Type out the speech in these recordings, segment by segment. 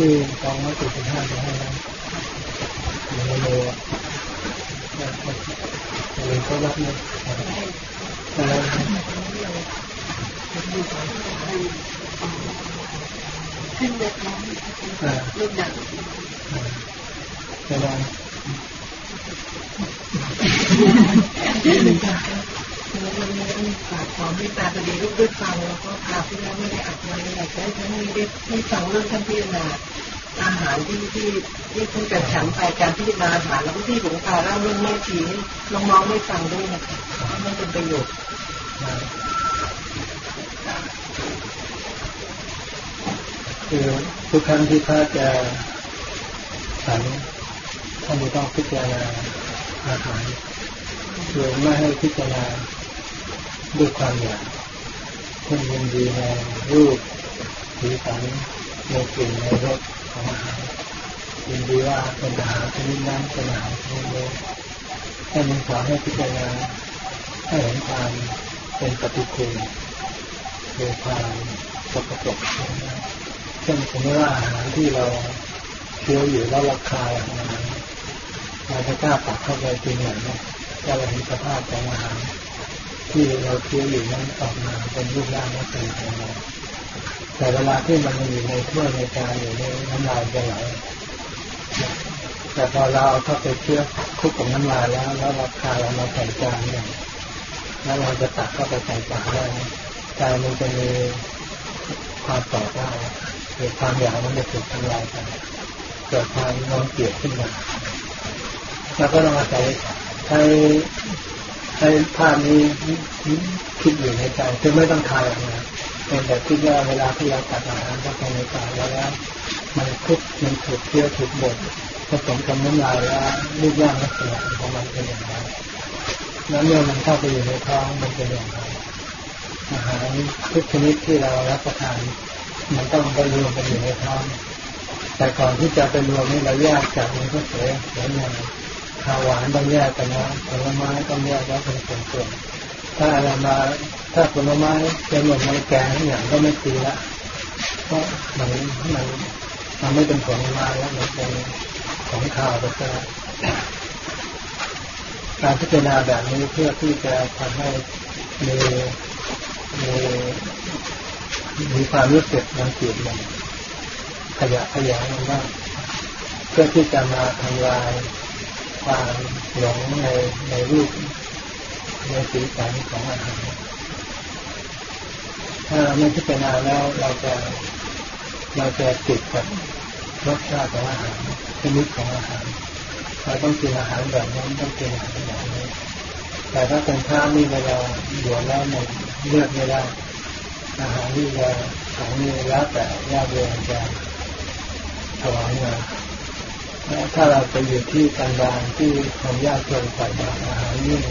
ส่งการที่กองมาติดห้าจะให้นะมันไม่เลเลยก็รับนะอะไรขึ้นเด็กน้องลูกดังอะไรฝากขอให้ตาพอดีลูกด้วยฟังแล้วก็คราวที่แล้วไม่ได้อัดไว้อยากได้ท่านนี้ได้ให้ฟังเรื่องท่านพิจารณาอาหาร ที่ที่ที่ท่านจะฉันไปการพิจารณาอาหารแล้วก็ที่หลวงตาเล่าเรื่องแม่ชีให้น้องๆไม่ฟังด้วยนะคะไม่เป็นประโยชน์คือทุกครั้งที่พระจะฉันท่านจะต้องพิจารณาอาหารคือไม่ให้พิจารณาด้วยความอยากคนยินดีในรูปสีสันในกลิ่นในรสของอาหาร ยินดีว่าเป็นอาหารชนิดนั้นเป็นอาหารชนิดนี้ให้มันสอนให้พิจารณาให้เห็นความเป็นปฏิกูลคือความสกปรกเช่นสมมติว่าอาหารที่เราเคี้ยวอยู่แล้วราคายออกมาเราจะกล้าปักเข้าไปกินหรือไม่ถ้าเราเห็นสภาพของอาหารที่เราเคี้ยวอยู่นั้นออกมาเป็นรูปร่างและเป็นของเราแต่เวลาที่มันอยู่ในถ้วยในจานอยู่ในน้ำลายจะไหล แต่พอเราเอาเข้าไปเคี้ยวคุกกับน้ำลายแล้ว แล้วเราคายเอามาใส่จานเนี่ยแล้วเราจะตักเข้าไปใส่จานได้ใจมันจะมีความต่อได้หรือความอยากมันจะถูกทำลายไปเกิดความนอนเกียดขึ้นมาแล้วก็ต้องอาศัยใช้ให้ภาพนี้คิดอยู่ในใจคือไม่ต้องทายออกมาเป็นแต่คิดว่าเวลาที่เราตัดอาหารเข้าไปในปากแล้ว มันคุกมันถูกเคี่ยวถูกบดผสมกับน้ำลายแล้วรูปร่างลักษณะของมันเป็นอย่างไรแล้วเมื่อมันเข้าไปอยู่ในท้องมันเป็นอย่างไรอาหารทุกชนิดที่เรารับประทานมันต้องไปรวมกันอยู่ในท้องแต่ก่อนที่จะไปรวมนี่เราแยกจากมันก็เสียเสียงานข้าวหวานต้องแยกกันนะผลไม้ต้องแยกแล้วเป็นส่วนๆถ้าอะไรมาถ้าผลไม้เป็นหมดในแกงอย่างก็ไม่ตีละเพราะมันมัน มันไม่เป็นผลไม้แล้วมันเป็นของข้าวไปซะการพิจารณาแบบนี้เพื่อที่จะทำให้มีมีมีความรู้สึกมันจิตมันขยะขยายมันว่าเพื่อที่จะมาทำลายความหลงในในรูปในสีสันของอาหารถ้าเราไม่พิจารณาแล้วเราจะ เราจะติดกับรสชาติของอาหารชนิดของอาหารเราต้องกินอาหารแบบนั้นต้องกินอาหารแบบนี้ แต่ถ้าเป็นข้าวนี่เวลาเดือดแล้วมันเลือกไม่ได้อาหารที่จะของนี่แล้วแต่ญาติโยมจะถวายมาถ้าเราไปอยู่ที่กันดารที่คนยากจนใส่บาตรอาหารยิ่ง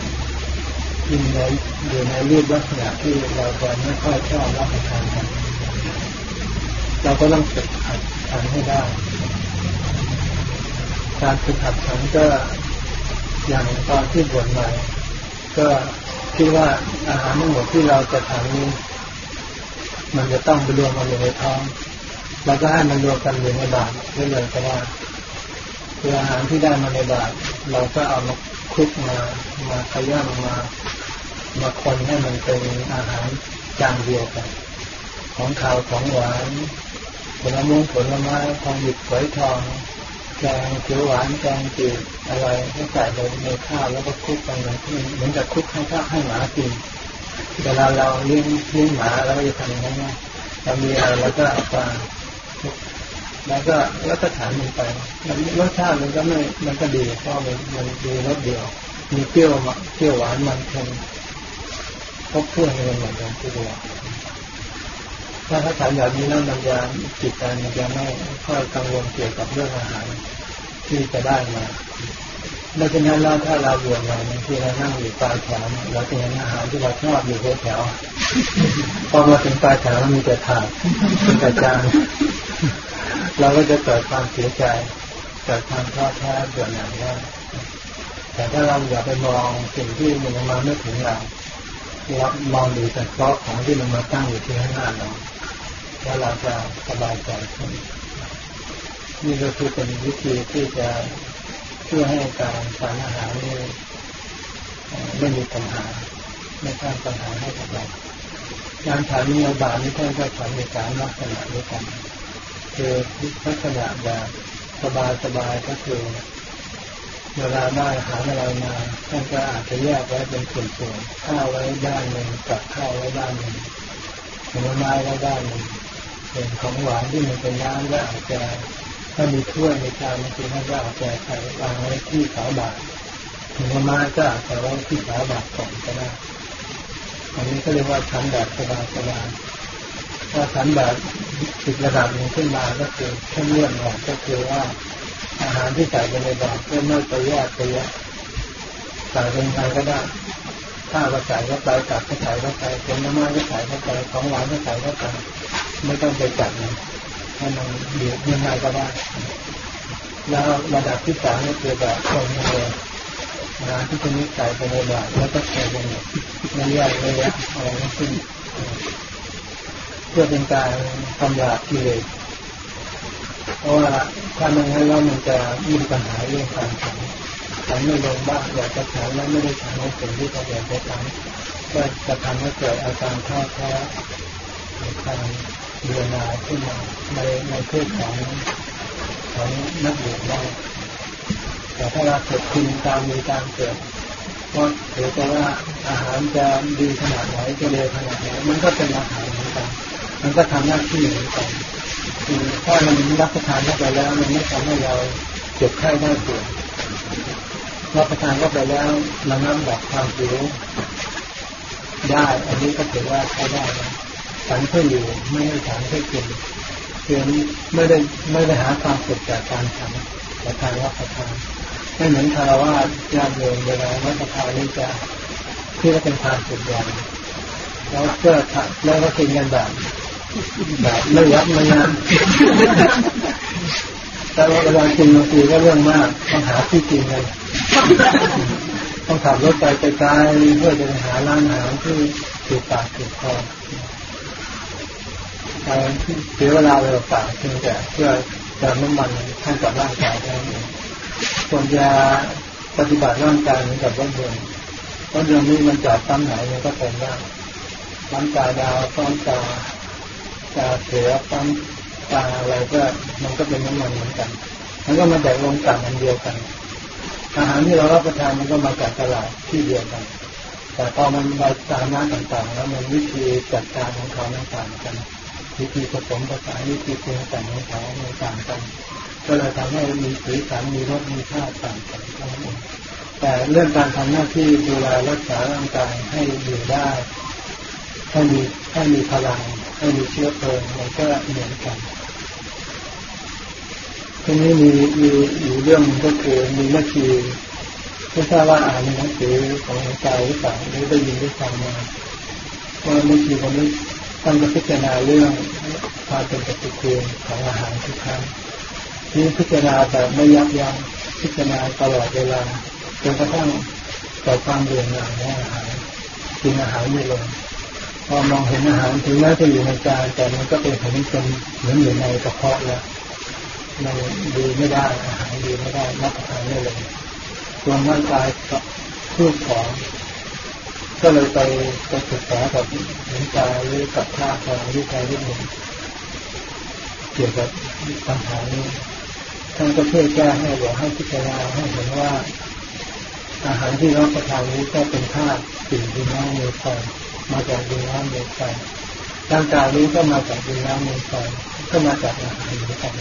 ยิ่งในอยู่ในรูปลักษณะที่เราจะไม่ค่อยชอบรับประทานกัน เราก็ต้องฝึกหัดทำให้ได้ การฝึกหัดฉันก็อย่างตอนที่บวชใหม่ก็คิดว่าอาหารทั้งหมดที่เราจะทำนี้มันจะต้องไปรวมกันอยู่ในท้องเราก็ให้มันรวมกันอยู่ในบาตรเรื่อยๆก็ได้คืออาหารที่ได้มาในบาตรเราก็เอามาคลุกมามาขย้ำมามาคนให้มันเป็นอาหารจานเดียวกัน ของขาวของหวานผลไม้ผลไม้ทองหยิบฝอยทองแกงเขียวหวานแกงจืดอะไรก็ใส่ลงในข้าวแล้วก็คลุกกันเหมือนกับคลุกให้ข้าวให้หมากินเวลาเราเลี้ยงเลี้ยงหมาเราก็จะทำอย่างนั้นเรามีอะไรเราก็เอาปลาแล้วก็แล้วก็ถามมันไปมันรสชาติมันก็ไม่มันก็ดีเพราะมันมันดีรสเดียว มีเปรี้ยวมาเปรี้ยวหวานมันเค็มครบเครื่องเลยเหมือนกันทุกอย่าง ถ้าถ้าถามแบบนี้แล้วมันจะจิตใจมันจะไม่ค่อยกังวลเกี่ยวกับเรื่องอาหารที่จะได้มาดังนั้นเราถ้าเราเบื่อหน่อยที่เรานั่งอยู่ปลายแถวเราจะเห็นอาหารที่เราชอบอยู่แถวพอมาถึงปลายแถวมันมีแต่ถาดมีแต่จานเราก็จะเกิดความเสียใจเกิดความท้อแท้เบื่อหน่ายได้แต่ถ้าเราอย่าไปมองสิ่งที่มันมาไม่ถึงเราเรามองดูแต่เพราะของที่มันมาตั้งอยู่ที่ข้างหน้าเรา แล้วเราจะสบายใจขึ้นนี่ก็คือเป็นวิธีที่จะช่วยให้การสารอาหารนี่ไม่มีปัญหาไม่สร้างปัญหาให้กับเราการฉันในบาทนี้ท่านก็ฉันในการลักษณะด้วยกันคือลักษณะแบบสบายสบายก็คือเวลาได้อาหาอะไรมาท่านก็อาจจะแยกไว้เป็นส่วนๆข้าวไว้ด้านหนึ่งกับข้าวไว้ด้านหนึ่งผลไม้ไว้ด้านหนึ่ง เป็นของหวานที่มันเป็นน้ำก็อาจจะถ้ามีถ้วยมีชามบางทีท่านก็อาจจะใส่วางไว้ที่ฝาบาตรผลไม้ก็อาจจะไว้ที่ฝาบาตรก่อนก็ได้อันนี้ก็เรียกว่าชั้นแบบสบายสบายถ้าชั้นแบบติดระดับหนึ่งขึ้นมาก็คือเข้มงวดหน่อยก็คือว่าอาหารที่ใส่ไปในบาตรก็ไม่ไปแยกไปแยกใส่เป็นไปก็ได้ข้าวก็ใส่เข้าไปกับก็ใส่เข้าไปผลไม้ก็ใส่เข้าไปของหวานก็ใส่เข้าไป ไม่ต้องไปจัดเลยให้มันเดือดยังไงก็ได้แล้วระดับที่สามก็คือแบบคนเลยนะที่จะนิสัยไปในบาตรแล้วก็ใส่ไปหมดไม่แยกไม่แยกอะไรทั้งสิ้นเพื่อเป็นการทำลายกิเลสเพราะว่าถ้ามันให้เรามันจะมีปัญหาเรื่องการฉันฉันไม่ลงบ้างอยากจะฉันแล้วไม่ได้ฉันในสิ่งที่เราอยากจะทำก็จะทำให้เกิดอาการท้อแท้อาการ เบื่อหน่ายขึ้นมาในในเพศของของนักบวชได้แต่ถ้าเราเกิดกินตามมีตามเกิดก็ถือว่าอาหารจะดีขนาดไหนจะเลวขนาดไหนมันก็เป็นอาหารเหมือนกันมันก็ทำหน้าที่เหมือนกันคือถ้ามันรับประทานเข้าไปแล้ว มันไม่ทำให้เราเจ็บไข้ได้ป่วยรับประทานเข้าไปแล้วระงับดับความหิวได้ อันนี้ก็ถือว่าใช้ได้ นะฉันเพื่ออยู่ไม่ได้ฉันเพื่อกินคือไม่ได้ไม่ได้หาความสุขจากการฉันแต่การรับประทานไม่เหมือนคารวะญาติโยมเวลารับประทานนี่จะที่จะเป็นความสุขอย่างแล้วก็แล้วก็กินกันแบบแบบไม่ยับไม่ยั้งแต่ว่าเวลากินบางทีก็เรื่องมากต้องหาที่กินกันต้องขับรถไปไกลๆเพื่อจะไปหาร้านอาหารที่ถูกปากถูกคอ เสียเวลาเลยปาเพียงแต่เพื่อจะน้ำมันให้กับร่างกายได้ส่วนยาปฏิบัติร่างกายเหมือนกับรถยนต์รถยนต์นี่มันจอดตั้งไหนมันก็เป็นได้ตั้งตาดาวตั้งตาตาเสือตั้งตาอะไรก็มันก็เป็นน้ำมันเหมือนกันมันก็มาจากโรงกลั่นอันเดียวกัน อาหารที่เรารับประทานมันก็มาจากตลาดที่เดียวกัน แต่พอมันมาตามน้ำต่างๆ แล้วมันวิธีจัดการของเขาต่างกัน วิธีผสมผสานวิธีปรุงแต่งของเขาต่างกันก็เลยทำให้มีสีสันมีรสมีชาติต่างกันทั้งหมดแต่เรื่องการทำหน้าที่ดูแลรักษาร่างกายให้อยู่ได้ให้มีให้มีพลังให้มีเชื้อเพลิงมันก็เหมือนกันทีนี้มีมีอยู่เรื่องก็คือมีแม่ชีไม่ทราบว่าอ่านในหนังสือของหลวงตาหรือเปล่าหรือได้ยินได้ฟังมาว่าแม่ชีคนนี้ ท่านจะพิจารณาเรื่องความเป็นปฏิกูลของอาหารทุกครั้งนี่พิจารณาแบบไม่ยับยั้งพิจารณาตลอดเวลาจนกระทั่งเกิดความเบื่อหน่ายในอาหารกินอาหารไม่ลงพอมองเห็นอาหารถึงแม้จะอยู่ในจานแต่มันก็เป็นเห็นเป็นเหมือนอยู่ในกระเพาะแล้วมันดีไม่ได้อาหารดีไม่ได้รับประทานไม่ลงตัวร่างกายกับรูปของ ก็เลยไปไปศึกษากับหลวงตาหรือกับข้าทางวิจัยนิดหนึ่งเกี่ยวกับปัญหานี้ท่านก็ช่วยแก้ให้บอกให้พิจารณาให้เห็นว่า อาหารที่รับประทานนี้ก็เป็นธาตุสิ่งที่น้ำมีไฟมาจากดินน้ำมีไฟร่างกายนี้ก็มาจากดินน้ำลมไฟก็มาจากอาหารเหมือนกัน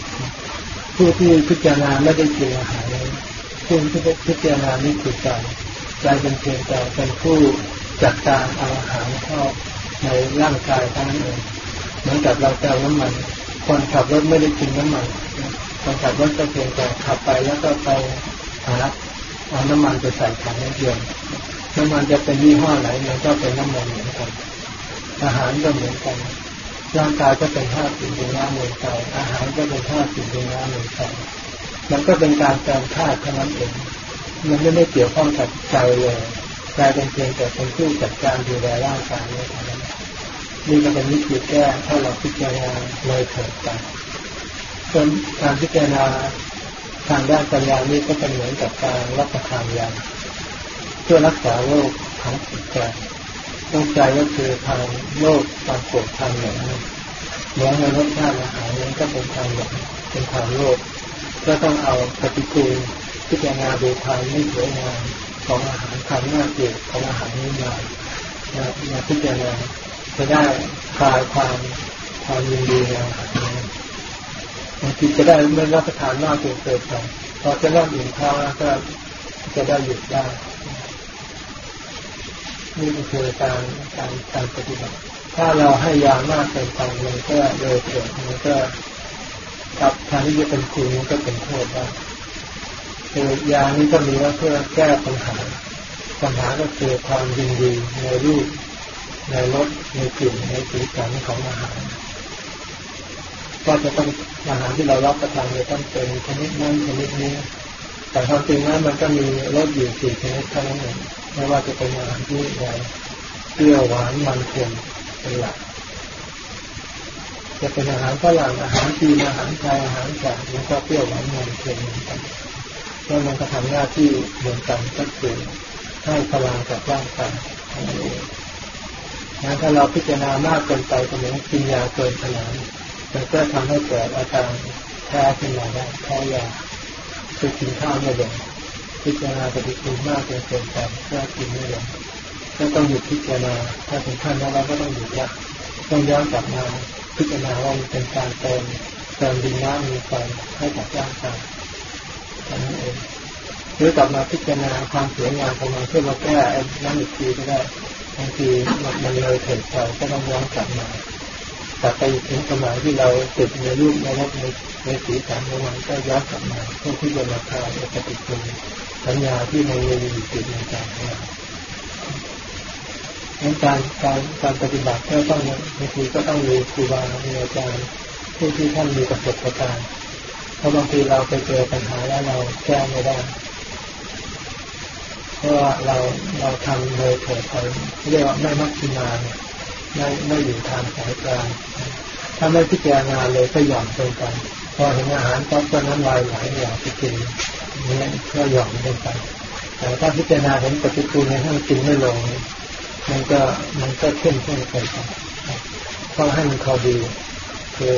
ผู้ที่พิจารณาไม่ได้กินอาหารเลยผู้ที่พิจารณานี่คือใจใจเป็นเพียงแต่เป็นผู้ จัดการเอาอาหารเข้าในร่างกายเทั้งนั้นเองเหมือนกับเราเติมน้ำมัน คนขับรถไม่ได้กินน้ำมันคนขับรถก็เพียงแต่ขับไปแล้วก็ไปหาเอาน้ำมันไปใส่ถังน้ำยนต์น้ำมันจะเป็นยี่ห้อไหนมันก็เป็นน้ำมันเหมือนกันอาหารก็เหมือนกันร่างกายก็เป็นธาตุสิ่งดินน้ำลมไฟอาหารก็เป็นธาตุสิ่งดินน้ำลมไฟมันก็เป็นการเติมธาตุเท่านั้นเองมันไม่ได้เกี่ยวข้องกับใจเลย ใจเป็นเพียงแต่เป็นผู้จัดการดูแลร่างกายนี้เท่านั้นนี่ก็เป็นวิธีแก้ถ้าเราพิจารณาเลยเถิดไปส่วนการพิจารณาทางด้านปัญญานี้ก็เป็นเหมือนกับการรับประทานยาเพื่อรักษาโรคของจิตใจต้องใจก็คือทางโลกความโกรธทางหลงเหมือนในรสชาติอาหารนี้ก็เป็นทางหลงเป็นทางโลกก็ต้องเอาปฏิกูลพิจารณาดูทางไม่สวยงาม ของอาหารทางหน้าเกลียดของอาหารนี้มามาพิจารณาจะได้คลายความความยินดีในอาหารนี้บางทีจะได้ไม่รับประทานมากเกินไปพอจะเริ่มอิ่มท้องแล้วก็จะได้หยุดได้นี่ก็คือการการการปฏิบัติ ถ้าเราให้ยามากเกินไปมันก็เลยเกิดมันก็กับทางที่จะเป็นคุณมันก็เป็นโทษได้ คือยานี้ก็มีว่าเพื่อแก้ปัญหา ปัญหาก็คือความยินดีในรูป ในรสในกลิ่นในสีสันของอาหารก็จะต้องอาหารที่เรารับประทานจะต้องเป็นชนิดนั้นชนิดนี้ แต่ความจริงนั้นมันก็มีรสอยู่สี่ชนิดเท่านั้นเองไม่ว่าจะเป็นอาหารที่ใดเปรี้ยวหวานมันเค็มเป็นหลักจะเป็นอาหารฝรั่งอาหารจีนอาหารไทยอาหารแขกมันก็เปรี้ยวหวานมันเค็มเหมือนกัน แล้วมันก็ทำหน้าที่เหมือนกันก็คือให้พลังกับร่างกายนั่นเองงั้นถ้าเราพิจารณามากเกินไปก็เหมือนกินยาเกินขนาดมันก็ทำให้เกิดอาการแพ้ขึ้นมาได้แพ้ยาคือกินข้าวไม่ลงพิจารณาปฏิกูลมากเกินไปก็กินไม่ลงก็ต้องหยุดพิจารณาถ้าถึงขั้นนั้นเราก็ต้องหยุดละต้องย้อนกลับมาพิจารณาว่ามันเป็นการเติมเติมดินน้ำมีไฟให้กับร่างกาย นั้นเองหรือกลับมาพิจารณาความสวยงามของมันเพื่อมาแก้นั้นอีกทีก็ได้บางทีมันเลยเถิดไปก็ต้องย้อนกลับมากลับไปถึงสมัยที่เราติดในรูปในรสในในสีสันของมันก็ย้อนกลับมาเพื่อที่จะมาทายปฏิกูลสัญญาที่มันมีอยู่ติดในใจของเราดังการการการปฏิบัติก็ต้องบางทีก็ต้องมีครูบาอาจารย์ผู้ที่ท่านมีประสบการณ์ เพราะบางทีเราไปเจอปัญหาแล้วเราแก้ไม่ได้ เพราะว่าเราเราทำเลยเถิดไปเรียกว่าไม่มักคินาเนี่ยไม่ไม่อยู่ทางสายกลางถ้าไม่พิจารณาเลยก็หย่อนเกินไปพอเห็นอาหารปั๊บก็น้ำลายไหลอยากไปกินนี่ก็หย่อนเกินไปแต่ถ้าพิจารณาเห็นปฏิกูลในท่านกินไม่ลงมันก็มันก็เข้มข้นไปต้องให้มันพอดีคือ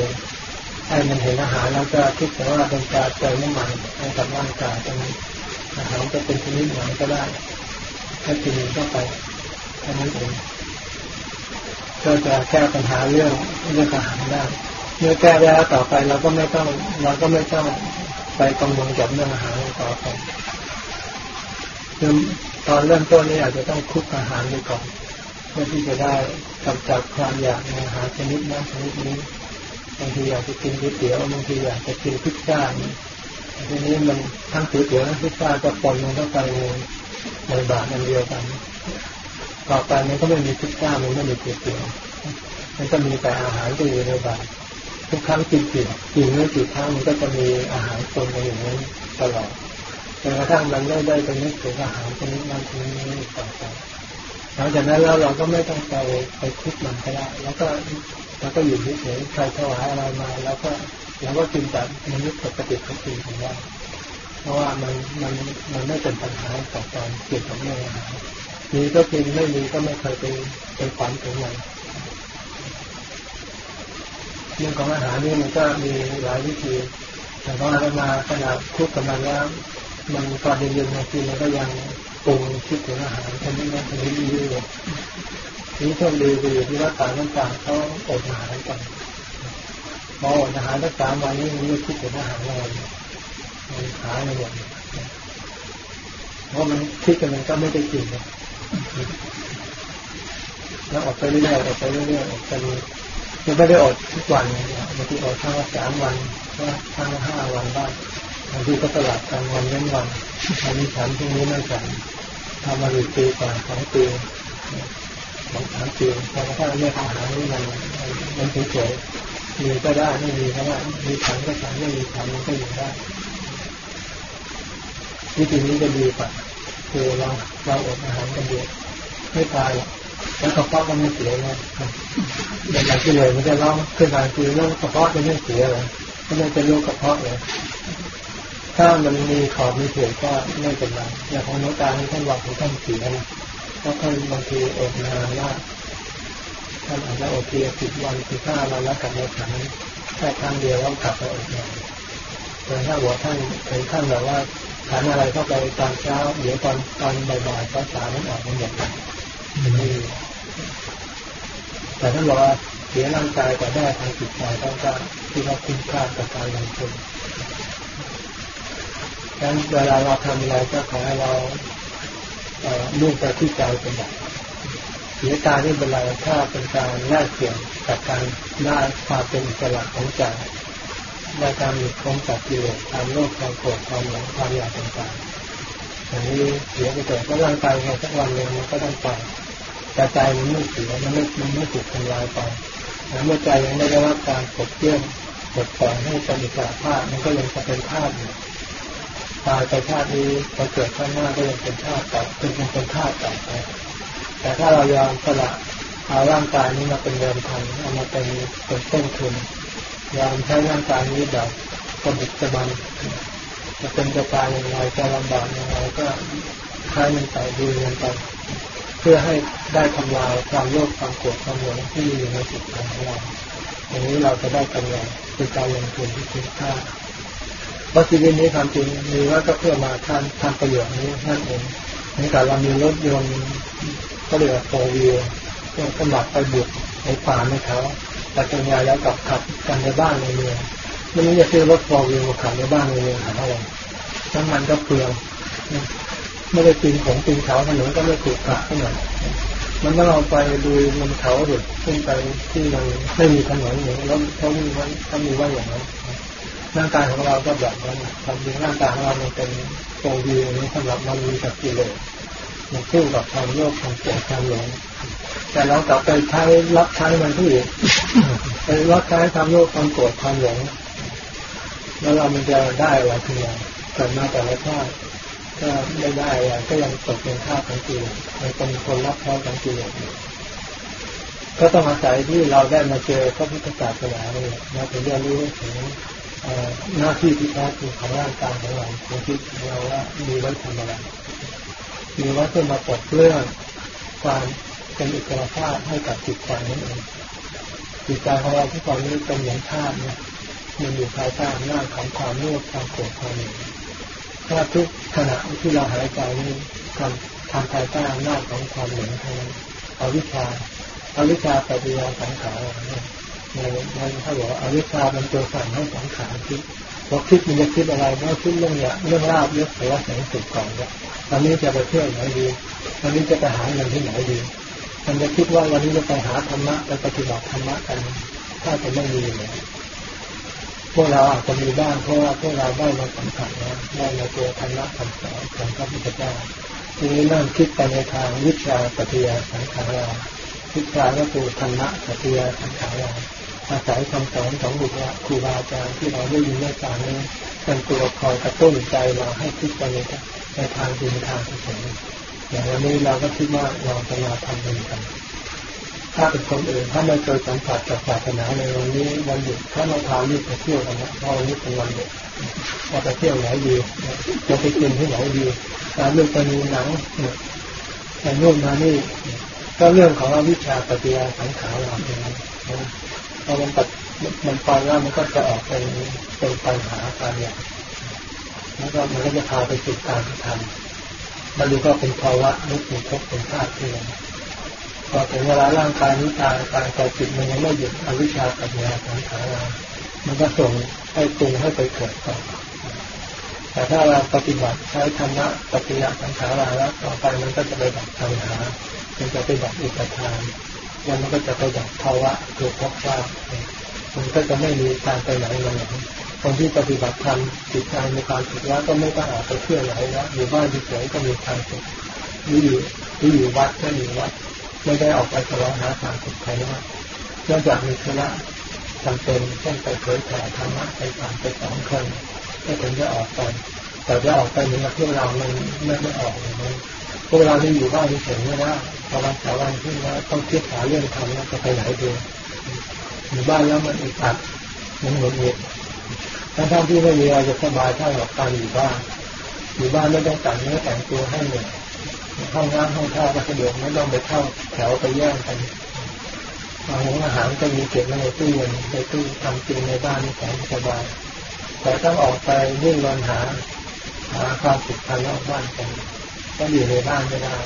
ให้มันเห็นอาหารแล้วก็คิดแต่ว่าเป็นการเติมน้ำมันให้กับร่างกายตรงนี้อาหารจะเป็นชนิดไหนก็ได้ถ้ากินก็ไปแค่นั้นเองก็จะแก้ปัญหาเรื่องเรื่องอาหารได้เมื่อแก้แล้วต่อไปเราก็ไม่ต้องเราก็ไม่ต้องไปกังวลกับเรื่องอาหารต่อไปตอนเริ่มต้นนี้อาจจะต้องคุกอาหารไปก่อนเพื่อที่จะได้กำจัดความอยากในอาหารชนิดนั้นชนิดนี้ บางทีอยากจะกินก๋วยเตี๋ยวบางทีอยากจะกินพิซซ่าทีนี้มันทั้งก๋วยเตี๋ยวทั้งพิซซ่าก็ปนมันเข้าไปในบาทนันเดียวกันต่อไปมันก็ไม่มีพิซซ่ามันไม่มีก๋วยเตี๋ยวมันก็มีแต่อาหารที่อยู่ในบาททุกครั้งกินกี่กินไม่กี่ครั้งมันก็จะมีอาหารปนมาอยู่นั้นตลอดจนกระทั่งมันไม่ได้ไปนึกถึงอาหารชนิดนั้นชนิดนี้ต่อไป ลังจากนั้นแล้วเราก็ไม่ต้องไปไปคุกมันก็ได้แล้วก็แล้วก็อยู่เฉยๆใครถวายอะไรมา แล้วก็เราก็กินแบบมนุษย์ปกติเขากินของเราเพราะว่ามันมันมันไม่เป็นปัญหาต่อการเกี่ยวกับเรื่องอาหารมีก็กินไม่มีก็ไม่เคยไปไปฝันถึงมันเรื่องของอาหารนี่มันก็มีหลายวิธี แต่ว่าเรามาขนาดคุกกับมันแล้ว มันตอนเย็นๆบางทีมันก็ยัง ปรุงคิดถึงอาหารชนิดนั้นชนิดนี้อยู่นี่โชคดีดีที่ว่าต่าต่างๆเขาอดอาหารกันพออดอาหารตั้สามวันนี้มันไม่คิดถึงอาหารอะไรมันหายไปหมดเพราะมันคิดกันมันก็ไม่ได้กินแล้วอดไปเรื่อยๆอดไปเรื่อยๆอดไปมันไม่ได้อดทุกวันบางทีอดทั้งสามวันทั้งห้าวันบ้าง บางทีก็ตลาดกลางวันเว้นวันอันนี้ฉันที่นี้ไม่ฉันทำมาหนึ่งปีก่อนสองปีสองสามปีพอถ้าเรื่องอาหารนี่มันมันเฉยๆมีก็ได้ไม่มีก็ได้มีฉันก็ฉันไม่มีฉันมันก็อยู่ได้วิธีนี้จะดีกว่าคือเราเราอดอาหารกันเยอะไม่ตายแล้วกระเพาะก็ไม่เสียนะอย่างที่เลยมันจะร้องขึ้นมาคือเรื่องกระเพาะจะไม่เสียเลยก็ไม่เป็นโรคกระเพาะเลย ถ้ามันมีขอบมีเสียก็ไม่เป็นไรอย่างของน้องตาท่านบอกของท่านเสียนะเพราะท่านบางทีอดนานมากท่านอาจจะอดเพียสิบวันสิบห้าวันแล้วกลับมาฉันแค่ครั้งเดียวแล้วกลับไปอดนานแต่ถ้าบอกท่านถึงขั้นแบบว่าทานอะไรเข้าไปตอนเช้า เดี๋ยวตอนตอนบ่ายๆตอนสายนั้นออกมันหมดไม่แต่ท่านบอกว่าเสียร่างกายแต่ได้ทางจิตใจต้องการที่เราคุ้มค่ากับการลงทุน ดังนั้นเวลาเราทำอะไรก็ขอให้เราลุ่งไปที่ใจเป็นแบบเสียกายนี่เป็นไรถ้าเป็นการแลกเปลี่ยนกับการได้ความเป็นอิสระของใจในการหลุดพ้นจากกิเลสความโลภความโกรธความหลงความอยากต่างๆอย่างนี้เสียไปเกิดก็ร่างกายในสักวันหนึ่งมันก็ต้องไปแต่ใจมันไม่เสียมันไม่มันไม่ถูกทำลายไปเมื่อใจยังไม่ได้รับการปลดเปลื้องปลดปล่อยให้เป็นอิสระภาพมันก็ยังจะเป็นภาพอยู่ ตายไปชาตินี้พอเกิดข้างหน้าก็ยังเป็นธาตุต่อเป็นเป็นธาตุต่อไปแต่ถ้าเรายอมสละเอาร่างกายนี้มาเป็นเดิมพันเอามาเป็นเป็นต้นทุนยอมใช้ร่างกายนี้แบบสมบุกสบันจะเป็นจะตายอย่างไรจะลำบากอย่างไรก็ใช้มันไปดูมันไปเพื่อให้ได้ทำลายความโลภความโกรธความหลงที่อยู่ในจิตใจของเราอย่างนี้เราจะได้กำไรคือการลงทุนที่คุ้มค่า วิตนี้ความจริงมีว่าก็เพื่อมาทำทำประโยชน์นี้นั่นเองในการเรามีรถยนต์ก็เรียกว่าโฟวิวก็สมัครไปบุกในป่าในเขาแต่ป็นไงแล้วกับขับกันในบ้านในเมืองไม่รู้จะซื้อรถโฟวิวมาขับในบ้านในเมืองหาอะไรน้ำมันก็เปลืองไม่ได้ปีนของปีนเขาถนนก็ไม่ถูกขับเท่าไหร่มันต้องเราไปดูมันเขาเด็ดขึ้นไปที่มันไม่มีถนนอย่างนี้แล้วเขามีว่าเขามีว่าอย่างนั้น ร่างกายของเราก็แบบนั้นความจริงร่างกายของเรามันเป็นโปรดีนี้สำหรับมันมีกับกิเลสมันคู่กับความโลภความโกรธความหลงแต่เรากลับไปใช้รับใช้มันที่ไปรับใช้ความโลภความโกรธความหลงแล้วเรามันจะได้อะไรขึ้นมาเกิดมาแต่ละชาติก็ไม่ได้อะไรก็ยังตกเป็นข้าของกิเลสเป็นคนรับใช้ของกิเลสก็ต้องอาศัยที่เราได้มาเจอพระพุทธศาสนาเนี่ยเราถึงจะรู้ถึง หน้าที่ที่แท้จริงของร่างกายของเราของที่เราว่ามีไว้ทำอะไรมีไว้เพื่อมาปลดเปลื้องความเป็นอิสระภาพให้กับจิตใจนั่นเองจิตใจของเราที่ตอนนี้เป็นอย่างธาตุเนี่ยมันอยู่ภายใต้อำนาจของความโลภความโกรธความหลงถ้าทุกขณะที่เราหายใจนี้ทำทำภายใต้อำนาจของความหลงเท่านั้นอวิชชาอวิชชาปฏิยาสังขารเนี่ย ในในเขาบอกอวิชชามันตัวสั่งให้สังขารคิดพอคิดมันจะคิดอะไรเมื่อคิดเรื่องเนี้ยเรื่องราบเรื่องสารแสงสุดก่อนเนี่ยตอนนี้จะไปเที่ยวไหนดีตอนนี้จะไปหาเงินที่ไหนดีมันจะคิดว่าวันนี้จะไปหาธรรมะไปปฏิบัติธรรมะกันถ้าจะไม่มีเลยพวกเราอาจจะมีบ้างเพราะว่าพวกเราได้มาสัมผัสนะได้มาเจอธรรมะคำสอนของพระพุทธเจ้าทีนี้นั่งคิดไปในทางวิชาปฏิยาสังขารวิชาก็คือธรรมะปฏิยาสังขาร อาศัยคำสอนของบุตรครูบาอาจารย์ที่เราได้ยินได้ฟังนี้เป็นตัวคอยกระตุ้นใจเราให้คิดไปในในทางดีทางที่สงอย่างวันนี้เราก็คิดว่าเราจะมาทำบุญกัน ถ้าเป็นคนอื่นถ้าไม่เคยสัมผัสกับศาสนาในวันนี้วันหยุดถ้าเราพาลูกไปเที่ยวกันนะเพราะวันนี้เป็นวันหยุดว่าไปเที่ยวไหนดีจะไปกินที่ไหนดีตามเรื่องไปดูหนังแต่นู่นมานี่ก็เรื่องของวิชาปฏิยาสังขารเราเอง พอมันตัดมันไปแล้วมันก็จะออกเป็นเป็นปัญหาการอย่างแล้วก็มันก็จะพาไปสู่การทำมันดูก็เป็นภาวะนึกถึงพบเป็นธาตุที่พอถึงเวลาร่างกายนี้ตายตายแต่จิตมันยังไม่หยุดอวิชชาปัญญาสังขารมันก็ส่งให้ปรุงให้ไปเกิดต่อแต่ถ้าเราปฏิบัติใช้ธรรมะปฏิยาสังขาราแล้วต่อไปมันก็จะไปดับปัญหามันจะไปดับอุปทาน แล้วมันก็จะไปดับภาวะคือพบว่ามันก็จะไม่มีการไปไหนมาไหนคนที่ปฏิบัติธรรมจิตใจมีความสุขแล้วก็ไม่ต้องออกไปเที่ยวไหนแล้วอยู่บ้านเฉยๆก็มีความสุขนี่อยู่นี่อยู่วัดก็อยู่วัดไม่ได้ออกไปแสวงหาความสุขภายนอกนอกจากมีธุระจำเป็นเช่นไปเผยแผ่ธรรมะไปสานไปสองคนก็ถึงจะออกไปแต่จะออกไปเหมือนกับพวกเรามันไม่ไม่ออกอย่างนั้น พวกเราที่อยู่บ้านเฉยๆไม่ได้พอวันสาวันที่ว่าต้องคิดหาเรื่องทำแล้วจะไปไหนดีอยู่บ้านแล้วมันอึดอัดมันหงุดหงิดทั้งท่านที่ไม่มีอะไรจะสบายเท่ากับการอยู่บ้านอยู่บ้านไม่ต้องแต่งเนื้อแต่งตัวให้เหนื่อยห้องน้ำห้องท่าก็สะดวกไม่ต้องไปเข้าแถวไปแย่งกันอาหารอาหารก็มีเก็บไว้ในตู้เย็นในตู้ทำกินในบ้านนี่แสนสบาย แต่ต้องออกไปวิ่งวันหา หาความสุขภายนอกบ้านกัน ก็อยู่ในบ้านไม่ได้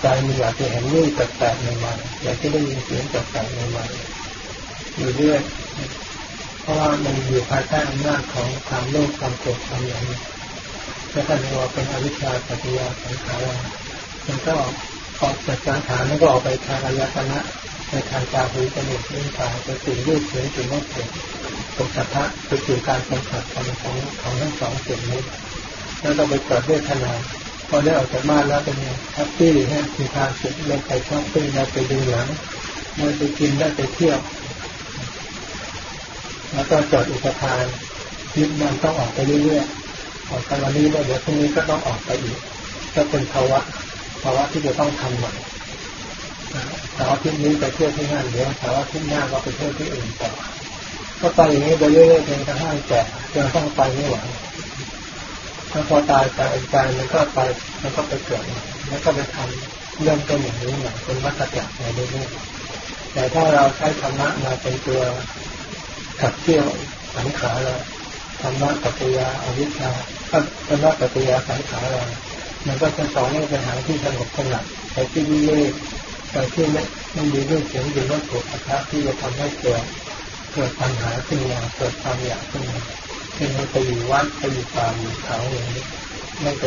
ใจมันอยากจะเห็นรูปแปลกๆใหม่ๆอยากจะได้ยินเสียงแปลกๆใหม่ๆอยู่เรื่อยเพราะว่ามันอยู่ภายใต้อำนาจของความโลภความโกรธความหลงแล้วก็เรียกว่าเป็นอวิชชาปัจจยาสังขารมันก็ออกจากสังขารมันก็ออกไปทางอายตนะในทางตาหูจมูกลิ้นกายไปสู่รูปเสียงกลิ่นรสเสียงตรงสัทธะไปสู่การสัมผัสของของของทั้งสองสิ่งนี้แล้วเราไปเกิดเวทนา พอได้ออกจากบ้านแล้วเป็นไง happy ฮะมีความสุขเราไปช้อปปิ้งเราไปดูหนังเราไปกินได้ไปเที่ยว แล้วก็เกิดอุปาทานยึดมันต้องออกไปเรื่อยๆออกไปวันนี้แล้วเดี๋ยวพรุ่งนี้ก็ต้องออกไปอีก ก็เป็นภาวะภาวะที่จะต้องทำใหม่สาวที่นี้ไปเที่ยวที่นั่นเดี๋ยวสาวที่หน้าก็ไปเที่ยวที่อื่นต่อก็ไปอย่างนี้ไปเรื่อยๆจนกระทั่งแก่จนต้องไปไม่ไหว ถ้าพอตายไปใจมันก็ไปมันก็ไปเกิดแล้วก็ไปทำเรื่องก็อย่างนี้เหมือนเป็นวัฏจักรไปเรื่อยๆแต่ถ้าเราใช้ธรรมะมาเป็นตัวขับเที่ยวสังขารเราธรรมะปัจจยาอวิชชาธรรมะปัจจยาสังขารเรามันก็จะสอนให้ไปหาที่สงบสงัดไปที่วิเวกไปที่ไม่ไม่มีเรื่องเสียงดีเรื่องโกรธพระที่จะทำให้เกิดเกิดปัญหาขึ้นมาเกิดความอยากขึ้นมา ช่นไปอยู่วัดไปอยู่ป่าอยู่เขาอย่างนี้ไม่ไป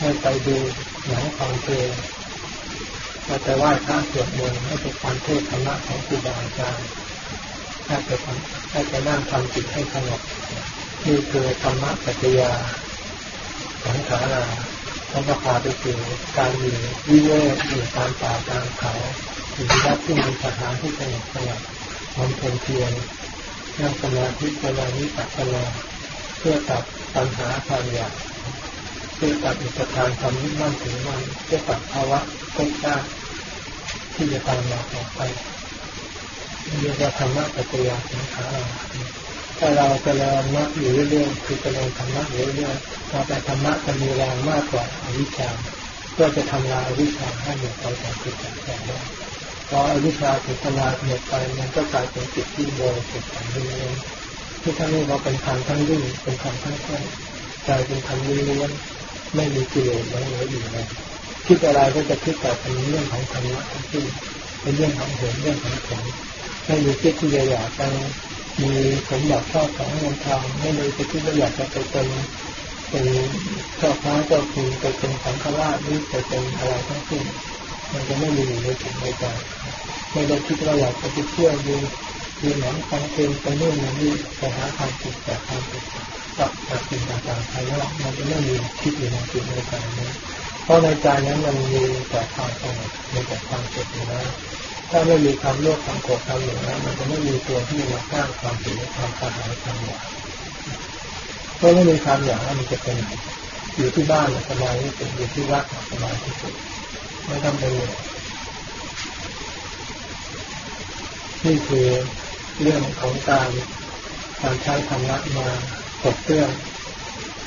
ไม่ไปดูหนังฟังเพลงไม่ไปไหว้พระสวดมนต์ให้ไปฟังเทศธรรมะของครูบาอาจารย์ให้ไปทำให้ไปนั่งทำจิตให้สงบนี่คือธรรมะปัจจยาสังขาราต้องพาไปสู่การอยู่วิเวกอยู่ตามป่าตามเขาอยู่วัดที่มีสถานที่สงบสงัดมันเป็นเพียงนั่งสมาธิเวลานี้ตัดเวลา เพื่อตัดปัญหาความอยากเพื่อตัดอุปทานความยึดมั่นถือมั่นเพื่อตัดภาวะภพชาติที่จะตามมาต่อไปเรียกว่าธรรมะปัจจยาสังขารถ้าเราจเจริญมรรคอยู่เรื่อยๆคือเจริญธรรมะอยู่เรื่อยๆพอแต่ธรรมะจะมีแรงมากกว่าอวิชชาก็จะทำลายอวิชชาให้หมดไปจากจิตใจได้พออวิชชาถูกทำลายหมดไปมันก็กลายเป็นจิตที่โดยสุดของเรื่อง ที่ท่านเรียกว่าเป็นธรรมทั้งรุ่งเป็นธรรมทั้งแท้ใจเป็นธรรมล้วนไม่มีกิเลสแล้วเหลืออยู่เลยคิดอะไรก็จะคิดแต่เป็นเรื่องของธรรมะทั้งสิ้นเป็นเรื่องของเหตุเรื่องของผลไม่มีคิดที่จะอยากไปมีสมบัติชอบของเงินทองไม่เลยจะคิดว่าอยากจะไปเป็นเป็นเจ้าฟ้าเจ้าคุณไปเป็นสังฆราชหรือไปเป็นอะไรทั้งสิ้นมันจะไม่มีอยู่ในจิตในใจไม่ได้คิดว่าอยากจะไปเที่ยวดู ดูหนังฟังเพลงไปนู่นนี่ไปหาความสุขแต่ความสุขกับจากสิ่งต่างๆภายนอกมันจะไม่มีคิดอยู่ในจิตในใจนี้เพราะในใจนั้นมันมีแต่ความสงบมีแต่ความสุขอยู่แล้วถ้าไม่มีความโลภความโกรธความหลงแล้วมันจะไม่มีตัวที่มาสร้างความสุขความสบายความอยากเพราะไม่มีความอยากมันจะเป็นอยู่ที่บ้านสบายที่สุดอยู่ที่วัดสบายที่สุดไม่ต้องไปเลยนี่คือ เรื่องของการการใช้ธรรมะมาปกเตื้อง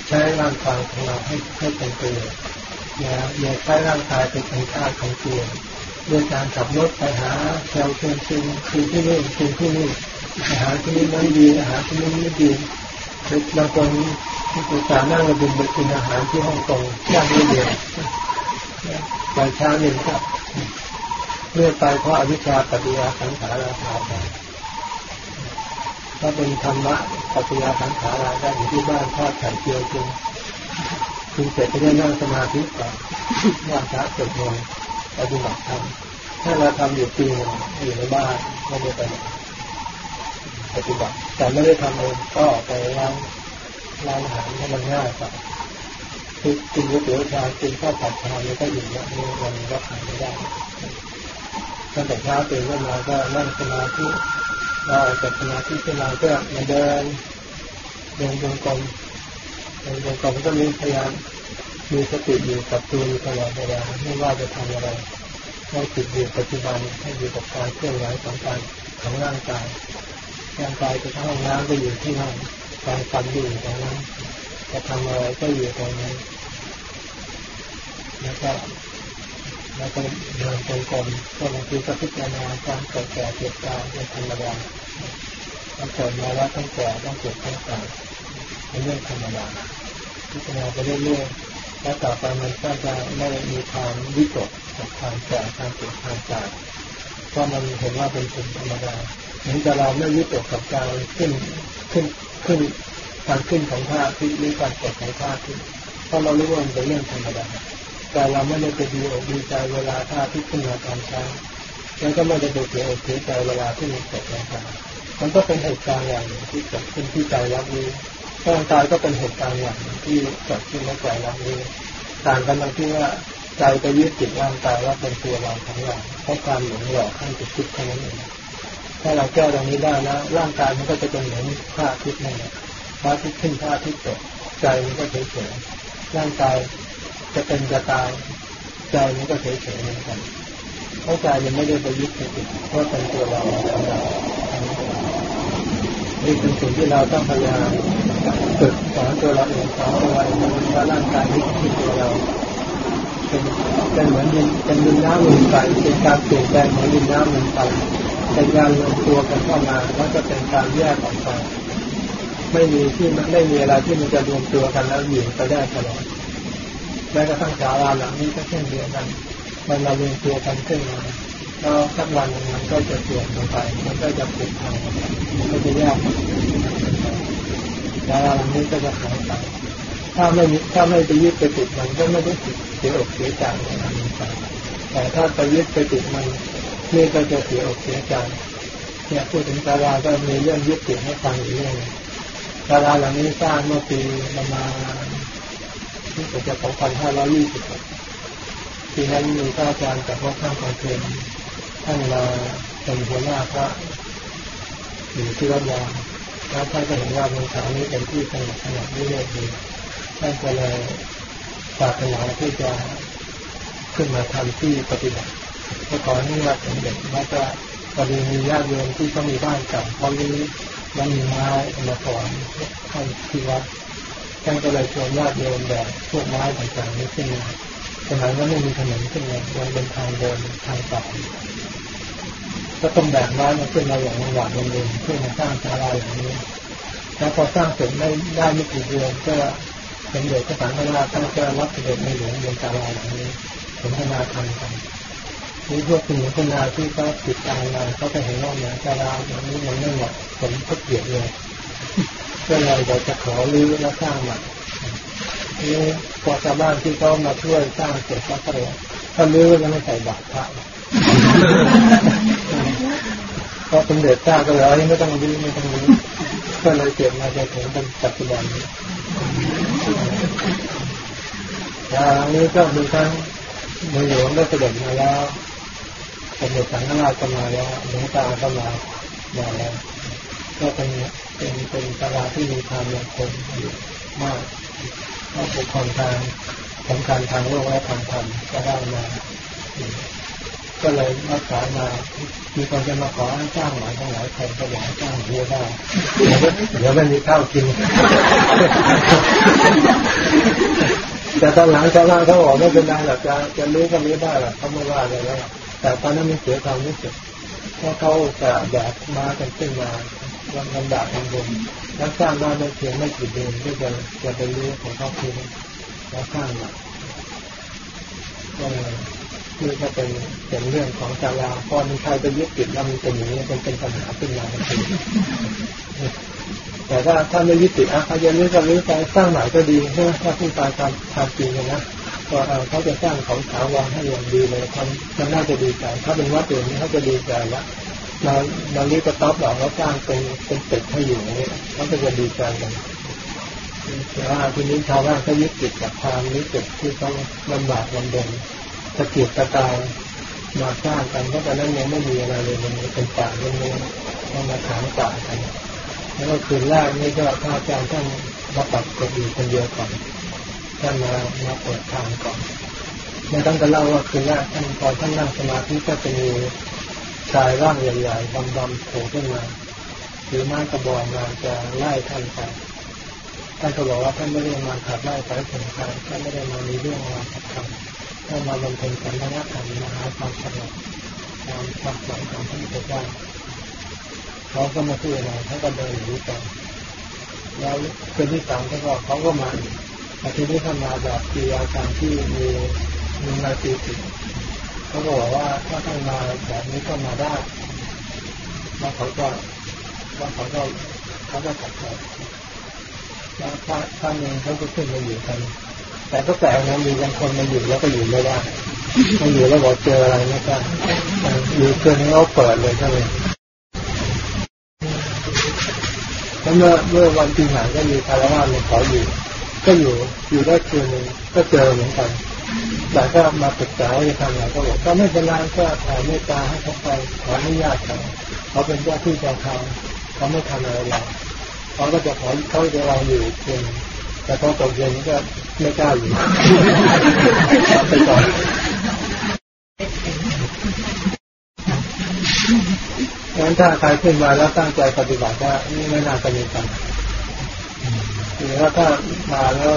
ใช้ร่างกายของเราให้ให้เป็นประโยชน์อย่าอย่าใช้ร่างกายเป็นเป็นค่าของตัวด้วยการขับรถไปหาแถวเชิญชิงคือที่นี่คือที่นี่อาหารที่นี่ไม่ดีอาหารที่นี่ไม่ดีบางคนที่สามนั่งระบินไปกินอาหารที่ห้องตรงย่างไม่เดียวไปเช้าหนึ่งครับเลื่อนไปเพราะอวิชชาปฏิยาสังขาราภาไป ถ้าเป็นธรรมะปฏิยาสังขาราได้อยู่ที่บ้านทอดไข่เจียวจริงคุณเสร็จไปได้นั่งสมาธิก่อนว่าพระสวดมนต์ปฏิบัติธรรมถ้าเราทำอยู่ปีนึงอยู่ในบ้านไม่ได้ไปปฏิบัติแต่ไม่ได้ทำเองก็ไปร้านร้านอาหารให้มันง่ายกว่าคือกินก๋วยเตี๋ยวชากินข้าวผัดชาเนี่ยก็อยู่เนี่ยมีวันก็ขายไม่ได้ตั้งแต่เช้าตื่นขึ้นมาก็นั่งสมาธิ เราจากสมาธิขึ้นมาก็มาเดินเดินจงกรมเดินจงกรมก็มีพยายามมีสติอยู่กับตัวอยู่ตลอดเวลาไม่ว่าจะทำอะไรให้จิตอยู่ปัจจุบันให้อยู่กับการเคลื่อนไหวของการของร่างกายร่างกายจะเข้าห้องน้ำก็อยู่ที่นั่นการฟันอยู่ตรงนั้นจะทำอะไรก็อยู่ตรงนั้นแล้วก็ แล้วก็เดินจงกรมก็บางทีก็พิจารณาการเกิดแก่เจ็บตายเป็นธรรมดาต้องเกิดมาแล้วต้องแก่ต้องเจ็บต้องตายเป็นเรื่องธรรมดาพิจารณาไปเรื่อยๆแล้วต่อไปมันก็จะไม่มีความวิตกกับความแก่ความเจ็บความตายเพราะมันเห็นว่าเป็นสิ่งธรรมดาเหมือนกับเราไม่วิตกกับการขึ้นขึ้นขึ้นการขึ้นของธาตุที่หรือการตกของธาตุที่เพราะเรารู้ว่ามันเป็นเรื่องธรรมดา แต่เราไม่ได้ไปดีอกดีใจเวลาธาที่ขึ้นมาตอนเช้าแล้วก็ไม่ได้ไปเสียอกเสียใจเวลาที่มันตกลงไปมันก็เป็นเหตุการณ์อย่างหนึ่งที่เกิดขึ้นที่ใจรับรู้ร่างกายก็เป็นเหตุการณ์อย่างหนึ่งที่เกิดขึ้นในใจรับรู้ต่างกันตรงที่ว่าใจไปยึดติดร่างกายว่าเป็นตัวเราทั้งอย่าเพราะความหลงหลอกขั้นจิตคิดแค่นั้นเองถ้าเราแก้ตรงนี้ได้แล้วร่างกายมันก็จะเป็นเหมือนผ้าทิศนั่นแหละผ้าทิศขึ้นผ้าทิศตกใจมันก็เฉยๆร่างกาย จะเป็นจะตายใจมันก็เฉยๆเหมือนกันเพราะใจมันไม่ได้ไปยึดติดเพราะเป็นตัวเราของเรานี่เป็นสิ่งที่เราต้องพยายามฝึกสอนตัวเราเองสอนตัวเราเองว่าร่างกายนี้คือตัวเราเป็นเป็นเหมือนดินเป็นดินน้ำลมไฟเป็นการเปลี่ยนแปลงของดินน้ำลมไฟเป็นการรวมตัวกันเข้ามาแล้วจะเป็นการแยกออกไปไม่มีที่ไม่มีอะไรที่มันจะรวมตัวกันแล้วอยู่ไปได้ตลอด แม้กระทั่งศาลาหลังนี้ก็เช่นเดียวกันมันมารวมตัวกันขึ้นมาแล้วสักวันมันก็จะเปลี่ยนไป มันก็จะผุพังมันก็จะแยกศาลาหลังนี้ก็จะหายไปถ้าไม่ถ้าไม่ไปยึดไปติดมันก็ไม่ได้เสียอกเสียใจในนั้นไปแต่ถ้าไปยึดไปติดมันนี่ก็จะเสียอกเสียใจเนี่ยพูดถึงศาลาก็มีเรื่องยึดติดให้ฟังอีกเรื่องศาลาหลังนี้สร้างเมื่อปีประมาณ ที่จะสองพันห้าร้อยยี่สิบปีนั้นมีพระอาจารย์จากวัดข้างของเทนท่านมาเป็นหัวหน้าพระอยู่ที่วัดยางแล้วท่านก็เห็นว่าเมืองขาวนี้เป็นที่สงบสงบเรื่อยๆดีท่านก็เลยปรารถนาที่จะขึ้นมาทำที่ปฏิบัติก็ขอให้วัดสมเด็จแล้วก็พอดีมีญาติโยมที่เขามีบ้านเก่าเขานี้มันมีไม้มาสอนให้ที่วัด ท่านก็เลยชวนญาติโยมแบบพวกไม้ต่างๆนี้ขึ้นมาสมัยนั้นไม่มีถนนขึ้นมายังเป็นทางเดินทางต่อก็ต้องแบกไม้มาขึ้นมาอย่างหวานลงเองเพื่อมาสร้างศาลาอย่างนี้ แล้วพอสร้างเสร็จไม่ได้ไม่กี่เดือนก็เป็นเด็กก็สังฆราชท่านก็รับเสด็จในหลวงเรียนศาลาอย่างนี้สนทนาธรรมกันนี่พวกคุณหญิงคุณนาที่เขาติดตามมาเขาจะเห็นว่าเนี่ยศาลาอย่างนี้มันไม่เหมาะสมทุกเกียรติเลย ก็เลยอยาจะขอรื้อและสร้างใหม่นี่พอชาวบ้านที่เขามาช่วยสร้างเสร็จก็เลยถ้ารื้อแล้วไม่ใส่บาตรพระเพราะสมเด็จเจ้าก็เลยไม่ต้องรื้อไม่ต้องรื้อก็เลยเก็บมาจนถึงเป็นปัจจุบันนี้อย่างนี้ก็มีทั้งในหลวงได้เสด็จมาแล้วสมเด็จสังฆราชก็มาแล้วหลวงตาก็มามาแล้วก็เป็นเป็นเป็นตลาดที่มีความยังคงอยู่มากเพราะบุคคลทางสำคัญทางโลกและทางธรรมก็ได้มาก็เลยรักษามามีคนจะมาขอให้จ้างหลายทั้งหลายคนก็อยากจ้างเยอะได้เดี๋ยวไม่มีข้าวกินแต่ตอนหลังชาวบ้านเขาบอกไม่เป็นไรหรอกจะจะรู้ก็รู้ได้หรอกเขาไม่ว่าอะไรแล้วแต่ตอนนั้นมันเสียความรู้สึกเพราะเขาจะแบกมากันขึ้นมา ลำบากลำบนแล้วสร้างบ้านได้เพียงไม่กี่เดือนก็จะจะไปรู้ของเขาคืนแล้วสร้างใหม่ก็เลยนี่ก็เป็นเป็นเรื่องของศาลาพอมีใครไปยึดติดแล้วมันเป็นอย่างนี้เป็นเป็นปัญหาขึ้นมาทันทีแต่ถ้าถ้าไม่ยึดติดอะเขาจะรื้อก็รื้อไปสร้างใหม่ก็ดีใช่ไหมถ้าพูดตามความความจริงนะก็เขาจะสร้างของถาวรให้อย่างดีเลยทำมันน่าจะดีใจถ้าเป็นวัดอื่นเขาจะดีใจละ มามาลีกระต๊อบหรอกเขาสร้างเป็นเป็นตึกให้อยู่อย่างนี้เขาก็จะดีใจกันแต่ว่าทีนี้ชาวบ้านก็ยึดติดกับความรู้สึกที่ต้องลำบากลำบนตะเกียบตะกายมาสร้างกันเพราะตอนนั้นยังไม่มีอะไรเลยมันเป็นป่าเรื่องนี้ต้องมาถางป่ากันแล้วก็คืนแรกนี่ก็พระอาจารย์ท่านมาปัดกดอยู่คนเดียวก่อนท่านมามาเปิดทางก่อนไม่ต้องจะเล่าว่าคืนแรกท่านตอนท่านนั่งสมาธิก็จะมี ชายร่างใหญ่ๆดำๆโผล่ขึ้นมาถือไม้กระบอกมาจะไล่ท่านไปท่านก็บอกว่าท่านไม่ได้มาขับไล่ไปถึงใครท่านไม่ได้มามีเรื่องมาขับคำท่านมาบำเพ็ญสัมมาธรรมมหาความสงบตามความฝันของท่านพระเจ้าเขาก็มาพูดอะไรเขาก็เดินหนีไปแล้วคืนที่สามเขาก็เขาก็มาอาทิตย์นี้ท่านมาแบบปีอาการที่มีมีนาตีติด เขาบอกว่าถ้าท่านมาแบบนี้ก็มาได้แล้วเขาก็แล้วเขาก็เขาก็กลับไปแล้วถ้าถ้าเองเขาก็ขึ้นมาอยู่กัน แต่ก็แปลกนะมีบางคนมาอยู่แล้วก็อยู่ไม่ได้มาอยู่แล้วบอกเจออะไรไม่ได้อยู่เกินเขาเปิดเลยก็เลยแล้วเมื่อเมื่อวันปีใหม่ก็มีคารวะมาขออยู่ ก็อยู่อยู่ได้คืนหนึ่งก็เจอเหมือนกัน แต่ก็มาปรึกษาว่าจะทำอะไรก็บอกก็ไม่เป็นไรก็ขอเมตตาให้เขาไปขออนุญาตเขาเขาเป็นเจ้าที่เจ้าทางเขาไม่ทำอะไรเราเขาก็จะขอเขาจะลองอยู่คืนแต่พอตกเย็นก็ไม่กล้าอยู่ไปก่อนงั้นถ้าใครขึ้นมาแล้วตั้งใจปฏิบัติก็ไม่น่าจะมีปัญหาหรือว่าถ้ามาแล้ว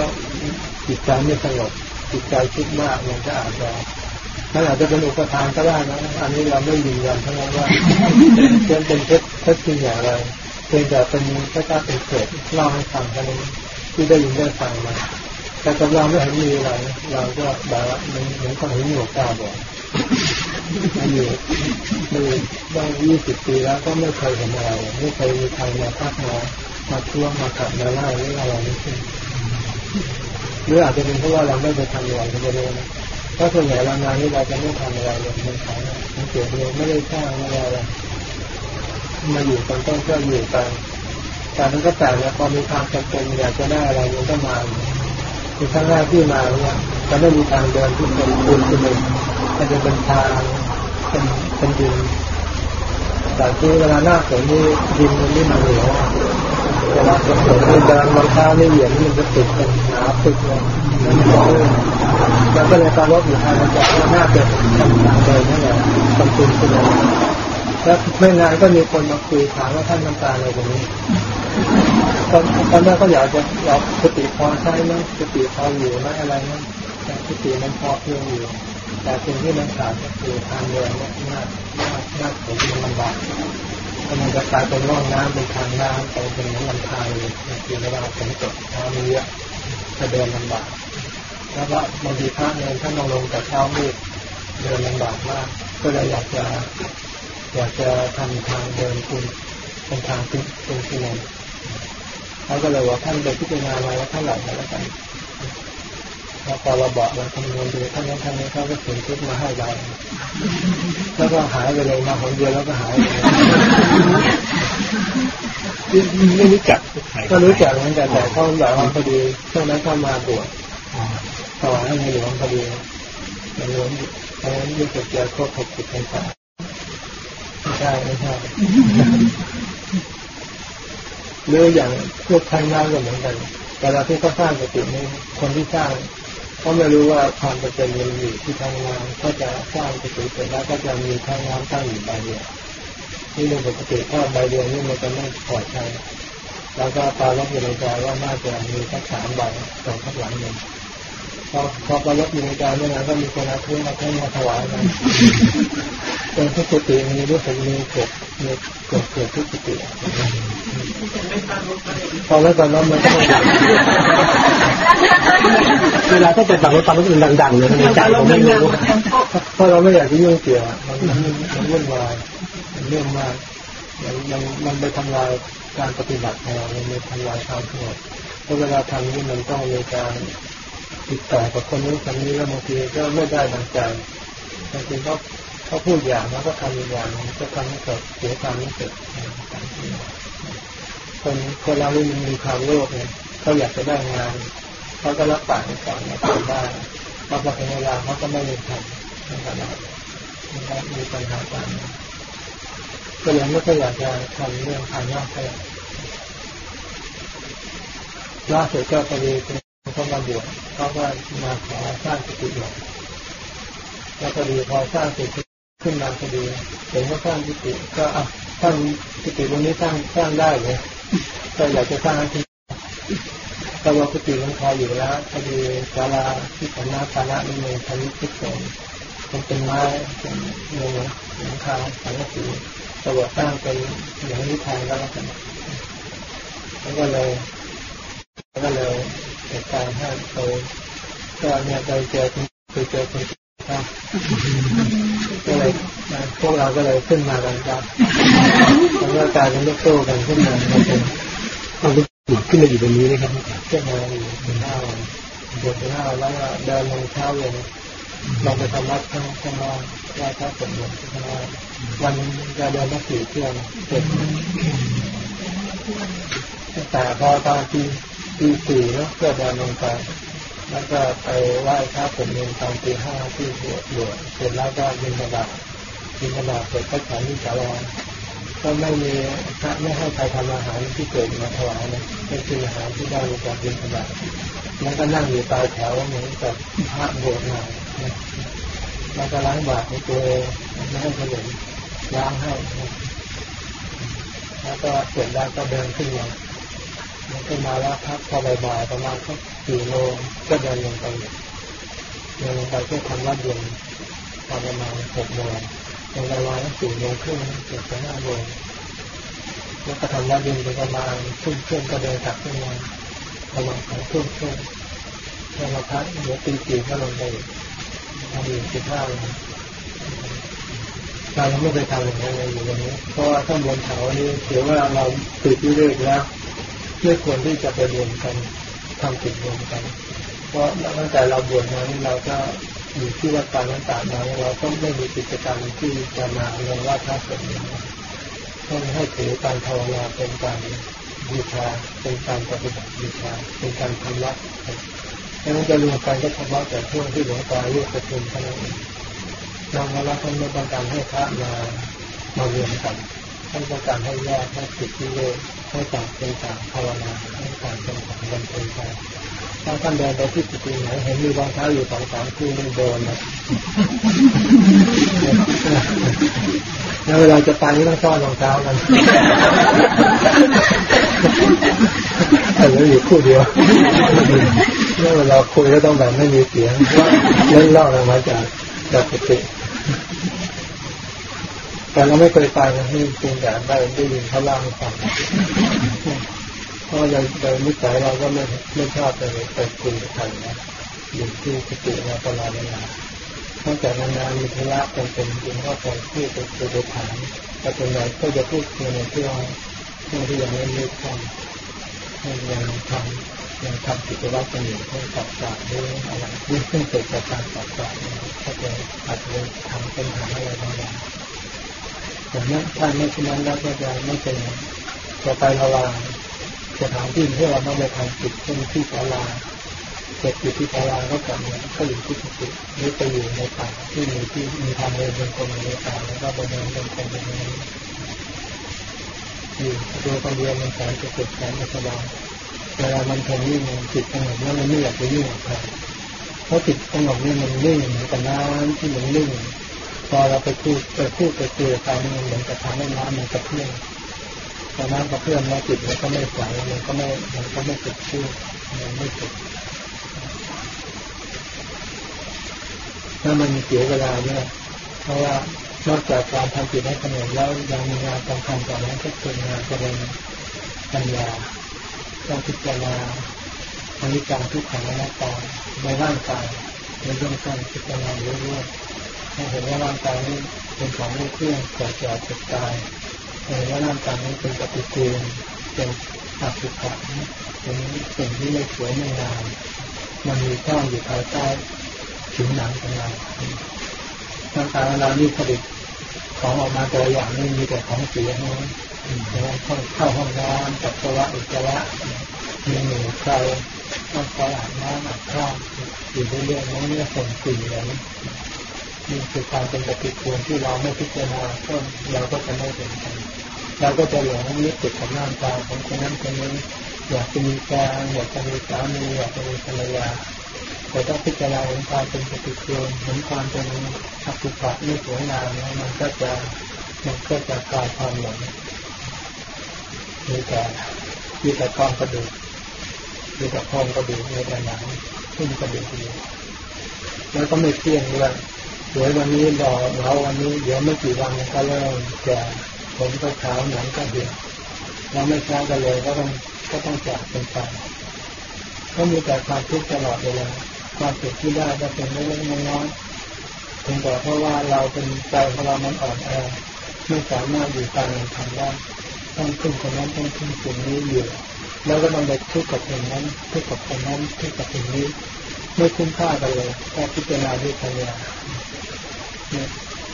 จิตใจไม่สงบ จิตใจคิดมากมันก็อาจจะมันอาจจะเป็นอุปทานก็ได้นะ อันนี้เราไม่ยืนยันเท่านั้นว่าเป็นเป็นเท็จเท็จจริงอย่างไรเพียงแต่เป็นแค่การเป็นเศษเล่าให้ฟังเท่นั้ที่ได้ยินได้ฟังมาแต่กับเราไม่เห็นมีอะไร เราก็แบบมันเหมือนคนเห็นหนวกตาบอกมาอยู่มาอยู่ได้ยี่สิบปีแล้วก็ไม่เคยเห็นอะไรไม่เคยมีใครมาพักมามาท่วงมาขับมาไล่หรืออะไรนี่ขึ้น หรืออาจจะเป็นเพราะว่าเราไม่ไปทำอะไรก็ไม่รู้นะเพราะส่วนใหญ่เรางานนี้เราจะไม่ทำอะไรเลยมันขายมันเสียเงินไม่ได้สร้างไม่ได้อะไรมาอยู่ตอนต้นก็อยู่กันแต่มันก็แต่แล้วพอมีความจำเป็นอยากจะได้อะไรมันก็มาคือครั้งแรกที่มาเนี่ยจะไม่มีทางเดินที่เป็นปูนซีเมนต์จะเป็นทางเป็นเป็นดินแต่ที่เวลาหน้าฝนนี่ดินมันไม่มาเหนียว เวลาฝนตกเดินรองเท้าไม่เหยียบมันจะติดเป็นหนาติดเลยแล้วก็เลยตารถอยู่ทางมันจะหน้าเป็นทางเดินนั่นแหละเป็นปูนซีเมนต์แล้วไม่นานก็มีคนมาคุยถามว่าท่านน้ำตาอะไรตรงนี้ตอนตอนแรกก็อยากจะอยากสติพอใช้ไหมสติพออยู่ไหมอะไรนะแต่สติมันพอเพียงอยู่แต่สิ่งที่มันขาดก็คือทางเดินเนี่ยน่าน่าน่าผมมันลำบาก มันจะกลายเป็นร่องน้ำเป็นทางน้ำไปเป็นน้ำลำธารเลยคือเวลาฝนตกน้ำเยอะจะเดินลำบากแล้วก็บางทีพระเนรท่านลงลงแต่เช้ามืดเดินลำบากมาก ก็เลยอยากจะอยากจะทำทางเดินคุณเป็นทางเป็นเป็นที่นเขาก็เลยว่าท่านไปพิจารณามาแล้วเท่าไหร่แล้วกัน พอเราบอกเราคำนวณดูท่านนั้นท่านนี้เขาก็ถึงคิดมาให้เราแล้วก็หายไปเลยมาคนเดียวแล้วก็หายไปไม่รู้จักก็รู้จักเหมือนกันแต่เขาแบบว่าพอดีช่วงนั้นเข้ามาบวชต่อให้ในหลวงพอดีในหลวงเพราะฉะนั้นรู้สึกจะครบหกสิบพรรษาไม่ใช่ไม่ใช่หรืออย่างพวกทางน้ำก็เหมือนกันเวลาที่เขาสร้างกตินี้คนที่สร้าง เขาไม่รู้ว่าความจำเป็นมันอยู่ที่ทางน้ำก็จะสร้างกติเสร็จแล้วก็จะมีทางน้ำตั้งอยู่ใบเดียวนี่เรื่องปกติถ้าใบเดียวนี่มันจะไม่พอใช้แล้วก็ตาลบอยู่ในใจว่าน่าจะมีสักสามใบสองข้างหลังหนึ่งพอพอปลบอยู่ในใจเมื่อนั้นก็มีคนเอาเครื่องมาให้มาถวายกันเป็นทุกติมีรู้สึกมีเกิดมีเกิดเกิดทุกติ พอแล้วตอนนั้นมันเวลาถ้าจะดังฟังก็จะดังๆเลยในใจผมไม่รู้เพราะเราไม่อยากจะยุ่งเกี่ยวมันมันวุ่นวายมันเรื่องมากมันมันไปทำลายการปฏิบัติของเรามันไปทำลายความสงบเพราะเวลาทำนี้มันต้องมีการติดต่อกับคนนู้นคนนี้แล้วบางทีก็ไม่ได้ดังใจบางทีเขาเขาพูดอย่างแล้วก็ทำอีกอย่างก็ทำให้เกิดเสียความรู้สึก คนคนเรานี่มีความโลภเนี่ยเขาอยากจะได้งานเขาก็รับปากก่อนมาทำได้พอพอถึงเวลาเขาก็ไม่ได้ทำนะครับมีปัญหาการก็เลยไม่ค่อยอยากจะทำเรื่องภายนอกเท่าไหร่ล่าสุดก็พอดีเขามาบวชเขาก็มาขอสร้างสติหน่อยแล้วพอดีพอสร้างสติขึ้นมาพอดีเห็นว่าสร้างสติก็อะสร้างสติตรงนี้สร้างสร้างได้เลย ก็อยากจะสร้างให้แต่ว่าสติมันพออยู่แล้วพอดีศาลาที่สำนักศาลาในเมืองพันธุ์พิเศษมันเป็นไม้เป็นเนื้อหลังคาสังกะสีต่ว่าสร้างเป็นอย่างนี้แทนก็แล้วกันแล้วก็เลยก็เลยเหตุการณ์ให้โตก็เนี่ยไปเจอไปเจอคุณครับ ก็เลยพวกเราก็เลยขึ้นมากันครับแล้วก็กลายเป็นลูกโซ่กันขึ้นมาเป็นเอาลูกขึ้นมาอยู่ตรงนี้นะครับขึ้นมาอยู่หน้าวบนหน้าแล้วเดินลงเช้าเย็นลงไปทำวัดข้างข้างนอกไหว้พระสวดมนต์ข้างนอกวันจะเดินมาสี่เที่ยวเสร็จแต่พอตอนที่ตีสี่แล้วก็เดินลงไป แล้วก็ไปไหว้พระสวดมนต์ตอนตีห้าที่บวชบวชเสร็จแล้วก็บินกระดาษบินกระดาษเสร็จก็ฉันที่ศาลาก็ไม่มีพระไม่ให้ใครทำอาหารที่เกิดมาถวายนะเป็นคืออาหารที่ได้จากบินกระดาษแล้วก็นั่งอยู่ปลายแถวเหมือนกับพระโบวชมาแล้วก็ล้างบาตรให้ตัวเองไม่ให้คนอื่นล้างให้แล้วก็เสร็จแล้วก็เดินขึ้นมา ขึ้นมาแล้วพักพอบ่ายๆประมาณสักสี่โมงก็เดินลงไปเดินลงไปเพื่อทำวัดเย็นตอนประมาณหกโมงลงประมาณสี่โมงครึ่งเกือบจะห้าโมงแล้วก็ทำวัดเย็นไปประมาณทุ่มครึ่งก็เดินกลับขึ้นมาประมาณสองทุ่มครึ่งแล้วมาพักเดี๋ยวตีสี่ก็ลงไปทำอีกสิบห้าวันเราไม่เคยทำอย่างนั้นเลยอยู่ตรงนี้เพราะว่าข้างบนเขานี่ถือว่าเราติดที่เรื่อยแล้ว ไม่ควรที่จะไปรวมกันทำกิจรวมกัน เพราะตั้งแต่เราบวชมานี่เราก็อยู่ที่วัดการนั้นต่างมาเราต้องไม่มีกิจกรรมที่จะมาลงว่าพระสงฆ์ต้องให้ถือการภาวนาเป็นการบูชาเป็นการปฏิบัติบูชาเป็นการทำรักดังนั้นจะรวมกันก็เฉพาะแต่ช่วงที่หลวงตาเรียกประชุมเท่านั้นเองนางวราท่านไม่ต้องการให้พระมามารวมกันท่านต้องการให้แยกให้จิตที่เย ให้ต่างเป็นต่างภาวนาให้ต่างเป็นต่างบันเทิงใจถ้าท่านเดินไปที่จุดไหนเห็นมีรองเท้าอยู่สองสามคู่นี่โดนนะแล้วเวลาจะไปนี่ต้องซ่อนรองเท้ากันแต่แล้วอยู่คู่เดียวเมื่อเวลาคุยก็ต้องแบบไม่มีเสียงว่าเล่นเล่าออกมาจากจากปกติ แต่เราไม่เคยไปนะที่จริงแต่ได้ได้ยินเขาเล่าให้ฟังเพราะโดยโดยนิสัยเราก็ไม่ไม่ชอบไปไปคุยกับใครนะอยู่ที่สติเราตลอดเวลาตั้งแต่นานๆมีธุระเป็นเป็นจริงก็ไปพูดไปไปถามแต่ส่วนใหญ่ก็จะพูดในที่องเราที่ยังไม่รู้ทำยังทำยังทำกิจวัตรกันอยู่เพื่อตัดจากหรืออะไรที่ซึ่งเกิดจากการตัดจากก็จะอาจจะทำเป็นทางอะไรบางอย่าง แต่เมื่อถ้าไม่เช่นนั้นแล้วก็จะไม่เป็นต่อไปเราลาสถานที่ที่เราต้องไปทำจิตเช่นที่ศาลาเกิดจิตที่ศาลาก็กลับมาก็อยู่ที่จิตหรือไปอยู่ในป่าที่มีที่มีทางเดินเป็นคนในป่าแล้วก็ไปเดินเป็นคนในนี้อยู่ตัวคนเดียวมันแสนจะเกิดแสนจะสบายเวลามันทำนี่มันจิตสงบแล้วมันไม่อยากไปยุ่งกับใครเพราะจิตสงบนี่มันนิ่งเหมือนกับน้ำที่มันนิ่ง พอเราไปพูดไปพูดไปเจอใครมันเหมือนกับทางน้ำมันกระเพื่อมพอน้ำกระเพื่อมแล้วจิตมันก็ไม่ใสมันก็ไม่มันก็ไม่ติดชื่อมันไม่ติดถ้ามันเสียเวลาเนี่ยเพราะว่านอกจากการทำจิตให้สงบแล้วยังมีงานสำคัญต่อนั้นก็คืองานแสดงปัญญาต้องพิจารณาอนิจจังทุกขังอนัตตาในร่างกายในเรื่องต้นพิจารณาเรื่อยๆ ให้เห็นว่าร่างกายนี้เป็นของไม่เที่ยงเกิดแก่เจ็บตายเห็นว่าร่างกายนี้เป็นปฏิกูลเป็นอสุภะเป็นสิ่งที่ไม่สวยไม่งามมันมีก้อนอยู่ภายใต้ผิวหนังของเราร่างกายเรานี่ผลิตของออกมาตัวอย่างนี่มีแต่ของเสียทั้งนั้นเข้าเข้าห้องน้ำจับตัวอุจจาระมีหนูใครต้องคอยอาบน้ำอาบข้าวอยู่เรื่อยๆนั่นเนี่ยส่งกลิ่นอะไรนี่ คือความเป็นปฏิกูลที่เราไม่พิจารณาก็เราก็จะไม่เห็นกันเราก็จะหลงยึดติดกับร่างกาของคนนั้นคนนี้อยากจะมีแฟนอยากจะมีสามีอยากจะมีภรรยาแต่ต้องพิจารณาเห็นความเป็นปฏิกูลเห็นความเป็นอัตุปะไม่สวยงามแล้วมันก็จะมันก็จะกลายความหลงมีแต่มีแต่กองกระดูกมีแต่โครงกระดูกมีแต่หนังขึ้นกระดูกอยู่แล้วก็ไม่เที่ยงด้วย วยวันนี้รอเราวันนี้เดี๋ยวไม่กี่วันก็เริ่มแก่ผมก็ขาวหนังก็เหี่ยวเราไม่ช้ากันเลยก็ต้องก็ต้องจากเป็นไปก็มีแต่ความทุกข์ตลอดเวลาความสุขที่ได้ก็เป็นเล็กๆน้อยๆเพียงแต่เพราะว่าเราเป็นใจของเรามันอ่อนแอไม่สามารถอยู่ตามลำพังได้ต้องขึ้นคนนั้นต้องขึ้นสิ่งนี้อยู่แล้วก็ต้องไปทุกข์กับคนนั้นทุกข์กับคนนั้นทุกข์กับสิ่งนี้ ไม่คุ้มค่ากันเลยแค่พิจารณาด้วยปัญญาเนี่ย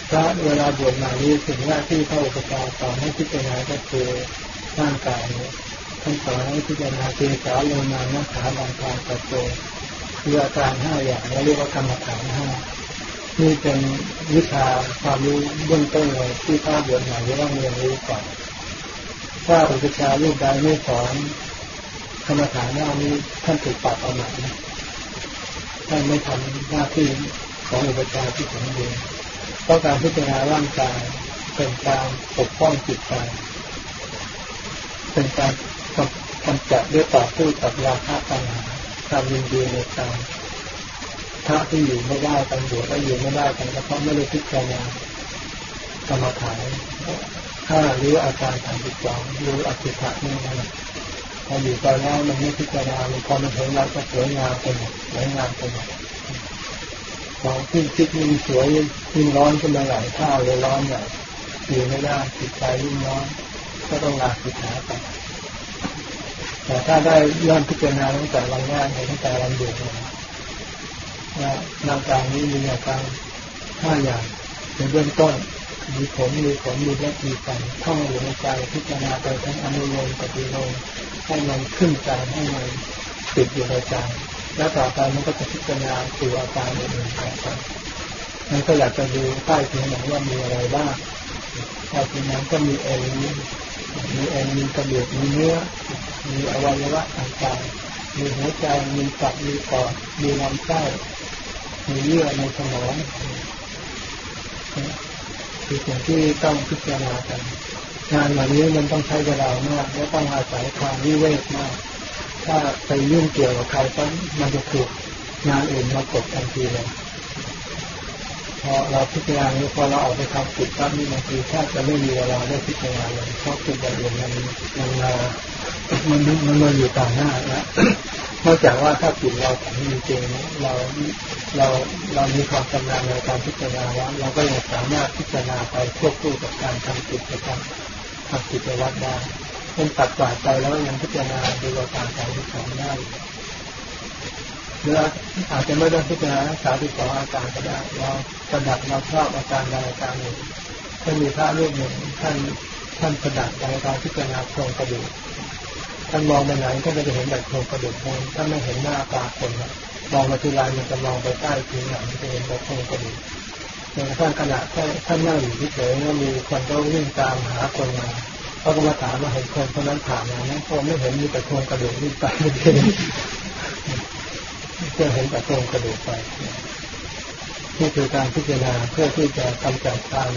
พระเวลาบวชมานี้สิ่งแรกที่พระอุปชารสอนให้พิจารณาก็คือร่างกายเนี่ยท่านสอนให้พิจารณาเกสาโลมานาขาบางกาตัดโตคืออาการห้าอย่างเราเรียกว่ากรรมฐานห้านี่เป็นวิชาความรู้เบื้องต้นเลยที่พระบวชใหม่จะต้องเรียนรู้ก่อนถ้าอุปชาลูกใดไม่สอนกรรมฐานหน้านี้ท่านถูกปรับเอาหมายท่านไม่ทำหน้าที่ของอุปชาที่สมบูรณ์ เพราะการพิจารณาร่างกายเป็นการปกป้องจิตใจเป็นการกำจัดด้วยต่อสู้กับราคะตัณหาความยินดีในกาพระที่อยู่ไม่ได้กันบวชก็อยู่ไม่ได้กันเพราะไม่ได้พิจารณากรรมฐานถ้ารู้อาการทางจิตใจรู้อสุภะนี่นะพออยู่ไปแล้วมันไม่พิจารณาพอมันเห็นแล้วก็สวยงามไปหมดสวยงามไปหมด พอขึ้นคิดยิ่งสวยยิ่งร้อนขึ้นมาหลายข้าวเลยร้อนใหญ่อยู่ไม่ได้จิตใจยิ่งร้อนก็ต้องลาสิกขาไปแต่ถ้าได้เริ่มพิจารณาตั้งแต่วันแรกตั้งแต่วันเดือดว่าร่างกายนี้มีอาการห้าอย่างเป็นเบื้องต้นมีผมมีขนมีเล็บมีฟันท่องอยู่ในใจพิจารณาไปทั้งอนุโลมปฏิโลมให้มันขึ้นใจให้มันติดอยู่ในใจ แล้วต่อไปมันก็จะพิจารณาตัวอาการอื่นๆต่อไปมันก็อยากจะดูใต้ผิวหนังว่ามีอะไรบ้างใต้ผิวหนังก็มีเอ็นมีเอ็นมีกระดูกมีเนื้อ มีอวัยวะต่างๆ มีหัวใจ มีตับ มีปอด มีลำไส้ มีเยื่อในสมองคือสิ่งที่ต้องพิจารณากัน งานวันนี้มันต้องใช้เวลามากและต้องอาศัยความวิเวกมาก ถ้าไปยุ่งเกี่ยวกับใครก็มันจะถูกงานอื่นมากดทันทีเลยพอเราพิจารณานี้พอเราออกไปทำกิจปั๊บนี่บางทีแทบจะไม่มีเวลาได้พิจารณาเลยเพราะกิจอย่างอื่นมันมันมามันมันมาอยู่ต่างหน้าแล้วนอกจากว่าถ้าจิตเราแข็งจริงๆเราเราเรามีความชำนาญในการพิจารณาแล้วเราก็ยังสามารถพิจารณาไปควบคู่กับการทำกิจกรรมทำกิจวัตรได้ เป็นตัดกวาดไปแล้วยังพิจารณาดูอาการสายที่สองได้หรืออาจจะไม่ต้องพิจารณาสาที่สองอาการก็ได้เราประดับเราชอบอาการใดอาการหนึ่งถ้ามีพระรูปหนึ่งท่านท่านประดับในการพิจารณาโครงกระดูกท่านมองไปไหนก็จะเห็นแบบโครงกระดูกคนถ้านไม่เห็นหน้าตาคนมองมาทีไรมันจะมองไปใต้ผิวหนังจะเห็นแบบโครงกระดูกในกระทั่งขณะท่านนั่งอยู่ที่เฉยก็มีคนก็วิ่งตามหาคนมา เขาก็มาถามว่าเห็นคนคนนั้นผ่านมานะพอไม่เห็นมีแต่โครงกระดูกวิ่ไปจะเห็นแต่โครงกระดูกไปนี่คือการพิจารณาเพื่อที่จะกำจัดความ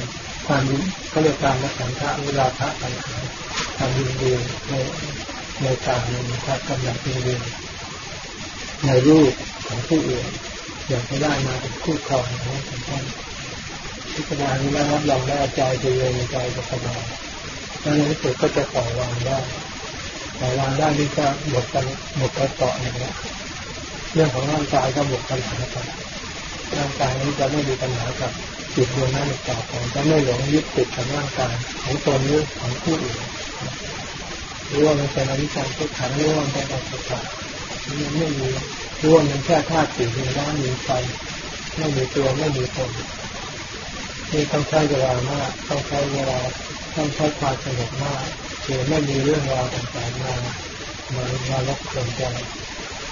ความเขาเรียกการรักษาระเวลาพระปัญหาความยินดีในในการมีความกำลังยินดีในรูปของผู้อื่นอย่างที่ได้มาเป็นคู่ครองของท่านพิจารณานี้แล้วรับรองได้ใจจะเย็นใจจะสบาย แล้วในที่สุดก็จะปล่อยวางได้ปล่อยวางได้นี่ก็หมดกันหมดกระเกาะอย่างนี้เรื่องของร่างกายก็หมดปัญหาไปร่างกายนี้จะไม่มีปัญหากับจิตดวงนั้นต่อไปจะไม่หลงยึดติดกับร่างกายของตนหรือของผู้อื่นรู้ว่ามันเป็นอนิจจังทุกขังรู้ว่ามันเป็นอสุภะมันไม่มีรู้ว่ามันแค่ธาตุสี่มีน้ำมีไฟไม่มีตัวไม่มีตนนี่ต้องใช้เวลามากต้องใช้เวลา ต้องใช้ความสงบมากคือไม่มีเรื่องราวต่างๆมามามาลบกวนใจ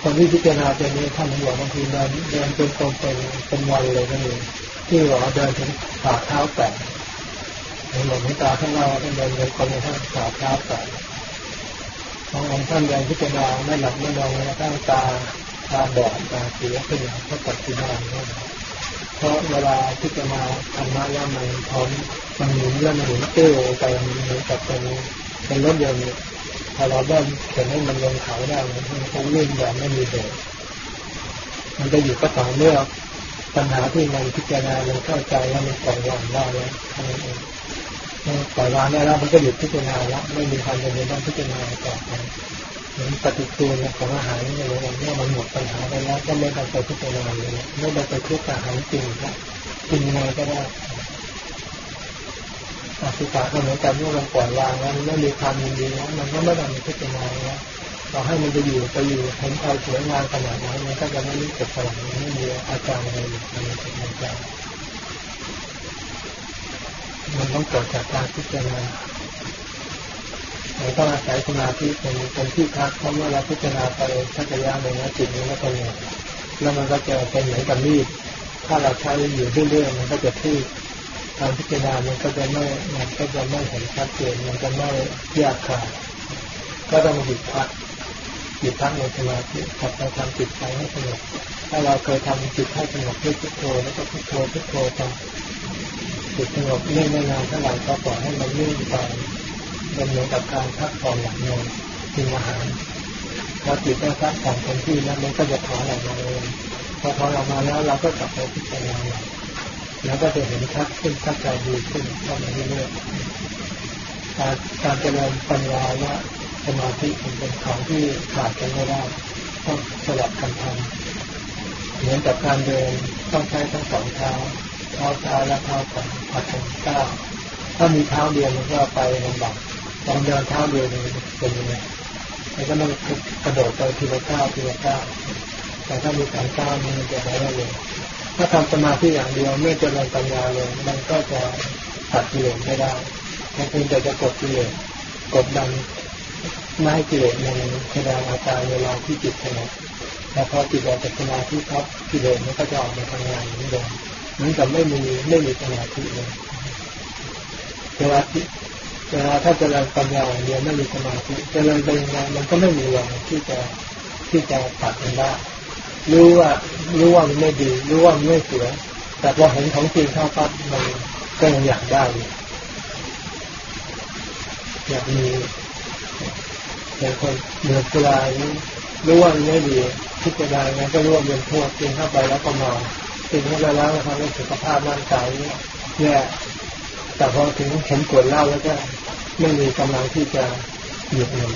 คนที่พิจารณาเจนี้ท่านบอกบางทีเดินเดินเป็นตรงเป็นเป็นวันเลยก็มีที่บอกเดินถึงฝ่าเท้าแตะในหลวงตาท่านเล่าท่านเดินเดินคนในท่านฝ่าเท้าแตะขององค์ท่านเดินพิจารณาไม่หลับไม่นอนเลยตั้งตาตาบอดตาเสียขึ้นอย่างพระปฏิบัติ เพราะเวลาพิจารณาธรรมะแล้วมันพร้อมมันหมุนแล้วมันหมุนเตี้ยวไปเหมือนกับเป็นเป็นรถยนต์พอเราได้เขียนให้มันลงเขาได้มันคงวิ่งแบบไม่มีเบรกมันจะอยู่ก็ต่อเมื่อปัญหาที่มันพิจารณามันเข้าใจแล้วมันปล่อยวางได้แล้วเท่านั้นเองปล่อยวางได้แล้วมันก็หยุดพิจารณาแล้วไม่มีความจำเป็นต้องพิจารณาต่อไป เหมือนปฏิกูลของอาหารนี่เลยว่าเมื่อมันหมดปัญหาไปแล้วก็ไม่ต้องไปพิจารณาเลยไม่ต้องไปทุกข์อาหารจริงครับกินยังไงก็ได้อสุภะก็เหมือนกันเมื่อมันปล่อยวางแล้วไม่มีความยินดีแล้วมันก็ไม่ต้องพิจารณาแล้วต่อให้มันจะอยู่ไปอยู่เห็นใครสวยงามขนาดไหนมันก็จะไม่รู้สึกอะไรไม่มีอาการอะไรอยู่ในใจมันต้องเกิดจากการพิจารณา เราต้องอาศัยสมาธิเป็นเป็นที่พักเพราะเมื่อเราพิจารณาไปสักระยะหนึ่งแล้วจิตมันก็จะเหนื่อยแล้วมันก็จะเป็นเหมือนกับมีดถ้าเราใช้อยู่เรื่อยๆมันก็จะทื่อการพิจารณามันก็จะไม่มันก็จะไม่เห็นชัดเจนมันจะไม่แยกขาดก็ต้องหยุดพักหยุดพักในสมาธิขับไปทำจิตใจให้สงบถ้าเราเคยทำจิตให้สงบด้วยพุทโธแล้วก็พุทโธพุทโธไปจิตสงบเรื่อยๆนานเท่าไหร่ก็ปล่อยให้มันนิ่งไป เป็นเหมือนกับการพักผ่อนหลังนอนกินอาหารพอจิตได้พักผ่อนเต็มที่แล้วมันก็จะถอนออกมาเองพอถอนออกมาแล้วเราก็กลับไปพิจารณาแล้วก็จะเห็นชัดขึ้นชัดใจดีขึ้นเข้ามาเรื่อยๆการการเจริญปัญญาและสมาธิเป็นของที่ขาดกันไม่ได้ต้องสลับกันทำเหมือนกับการเดินต้องใช้ทั้งสองเท้าเท้าซ้ายและเท้าขวาผัดกันก้าวถ้ามีเท้าเดียวมันก็ไปลำบาก ตอนเดินเท้าเดียวมันเป็นยังไงมันก็ต้องกระโดดไปทีละก้าวทีละก้าวแต่ถ้ามีการก้าวมันจะได้เลยถ้าทำสมาธิอย่างเดียวไม่เจริญปัญญาเลยมันก็จะตัดกิเลสไม่ได้มันเป็นแต่จะกดกิเลสกดดันไม่ให้กิเลสมันแสดงอาการเวลาที่จิตสงบแต่พอจิตออกจากสมาธิครับกิเลสมันก็จะออกมาทำงานเหมือนเดิมเหมือนกับไม่มีไม่มีสมาธิเลยเวลาที่ เวลาถ้าเจริญปัญญาอย่างเดียวไม่มีสมาธิเจริญไปยังไงมันก็ไม่มีแรงที่จะที่จะตัดมันได้รู้ว่ารู้ว่ามันไม่ดีรู้ว่ามันไม่เสียแต่พอเห็นของจริงเข้าปั๊บมันก็ยังอยากได้อยากมีแต่คนเดือดกลายรู้ว่ามันไม่ดีพิจารณาไงก็รู้ว่าเป็นโทษกินเข้าไปแล้วก็เมากินเข้าไปแล้วทำให้สุขภาพร่างกายแย่ แต่พอถึงเห็นกวดเหล้าแล้วก็ไม่มีกำลังที่จะหยุดมัน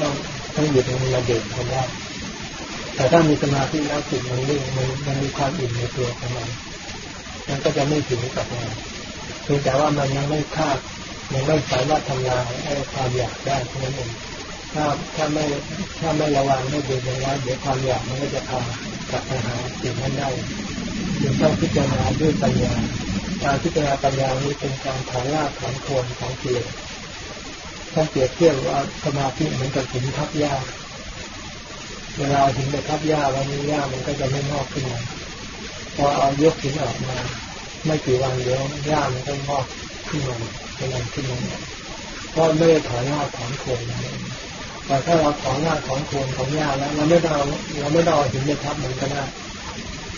ต้องต้องหยุดมันมาเด่นคนได้แต่ถ้ามีสมาธิแล้วจิตมันนิ่งมันมันมีความอิ่มในตัวของมันมันก็จะไม่ถึงกับมันเพียงแต่ว่ามันยังไม่คาดมันไม่สามารถทำลายไอ้ความอยากได้เท่านั้นเองถ้าถ้าไม่ถ้าไม่ระวังไม่ดูอย่างเดี๋ยวความอยากมันก็จะพากลับไปหาสิ่งนั้นได้จึงต้องพิจารณาด้วยปัญญา การพิจารณาปัญญานี้เป็นการถอนรากถอนโคนของเกียรติต้องเปรียบเทียบว่าสมาธิเหมือนกับหินทับหญ้าเวลาหินไปทับหญ้าวันนี้หญ้ามันก็จะไม่งอกขึ้นมาพอเอายกหินออกมา ไม่กี่วันเดียวหญ้ามันก็งอกขึ้นมาเป็นอันขึ้นมาเพราะไม่ได้ถอนรากถอนโคนแต่ถ้าเราถอนรากถอนโคนของหญ้าแล้วเราไม่ต้องเราไม่ต้องเอาหินไปทับมันก็ได้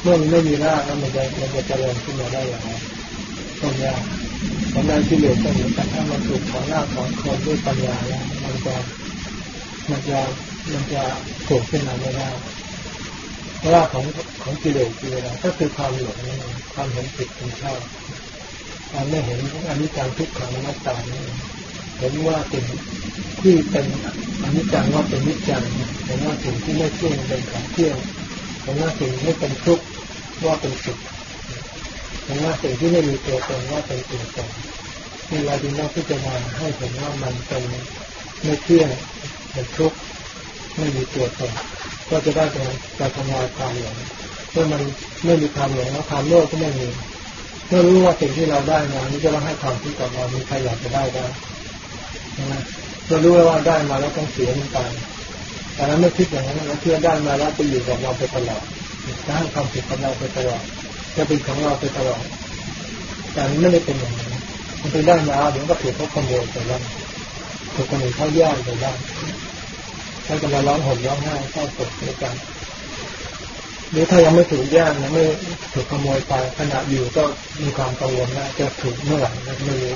เมื่อมันไม่มีรากแล้วมันจะมันจะเจริญขึ้นมาได้อย่างไร ปัญญาปัญญาที่เหลือก็เหมือนกันถ้ามันถูกถอหนรากถอนโคนด้วยปัญญาแล้วมันจะมันจะมันจะโผล่ขึ้นมาไม่ได้เพราะว่าของของกิเลสคืออะไรก็คือความหลงนี่ความเห็นผิดเป็นชอบความไม่เห็นอันนี้การทุกขังนัตตานี่เห็นว่าสิ่งที่เป็นอันนิจจังว่าเป็นนิจจังเห็นว่าสิ่งที่ไม่เที่ยงเป็นของเที่ยงเห็นว่าสิ่งที่เป็นทุกข์ว่าเป็นสุข ห็นว่าสิ่งที่ไม่มีตัวตนว่าเป็นตัวตนนี่เราจึงต้องพิจารณาให้เห็นว่ามันเป็นไม่เที่ยงเป็นทุกข์ไม่มีตัวตนก็จะได้เป็นการทำลายความหลงเมื่อมันไม่มีความหลงแล้วความโลภก็ไม่มีเมื่อรู้ว่าสิ่งที่เราได้มานี้จะมาให้ความที่กับเรามีใครอยากจะได้ได้นะเรารู้ว่าได้มาแล้วต้องเสียมันไปแต่นั้นไม่คิดอย่างนั้นเราเชื่อได้มาแล้วจะอยู่กับเราไปตลอดจะให้ความสุขกับเราไปตลอด จะเป็นของเราไปตลอดแต่ไม่ได้เป็นอย่างนั้นมันไปได้มาเดี๋ยวก็ถูกเขาขโมยไปแล้วถูกคนอื่นเขาแย่งไปได้ถ้าจะมาร้องห่มร้องไห้เศร้าโศกด้วยกันหรือถ้ายังไม่ถูกแย่งยังไม่ถูกขโมยไปขณะอยู่ก็มีความกังวลว่าจะถูกเมื่อไหร่ไม่รู้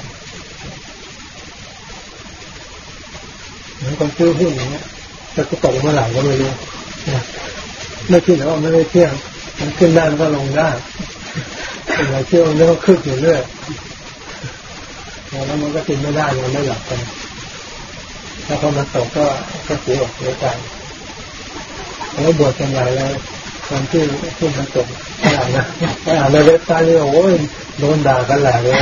เหมือนคนซื้อหุ้นอย่างเงี้ยจะตกเมื่อไหร่ก็ไม่รู้ไม่คิดว่าไม่ได้เที่ยงมันขึ้นได้มันก็ลงได้ เป็นอะไรเที่ยวมันก็ขึ้นอยู่เรื่อยแล้วมันก็กินไม่ได้มันไม่หลับกันถ้าพอมันตกก็ก็เสียอกเสียใจแล้วบวชกันใหญ่เลยคนที่ที่มันตกอ่านนะไอ่านในเว็บไซต์นี่โอ้ยโดนด่ากันแหลกเลย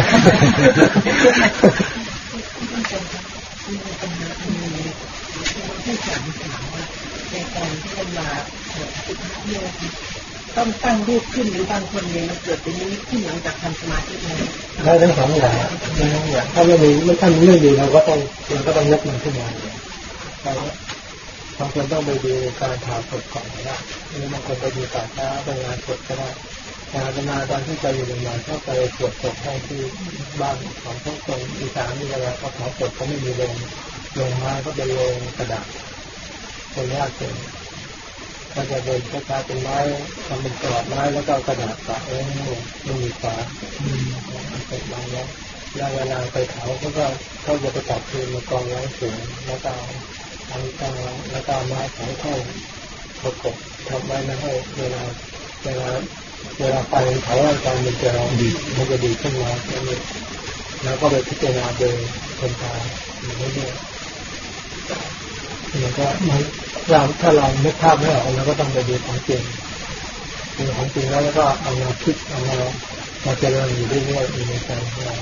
ต้อ ต้องตั้งรูปขึ้นหรือบางคนเนี่ยมันเกิดเป็นนิมิตขึ้นหลังจากทำสมาธิแล้วได้ทั้งสองอย่างได้ทั้งอย่างถ้าไม่มีไม่ท่านเรื่องดีเราก็ต้องเราก็ต้องยกมันขึ้นมาเราบางคนต้องไปดูการผ่าศพก่อนนะหรือบางคนไปดูป่าช้าไปงานศพก็ได้งานมาตอนที่ไปอยู่ใหม่ๆก็ไปตรวจศพให้ที่บ้านของพวกคนอีสานนี่เวลาเขาเผาศพเขาไม่มีโรงโรงไม้ก็เป็นโรงกระดาษคนยากเกิน ก็จะเดินช้าๆเป็นไม้ทำเป็นกรอบไม้แล้วก็กระดาษปะเองไม่มีฝาเป็นไม้แล้วแล้วเวลาไปเผาเขาก็เขาจะไปตัดคืนมากองไว้สูงแล้วก็เอาอันตั้งแล้วก็ไม้สองท่อนประกบทำไว้ไม่ให้เวลาเวลาเวลาไฟเผาร่างกายมันจะดีมันจะดีขึ้นมาแล้วก็ไปพิจารณาโดยคนตายอยู่เรื่อยๆมันก็มัน เราถ้าเราไม่ภาพไม่ออกเราก็ต้องไปดูของจริงดูของจริงแล้วก็เอามาคิดเอามามาเจริญอยู่เรื่อยๆอยู่ในใจของเรา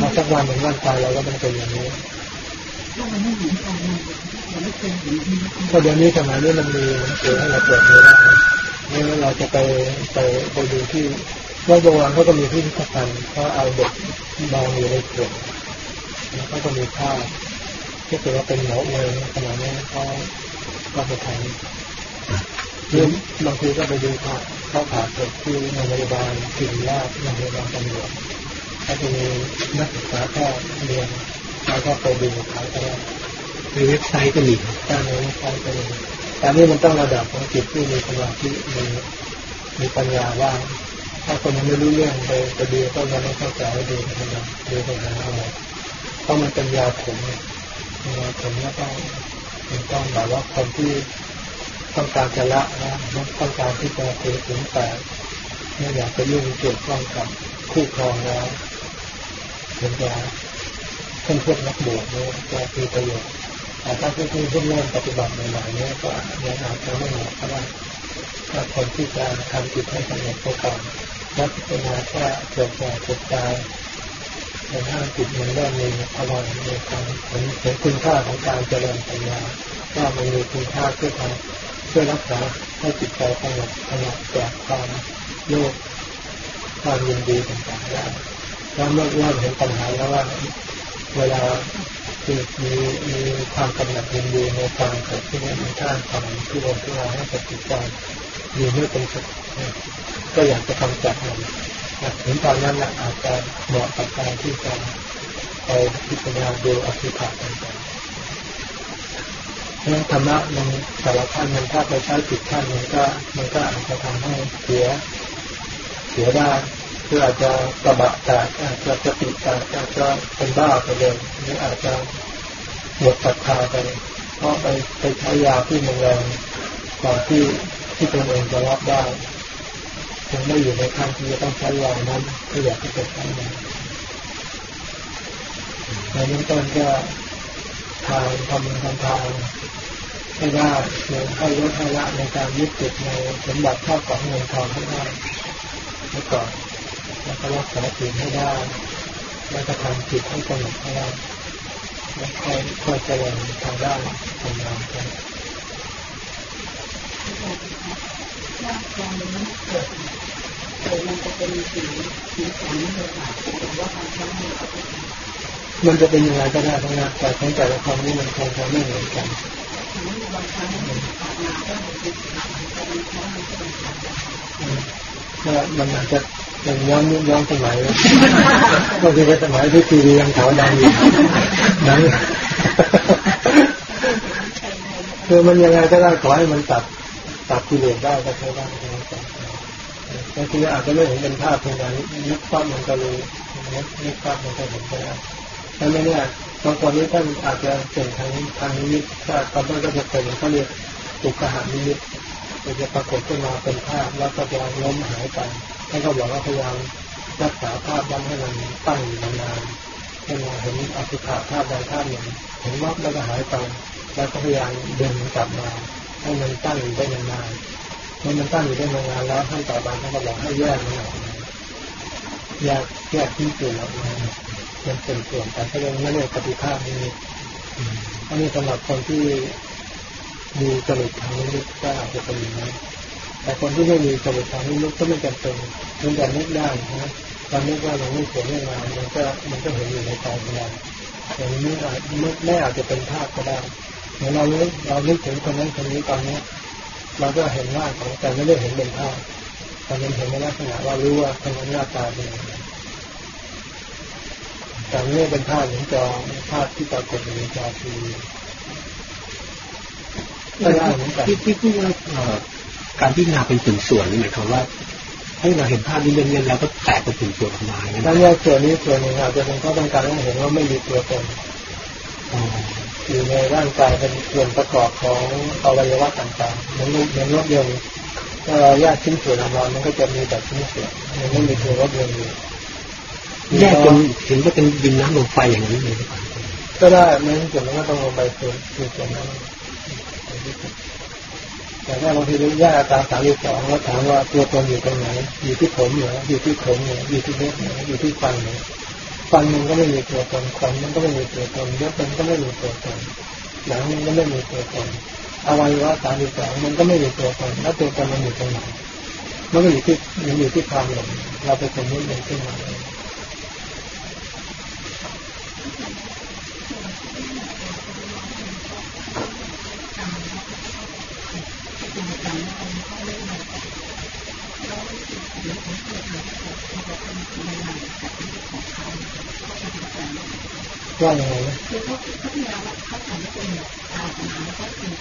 มาสักวันหนึ่งวันตายเราก็ต้องเป็นอย่างนี้เพราะเดี๋ยวนี้สมัยนี้มันมีหนังสือให้เราเปิดดูได้ไม่เราจะไปไปไปดูที่ว่าโบราณเขาก็มีที่พิพิธภัณฑ์เขาเอาเด็กมองอยู่ในขวดแล้วก็มีภาพที่ถือว่าเป็นหมอเองขณะนี้เขา ก็ไปทำหรือบางทีก็ไปดูข่าวเข้าผ่าเกิดที่โรงพยาบาลสิริราชโรงพยาบาลตำรวจก็จะมีนักศึกษาแพทย์เรียนแล้วก็ไปดูเขาก็ได้ในเว็บไซต์ก็มีการในเว็บไซต์ก็มีแต่นี่มันต้องระดับของจิตที่มีสมาธิมีมีปัญญาว่างถ้าคนยังไม่รู้เรื่องไปไปดูก็ยังไม่เข้าใจดูทำไมดูไปทำอะไรเพราะมันเป็นยาผมยาผมแล้วต้อง มันต้องแบบว่าคนที่ต้องการจะละนะต้องการที่จะถือถึงแต่ไม่อยากไปยุ่งเกี่ยวข้องกับคู่ครองแล้วถึงจะเพื่อนเพื่นักบวชเนี่ยจะมีประโยชน์แต่ถ้าเพื่อนเพื่อนเริ่มปฏิบัติใหม่ๆเนี่ยก็ยังอาจจะไม่เหมาะก็ได้ถ้าคนที่จะทำจิตให้สงบไปก่อนแล้วพิจารณาแค่เกิดแก่เกิดตาย ในห้าจิตมันเริ่มมีพลังในการเห็นเห็นคุณค่าของการเจริญปัญญาว่ามันมีคุณค่าเพื่อทำเพื่อรักษาให้จิตใจสงบสงบจากความโลภความยินดีต่างๆได้แล้วเมื่อเริ่มเห็นปัญหาแล้วว่าเวลาคือมีมีความกำหนัดยินดีในความเกิดขึ้นในท่านความที่เราที่เราให้กับจิตใจมีไม่เป็นสุขก็อยากจะกำจัดมัน ถึงตอนนั้นอาจจะเหมาะกับการที่จะไปพิจารณาดูอภิธรรมต่างๆเพราะธรรมะมันแต่ละท่านมันถ้าไปใช้ผิดท่านมันก็มันก็อาจจะทำให้เสีย เสียได้คืออาจจะกระบะแตกอาจจะสติแตกอาจจะเป็นบ้าไปเลยหรืออาจจะหมดศรัทธาไปเพราะไปไปใช้ยาที่มันแรงกว่าที่ที่ตนเองจะรับได้ ยังไม่อยู่ในขั้นที่จะต้องใช้ยานั้นก็อยากที่จะใช้ยาในเบื้องต้นก็ทางทำบุญทำทานให้ได้หรือให้ลดให้ละในการยึดติดในสมบัติข้าวของเงินทองให้ได้ไว้ก่อนแล้วก็รักษาศีลให้ได้แล้วก็ทำจิตให้สงบให้ได้แล้วค่อยค่อยเจริญทางด้านปัญญาไป เป็นสีสีสันเลยค่ะแต่ว่าบางครั้งมันก็เป็นมันจะเป็นยังไงก็ได้ทั้งนั้นแต่ของแต่ละความนี้มันคงจะไม่เหมือนกันบางครั้งมันผ่านมาก็เป็นสีขาวแต่บางครั้งมันก็เป็นขาวอืมก็มันอาจจะเป็นย้อนยุคย้อนสมัยก็คือเป็นสมัยที่ทีวียังขาวดำอยู่นั้นคือมันยังไงก็ได้ขอให้มันตัดตัดกิเลสได้ก็ใช้ได้ทั้งนั้น บางทีอาจจะไม่เห็นเป็นภาพเพียงแต่นึกภาพมันก็รู้นึกนึกภาพมันก็เห็นได้แล้วไม่เนี่ยบางคนนี้ท่านอาจจะเก่งทางทางนิมิตถ้าตอนนั้นก็จะเป็นเขาเรียกตุกหานิมิตจะปรากฏขึ้นมาเป็นภาพแล้วก็จะล้มหายไปท่านก็บอกว่าพยายามรักษาภาพนั้นให้มันตั้งอยู่นานๆให้มาเห็นอสุภะภาพใดภาพหนึ่งเห็นวับแล้วก็หายไปแล้วก็พยายามเดึงมันกลับมาให้มันตั้งอยู่ได้นานๆ มื่อมันตั้งอยู่ได้นานแล้วท่านต่อไปท่านก็บอกให้แยกมันออกมาแยกแยกที่ส่วนออกมาเป็นส่วนๆแต่ก็ยังไม่เรียกปฏิภาคนี้อันนี้สำหรับคนที่มีจริตทางนิมิตก็อาจจะเป็นอย่างนั้นแต่คนที่ไม่มีจริตทางนิมิตก็ไม่จำเป็นมันจะนึกได้นะตอนนึกว่ามันไม่สวยไม่งามมันก็มันก็เห็นอยู่ในใจของเราอย่างนี้อาจไม่ไม่อาจจะเป็นภาพก็ได้เหมือนเรานึกเรานึกถึงคนนั้นคนนี้ตอนนี้ เราก็เห็นว่าของแต่ไม่ได้เห็นเป็นภาพแต่มันเห็นในลักษณะว่ารู้ว่าคนนั้นหน้าตาเป็นยังไงแต่ไม่ได้เป็นภาพเหมือนจอภาพที่ปรากฏอยู่ในจอทีวีก็ได้เหมือนกันที่ที่พูดว่าเอ่อการพิจารณาเป็นส่วนๆนี่หมายความว่าให้เราเห็นภาพนี้เล่นๆแล้วก็แตกเป็นส่วนๆออกมาอย่างถ้านั้นแยกส่วนนี้ส่วนหนึ่งอาจจะเป็นเพราะต้องการให้เห็นว่าไม่มีตัวตน อ๋ออยู่ในร่างกายเป็นส่วนประกอบของอวัยวะต่างๆเหมือนรถเหมือนรถยนต์ถ้าเราแยกชิ้นส่วนออกมามันก็จะมีแต่ชิ้นส่วนมันไม่มีตัวรถยนต์อยู่แยกจนเห็นว่าเป็นดินน้ำลมไฟอย่างนี้เลยหรือเปล่าก็ได้ไม่งั้นส่วนมันก็ต้องลงไปส่วนส่วนนั้นแต่ถ้าบางทีเราแยกอาการสามสองแล้วถามว่าตัวตนอยู่ตรงไหน อยู่ที่ผมเหรออยู่ที่ขนเหรออยู่ที่เล็บเหรออยู่ที่ฟันเหรอ ฟันมันก็ไม่มีตัวตนขนมันก็ไม่มีตัวตนเล็บมันก็ไม่มีตัวตนหนังมันก็ไม่มีตัวตนอวัยวะสามสองมันก็ไม่มีตัวตนแล้วตัวตนมันอยู่ตรงไหนมันก็อยู่ที่มันอยู่ที่ความหลงเราไปสมมติมันขึ้นมาเอง ว่ายังไงนะคือเขาเขาพยายามเขาทำให้เป็นแบบตายมาแล้วก็คือ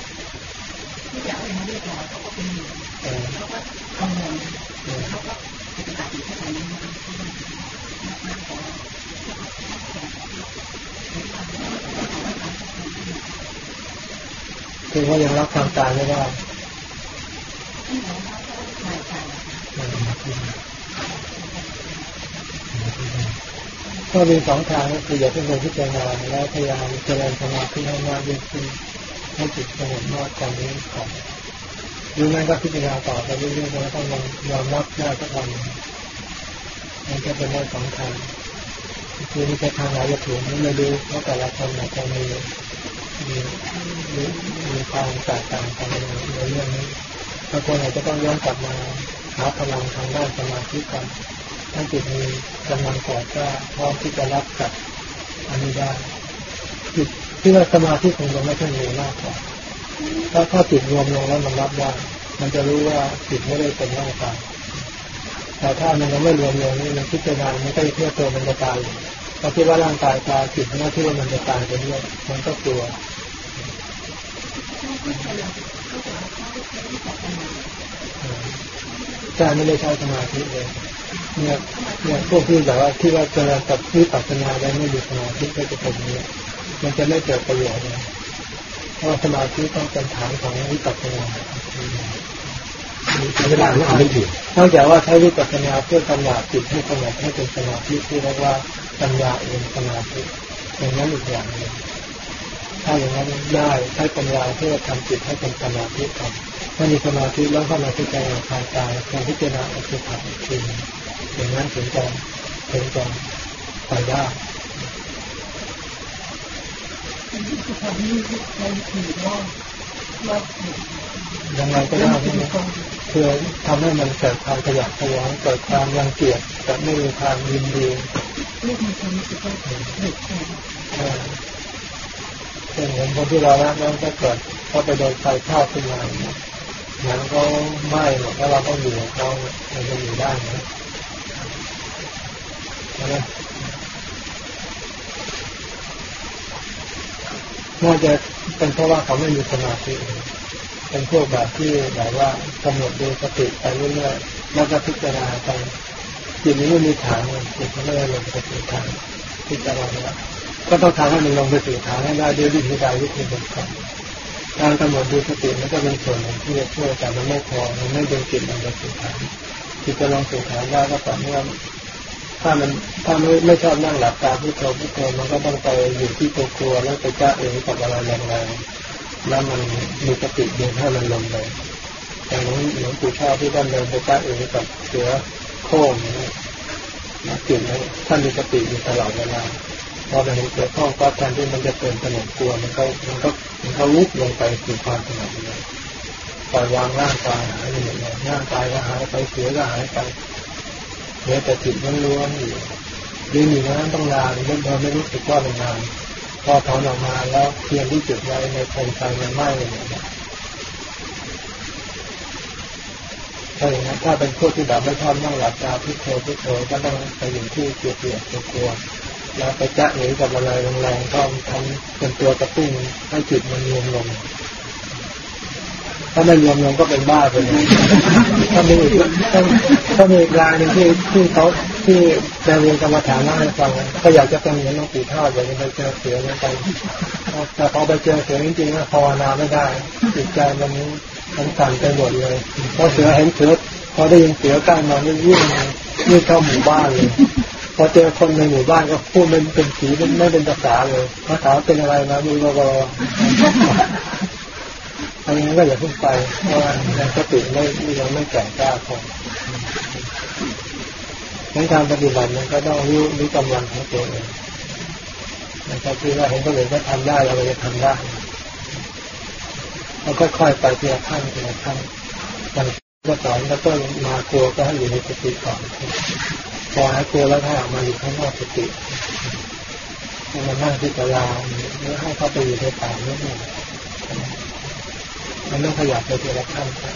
ที่จะเอามาเรียกร้อยเขาก็เป็นอยู่เออเขาก็กังวเออเขาก็ปฏิบัติอยู่แค่ไหนนั้นคือว่ายังรับความตายไม่ได้ ที่เราใช่ใช่ ก็มีสองทางก็คืออย่าเพิ่งไปพิจารณาแล้วพยายามเจริญสมาธิให้มากยิ่งขึ้นให้จิตสงบมากกว่านี้ก่อนหรือไม่ก็พิจารณาต่อไปเรื่อยๆแล้วต้องยอมรับได้ทุกวันมันก็เป็นได้สองทางคือมีแค่ทางไหนจะถูกไม่รู้เพราะแต่ละคนอาจจะมีมีมีมีความแตกต่างกันในเรื่องนี้บางคนอาจจะต้องย้อนกลับมาหาพลังทางด้านสมาธิก่อน ถ้าจิตมีกำลังก่อก็พร้อมที่จะรับกับอันนี้ได้จิตที่ว่าสมาธิของเราไม่ใช่มีมากกว่าถ้าถ้าจิตรวมลงแล้วมันรับได้มันจะรู้ว่าจิตไม่ได้เป็นร่างกายแต่ถ้ามันยังไม่รวมลงนี่มันคิดไปนานมันก็จะเพื่อตัวมันจะตายอยู่พอคิดว่าร่างกายตายจิตมันก็คิดว่ามันจะตายไปด้วยมันก็กลัวใช่ไม่ได้ใช้สมาธิเลย เนี่ยเนี่ยพวกที่แบบว่าที่ว่าเจริญกับวิปัสสนาได้ไม่อยู่สมาธิก็จะเป็นอย่างนี้มันจะไม่เกิดประโยชน์เลยเพราะว่าสมาธิต้องเป็นฐานของวิปัสสนาใช้เวลาไม่เอาไม่อยู่นอกจากว่าใช้วิปัสสนาเพื่อกำลังจิตให้สงบให้เป็นสมาธิที่เรียกว่าปัญญาเองสมาธิอย่างนั้นอีกอย่างหนึ่งถ้าอย่างนั้นได้ใช้ปัญญาเพื่อทำจิตให้เป็นสมาธิก่อนถ้ามีสมาธิแล้วเข้ามาพิจารณาทางกายการพิจารณาอสุภะอีกที อย่างนั้นถึงจะถึงจะไปได้ยังไงก็ได้ใช่ไหมเพื่อทำให้มันเกิดความขยันขยายเกิดความรังเกียจแต่ไม่มีความยินดีเรียกมีความรู้สึกว่าเด็กแทนเออเช่นเห็นคนที่เรารักนั้นก็เกิดเขาไปโดนไฟคลอกขึ้นมาเนี่ยงั้นก็ไหม้หมดแล้วเราต้องอยู่เขาเราจะอยู่ได้ไหม ใช่ไหมน่าจะเป็นเพราะว่าเขาไม่มีสมาธิเป็นพวกแบบที่แบบว่ากำหนดดูสติไปเรื่อยๆแล้วก็พิจารณาไปจิตนี้ไม่มีฐานจิตมันไม่ได้ลงไปสู่ฐานพิจารณาก็ต้องทำให้มันลงไปสู่ฐานให้ได้ด้วยวิธีการวิธีการการกำหนดดูสติมันก็เป็นส่วนหนึ่งที่จะช่วยแต่มันไม่พอมันไม่ดึงจิตลงไปสู่ฐานจิตจะลงสู่ฐานได้ก็ต่อเมื่อ ถ้ามันถ้าไม่ไม่ชอบนั่งหลับตาพุทโธพุทโธมันก็ต้องไปอยู่ที่ตัวกลัวแล้วไปจ้าเองกับอะไรแรงๆแล้วมันมีสติเดึงให้มันลงไปอย่างนี้หลวงปู่ชอบที่ท่านเดินไปจ้าเองกับเสือโค้งนี่นะจิตนั้นท่านมีสติอยู่ตลอดเวลาพอไปเห็นเสือโค้งก็แทนที่มันจะเตือนสนุกกลัวมันก็มันก็มันก็ลุกลงไปสู่ความสงบเลยปล่อยวางร่างกายหายไปหมดเลยร่างกายก็หายไปเสือก็หายไป เหลือแต่จิตล้วนๆอยู่ยืนอยู่นั้นต้องนานเมื่อเราไม่รู้สึกว่าเป็นนานพอถอนออกมาแล้วเพียงที่จุดไว้ในโคมไฟมันไหม้เลยถ้าอย่างนั้นถ้าเป็นพวกที่แบบไม่ชอบนั่งหลับตาพิโธพิโธก็ต้องไปอยู่ที่เกลียดๆกลัวแล้วไปจ้าเอ๋กับอะไรแรงๆก็ทำเป็นตัวกระตุ้นให้จิตมันรวมลง ถ้าไม่รวมลงก็เป็นบ้าไปเลยถ้ามีอีกถ้าถ้ามีอีกรายหนึ่งที่ที่เขาที่ในเรียนกรรมฐานเล่าให้ฟังเขาอยากจะเป็นเหมือนหลวงปู่ทอดอยากจะไปเจอเสือเหมือนกันแต่พอไปเจอเสือจริงๆภาวนาไม่ได้จิตใจมันมันสั่นไปหมดเลยพอเสือเห็นเสือพอได้ยินเสือกล้มานี่วิ่งวิ่งเข้าหมู่บ้านเลยพอเจอคนในหมู่บ้านก็พูดเป็นเป็นสีไม่เป็นภาษาเลยภาษาเป็นอะไรนะมีบอ อันนี้ก็อย่าพิ่งไปเพราะว่ายังสติไม่ยังไม่แก่กล้าพอในการปฏิบัติมันก็ต้องรู้รู้กำลังของตัวเองนะครับคือว่าเห็นคนอื่นก็ทำได้เราก็จะทำได้เราก็ค่อยไปทีละขั้นทีละขั้นอย่างก็สอนแล้วก็มากลัวก็ให้อยู่ในสติก่อนพอหายกลัวแล้วให้ออกมาอยู่ข้างนอกสติให้มันนั่งที่ตารางหรือให้เขาไปอยู่ในป่าเนี่ย มันต้องขยับไปทีละขั้นครับ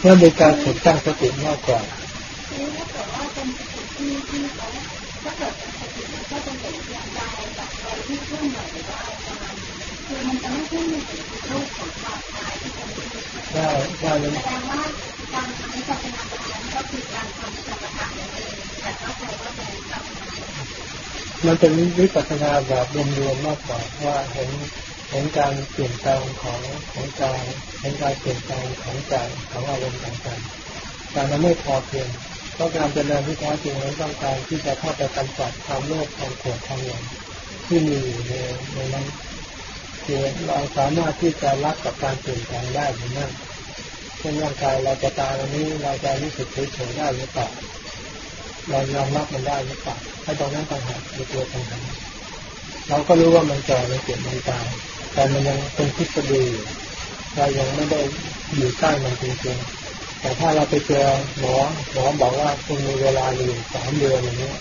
เมื่อมีการฝึกตั้งสติมากกว่าได้ได้เลย มันเป็นวิปัสสนาแบบรวมๆมากกว่าว่าเห็นเห็นการเปลี่ยนแปลงของของกายเห็นการเปลี่ยนแปลงของใจของอารมณ์ต่างๆแต่มันไม่พอเพียงต้องการเจริญที่แท้จริงนั้นต้องการที่จะเข้าไปกำจัดความโลภความโกรธความหลงที่มีอยู่ในในนั้นคือเราสามารถที่จะรับกับการเปลี่ยนแปลงได้หรือไม่เช่นร่างกายเราจะตายวันนี้เราจะรู้สึกเฉยๆได้หรือเปล่า เรายอมรับมันได้หรือเปล่าให้ตรงนั้นต่างหากคือตัวปัญหาเราก็รู้ว่ามันแก่มันเจ็บมันตายแต่มันยังเป็นทฤษฎีอยู่เรายังไม่ได้อยู่ใกล้มันจริงๆแต่ถ้าเราไปเจอหมอหมอบอกว่าคุณมีเวลาอยู่สามเดือนอย่างนี้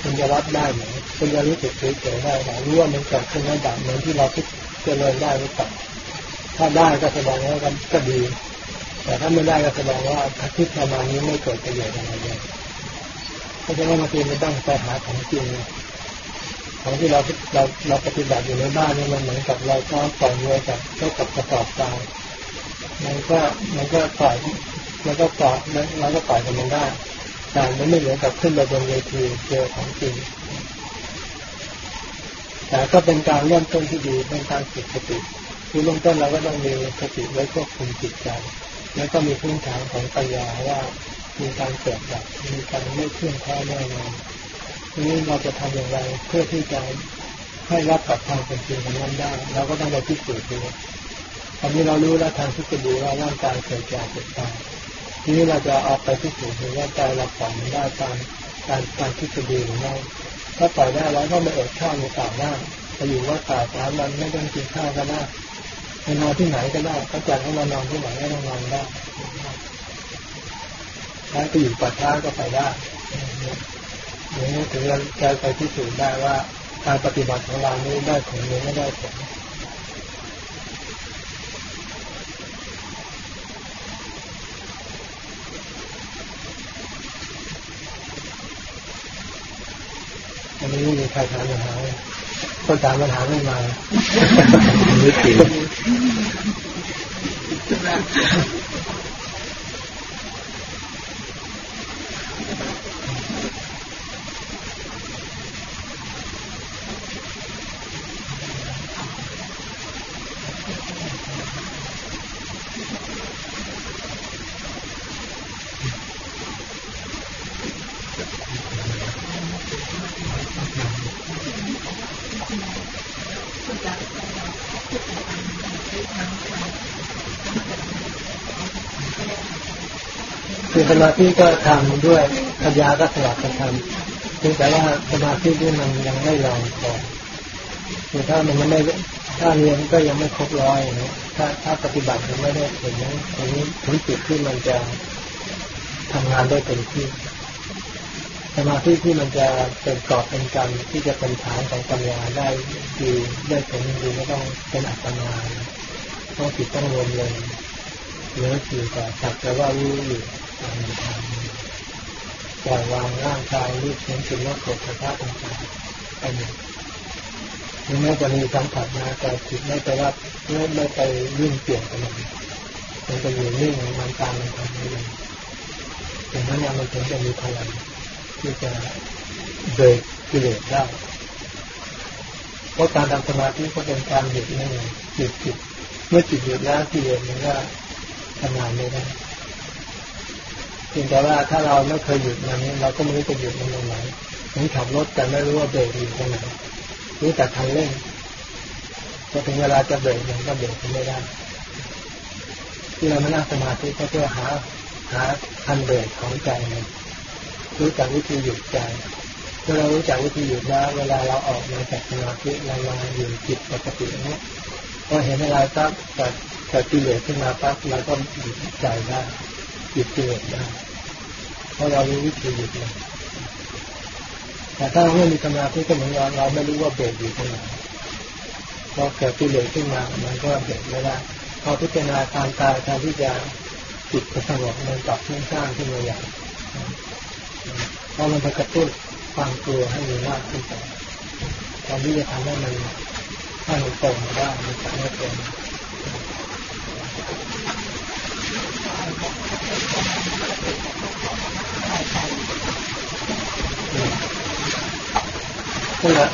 คุณจะรับได้ไหมคุณจะรู้สึกเฉยๆได้หรู้ว่ามันเกิดขึ้นแล้ดับเหมือนที่เราคิดเจริญได้หรือเปล่าถ้าได้ก็แสดงว่าก็ดี แต่ถ้าไม่ได้ก็แสดงว่าคิดประมาณนี้ไม่เกิดประโยชน์อะไรเลย ราะฉะนั้นบางทีมันต้องไปหาของจริงของที่เราเราเราปฏิบัติอยู่ในบ้านนี่มันเหมือนกับเราก็ปล่อยมือกับเท่ากับกระสอบทรายมันก็มันก็ปล่อยมันก็ปล่อยเราก็ปล่อยกับมันได้แต่มันไม่เหมือนกับขึ้นไปบนเวทีเจอของจริงแต่ก็เป็นการเริ่มต้นที่ดีเป็นการฝึกสติคือเบื้องต้นเราก็ต้องมีสติไว้ควบคุมจิตใจ แล้วก็มีพื้นฐานของปัญญาว่า มีการเกิดดับมีการไม่เที่ยงแท้แน่นอนทีนี้เราจะทำอย่างไรเพื่อที่จะให้รับกับความเป็นจริงของนั้นได้เราก็ต้องไปพิสูจน์ดูตอนนี้เรารู้แล้วทางทฤษฎีว่าร่างกายเกิดจากเกิดตายทีนี้เราจะเอาไปพิสูจน์ดูว่าใจเราปล่อยมันได้ตามการการทฤษฎีหรือไม่ถ้าปล่อยได้แล้วก็ไม่อดข้าวในต่างหน้าไปอยู่ว่าตาสามวันไม่ต้องกินข้าวก็ได้ไปนอนที่ไหนก็ได้เขาจัดให้เรานอนที่ไหนก็ต้องนอนได้ ถ้าไปอยู่ป่าช้าก็ไปได้อย่างนี้ถึงจะไปพิสูจน์ได้ว่าการปฏิบัติของเรานี้ได้ผลหรือไม่ได้ผลอันนี้ไม่มีใครถามปัญหาคนถามปัญหาไม่มาไม่จริง มาธิก็ทำด้วยปัญญาก็สลับกันทำเพียงแต่ว่าสมาธิที่มันยังไม่ลองพอคือถ้ามันยังไม่ถ้าเรียนก็ยังไม่ครบร้อยนะถ้าถ้าปฏิบัติยังไม่ได้ถึงถึงถึงจุดที่มันจะทำงานได้เต็มที่สมาธิที่มันจะเป็นกรอบเป็นกรรมที่จะเป็นฐานของปัญญาได้ดีได้ผลดีก็ต้องเป็นอัปปนาต้องจิตต้องรวมเลยเหลืออยู่แต่สักแต่ว่ารู้อยู่ง ปล่อยวางร่างกายรูปเสียงกลิ่นรสกฎสภาพต่างๆไปหมดถึงแม้จะมีสัมผัสมาแต่จิตไม่ไปรับไม่ไม่ไปยิ่งเปลี่ยนกับมันมันจะอยู่นิ่งมันตามมันทำให้มันอย่างนั้นมันถึงจะมีพลังที่จะเบรกกิเลสได้เพราะการทำสมาธิก็เป็นการหยุดนั่นเองหยุดจิตเมื่อจิตหยุดแล้วกิเลสมันก็ทำงานไม่ได้ เพียงแต่ว่าถ้าเราไม่เคยหยุดมันนี้เราก็ไม่รู้จะหยุดมันตรงไหนเหมือนขับรถแต่ไม่รู้ว่าเบรกอยู่ตรงไหนรู้แต่คันเร่งพอถึงเวลาจะเบรกมันก็เบรกไม่ได้ ที่เราไม่นั่งสมาธิก็เพื่อหาหาคันเบรกของใจมันรู้จักวิธีหยุดใจเมื่อเรารู้จักวิธีหยุดแล้วเวลาเราออกมาจากสมาธิเรามาอยู่จิตปกติเนี้ยพอเห็นอะไรปั๊บเกิดเกิดกิเลสขึ้นมาปั๊บเราก็หยุดใจได้ หยุดกิเลสได้เพราะเรารู้วิธีหยุดมันแต่ถ้าเราไม่มีสมาธิก็เหมือนเราเราไม่รู้ว่าเบรกอยู่ตรงไหนพอเกิดกิเลสขึ้นมามันก็เบรกไม่ได้พอพิจารณาตามกายการที่จะจิตสงบมันกลับขึ้นสร้างขึ้นมาอย่างเพราะมันจะกระตุ้นความกลัวให้มีมากขึ้นไปตอนที่จะทำให้มันให้มันตรงได้มันจะไม่ตรงนั่ นแหละ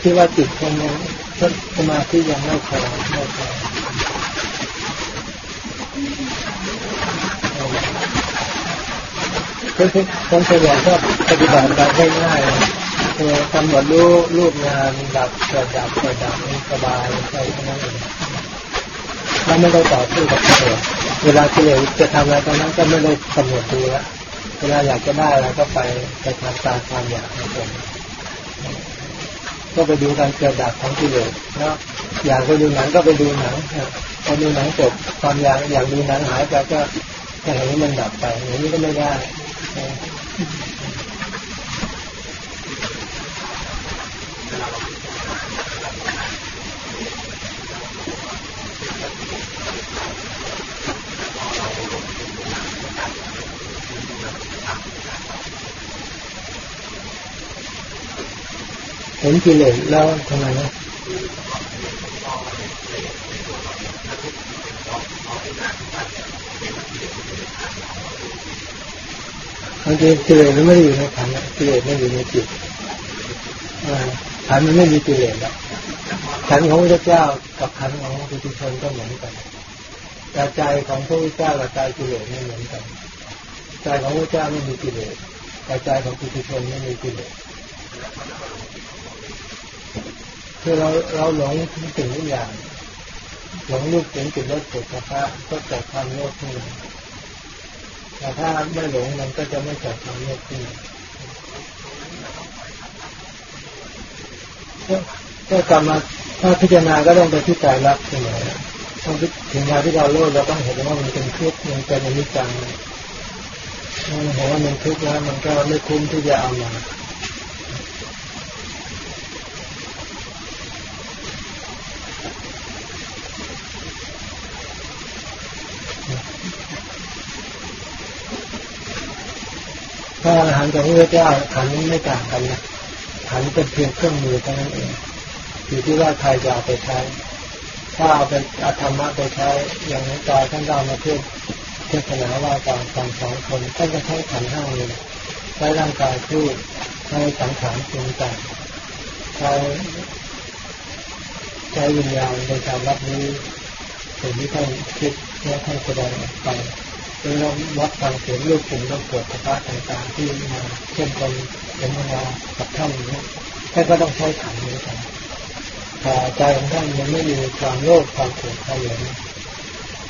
ที่ว่าจิตคนนี้สมาธิยังไม่พอไม่พอคือคนส่วนใหญ่ก็ปฏิบัติแบบง่ายๆคือกำหนดรู้รูปงานดับเกิดดับเกิดดับสบายใช่ไหมเองแล้วไม่ได้ต่อสู้กับกิเลสเวลากิเลสจะทำอะไรตอนนั้นก็ไม่ได้กำหนดดูแล้วเวลาอยากจะได้อะไรก็ไปไปทำตามความอยากของตน ก็ไปดูการเกิดดับของกิเลสนะอยากไปดูหนังก็ไปดูหนังพอดูหนังจบความอยากอยากดูหนังหายไปก็อย่างนี้มันดับไปอย่างนี้ก็ไม่ได้ เห็นกิเลสแล้วทำไมนะบางทีกิเลสมันไม่ได้อยู่ในขันกิเลสไม่อยู่ในจิตขันมันไม่มีกิเลสแล้วขันของพระเจ้ากับขันของปุถุชนก็เหมือนกันแต่ใจของพระพุทธเจ้ากับใจกิเลสไม่เหมือนกัน ใจของพระเจ้าไม่มีกิเลสแต่ใจของปุถุชนไม่มีกิเลส คือเราเราหลงทุกสิ่งทุกอย่าง หลงรูปเสียงกลิ่นรสผลิตภัณฑ์ก็เกิดความโลภขึ้นแต่ถ้าไม่หลงมันก็จะไม่เกิดความโลภขึ้นมาถ้ากลับมาถ้าพิจารณาก็ต้องไปที่ใจรักเสมอต้องถึงเวลาที่เราโลภเราต้องเห็นว่ามันเป็นทุกข์มันเป็นอนิจจังมันเห็นว่ามันทุกข์แล้วมันก็ไม่คุ้มที่จะเอามา ถ้าอาหารจากพระเจ้าขันนี้ไม่ต่างกันนะขันเป็นเพียงเครื่องมือเท่านั้นเองอยู่ที่ว่าใครจะเอาไปใช้ ถ้าเอาไปอาธรรมะไปใช้ อย่างนี้ตอนท่านเรามาเทศเทศนาว่าตอนสองสองคนท่านจะใช้ขันห้าเลยใช้ร่างกายพูดใช้สังขารปรุงแต่งใช้ใช้วิญญาณในการรับรู้สิ่งที่ท่านคิดและท่านแสดงออกไป เราวัดฟังเสียงลูกฝุ่นลูกปวดสภาพต่างๆที่มาเช่นคนเป็นมากับท่านนี้ท่านก็ต้องใช้ขันนี้กันแต่ใจของท่านมันไม่มีความโลภความโกรธความหลง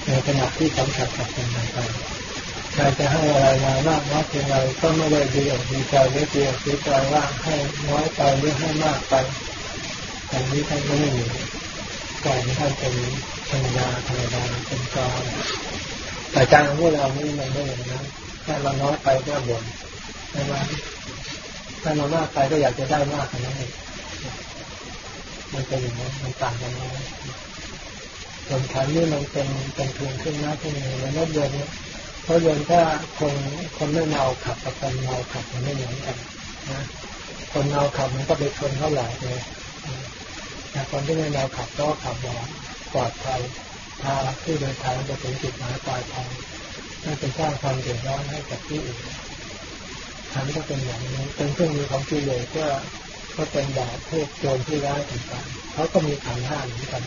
ในขณะที่สัมผัสกับสิ่งต่างๆการจะให้อะไรมามากน้อยเพียงไรก็ไม่ได้ดีอกดีใจหรือดีอกดีใจว่าให้น้อยไปหรือให้มากไปอันนี้ท่านก็ไม่มีการท่านเป็นธรรมดาธรรมดาเป็นกอง แต่ใจของพวกเรานี่มันไม่อย่างนั้นถ้าเราน้อยไปก็บ่นใช่ไหมถ้าเรามากไปก็อยากจะได้มากกว่านั้นมันเป็นอย่างนั้นมันต่างกันนะส่วนขันนี่มันเป็นเป็นเพียงขึ้นหน้าขึ้นมือรถยนต์เนี่ยรถยนต์ถ้าคนคนไม่เมาขับกับคนเมาขับมันไม่เหมือนกันนะคนเมาขับมันก็ไปชนเขาหลายเลยแต่คนที่ไม่เมาขับก็ขับแบบปลอดภัย พาผู้เดินทางไปถึงจุดหมายปลายทางไม่เป็นสร้างความเดือดร้อนให้กับที่อื่นขันก็เป็นอย่างนี้เป็นเครื่องมือของกิเลสก็ก็เป็นแบบพวกโจรที่ร้ายต่างๆเขาก็มีขันห้าเหมือนกัน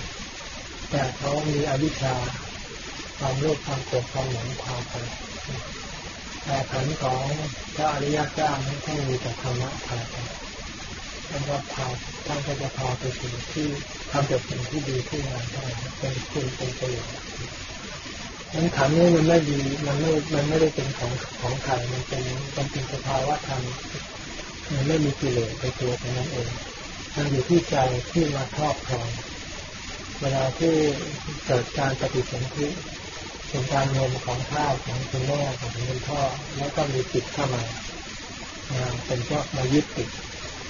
แต่เขามีอวิชชาความโลภความโกรธความหลงความไปแต่ขันของพระอริยเจ้านั้นท่านมีแต่ธรรมะพาไป ท่านก็พาท่านก็จะพาไปสู่ที่ทำแต่สิ่งที่ดีขึ้นมาได้เป็นคุณเป็นประโยชน์นั้นขันนี้มันไม่ดีมันไม่มันไม่ได้เป็นของของใครมันเป็นมันเป็นสภาวะธรรมมันไม่มีกิเลสในตัวของมันเองมันอยู่ที่ใจที่มาครอบครองเวลาที่เกิดการปฏิสนธิเป็นการนมของข้าวของคุณแม่ของคุณพ่อแล้วก็มีจิตเข้ามาเป็นก็มายึดติด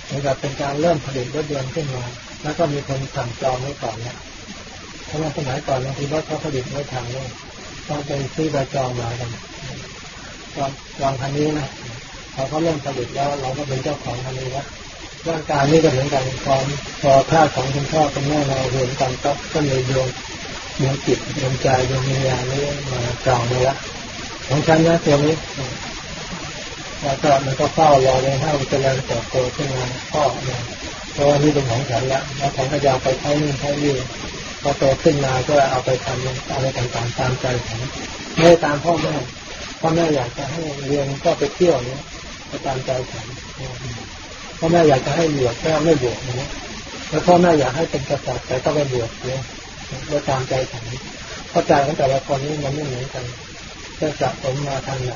เหมือนกับเป็นการเริ่มผลิตรถยนต์ขึ้นมา แล้วก็มีคนสั่งจองไว้ก่อนเนี่ยเพราะว่าสมัยก่อนบางทีรถเขาผลิตไม่ทันเลยต้องไปซื้อใบจองมากันจองจองคันนี้นะพอเขาเริ่มผลิตแล้วเราก็เป็นเจ้าของคันนี้แล้วร่างกายนี่ก็เหมือนกันพอพอท่าของคุณพ่อคุณแม่เรารวมกันก็ก็เลยโยงโยงจิตโยงใจโยงวิญญาณนี้มาจองมาแล้วของฉันนะตัวนี้ แล้วก็มันก็เฝ้ารอเลยให้มันเจริญเติบโตขึ้นมาพ่อเนี่ยเพราะว่านี่เป็นของฉันละแล้วฉันก็จะเอาไปใช้นู่นใช้นี่พอโตขึ้นมาก็เอาไปทำอะไรต่างๆตามใจฉันไม่ตามพ่อแม่พ่อแม่อยากจะให้เรียนก็ไปเที่ยวเนี้ยไปตามใจฉันพ่อแม่อยากจะให้บวชก็ไม่บวชนะแล้วพ่อแม่อยากให้เป็นกษัตริย์แต่ก็ไม่บวชเนี่ยแล้วตามใจฉันเข้าใจของแต่ละคนนี่มันไม่เหมือนกันจะสะสมมาทางไหน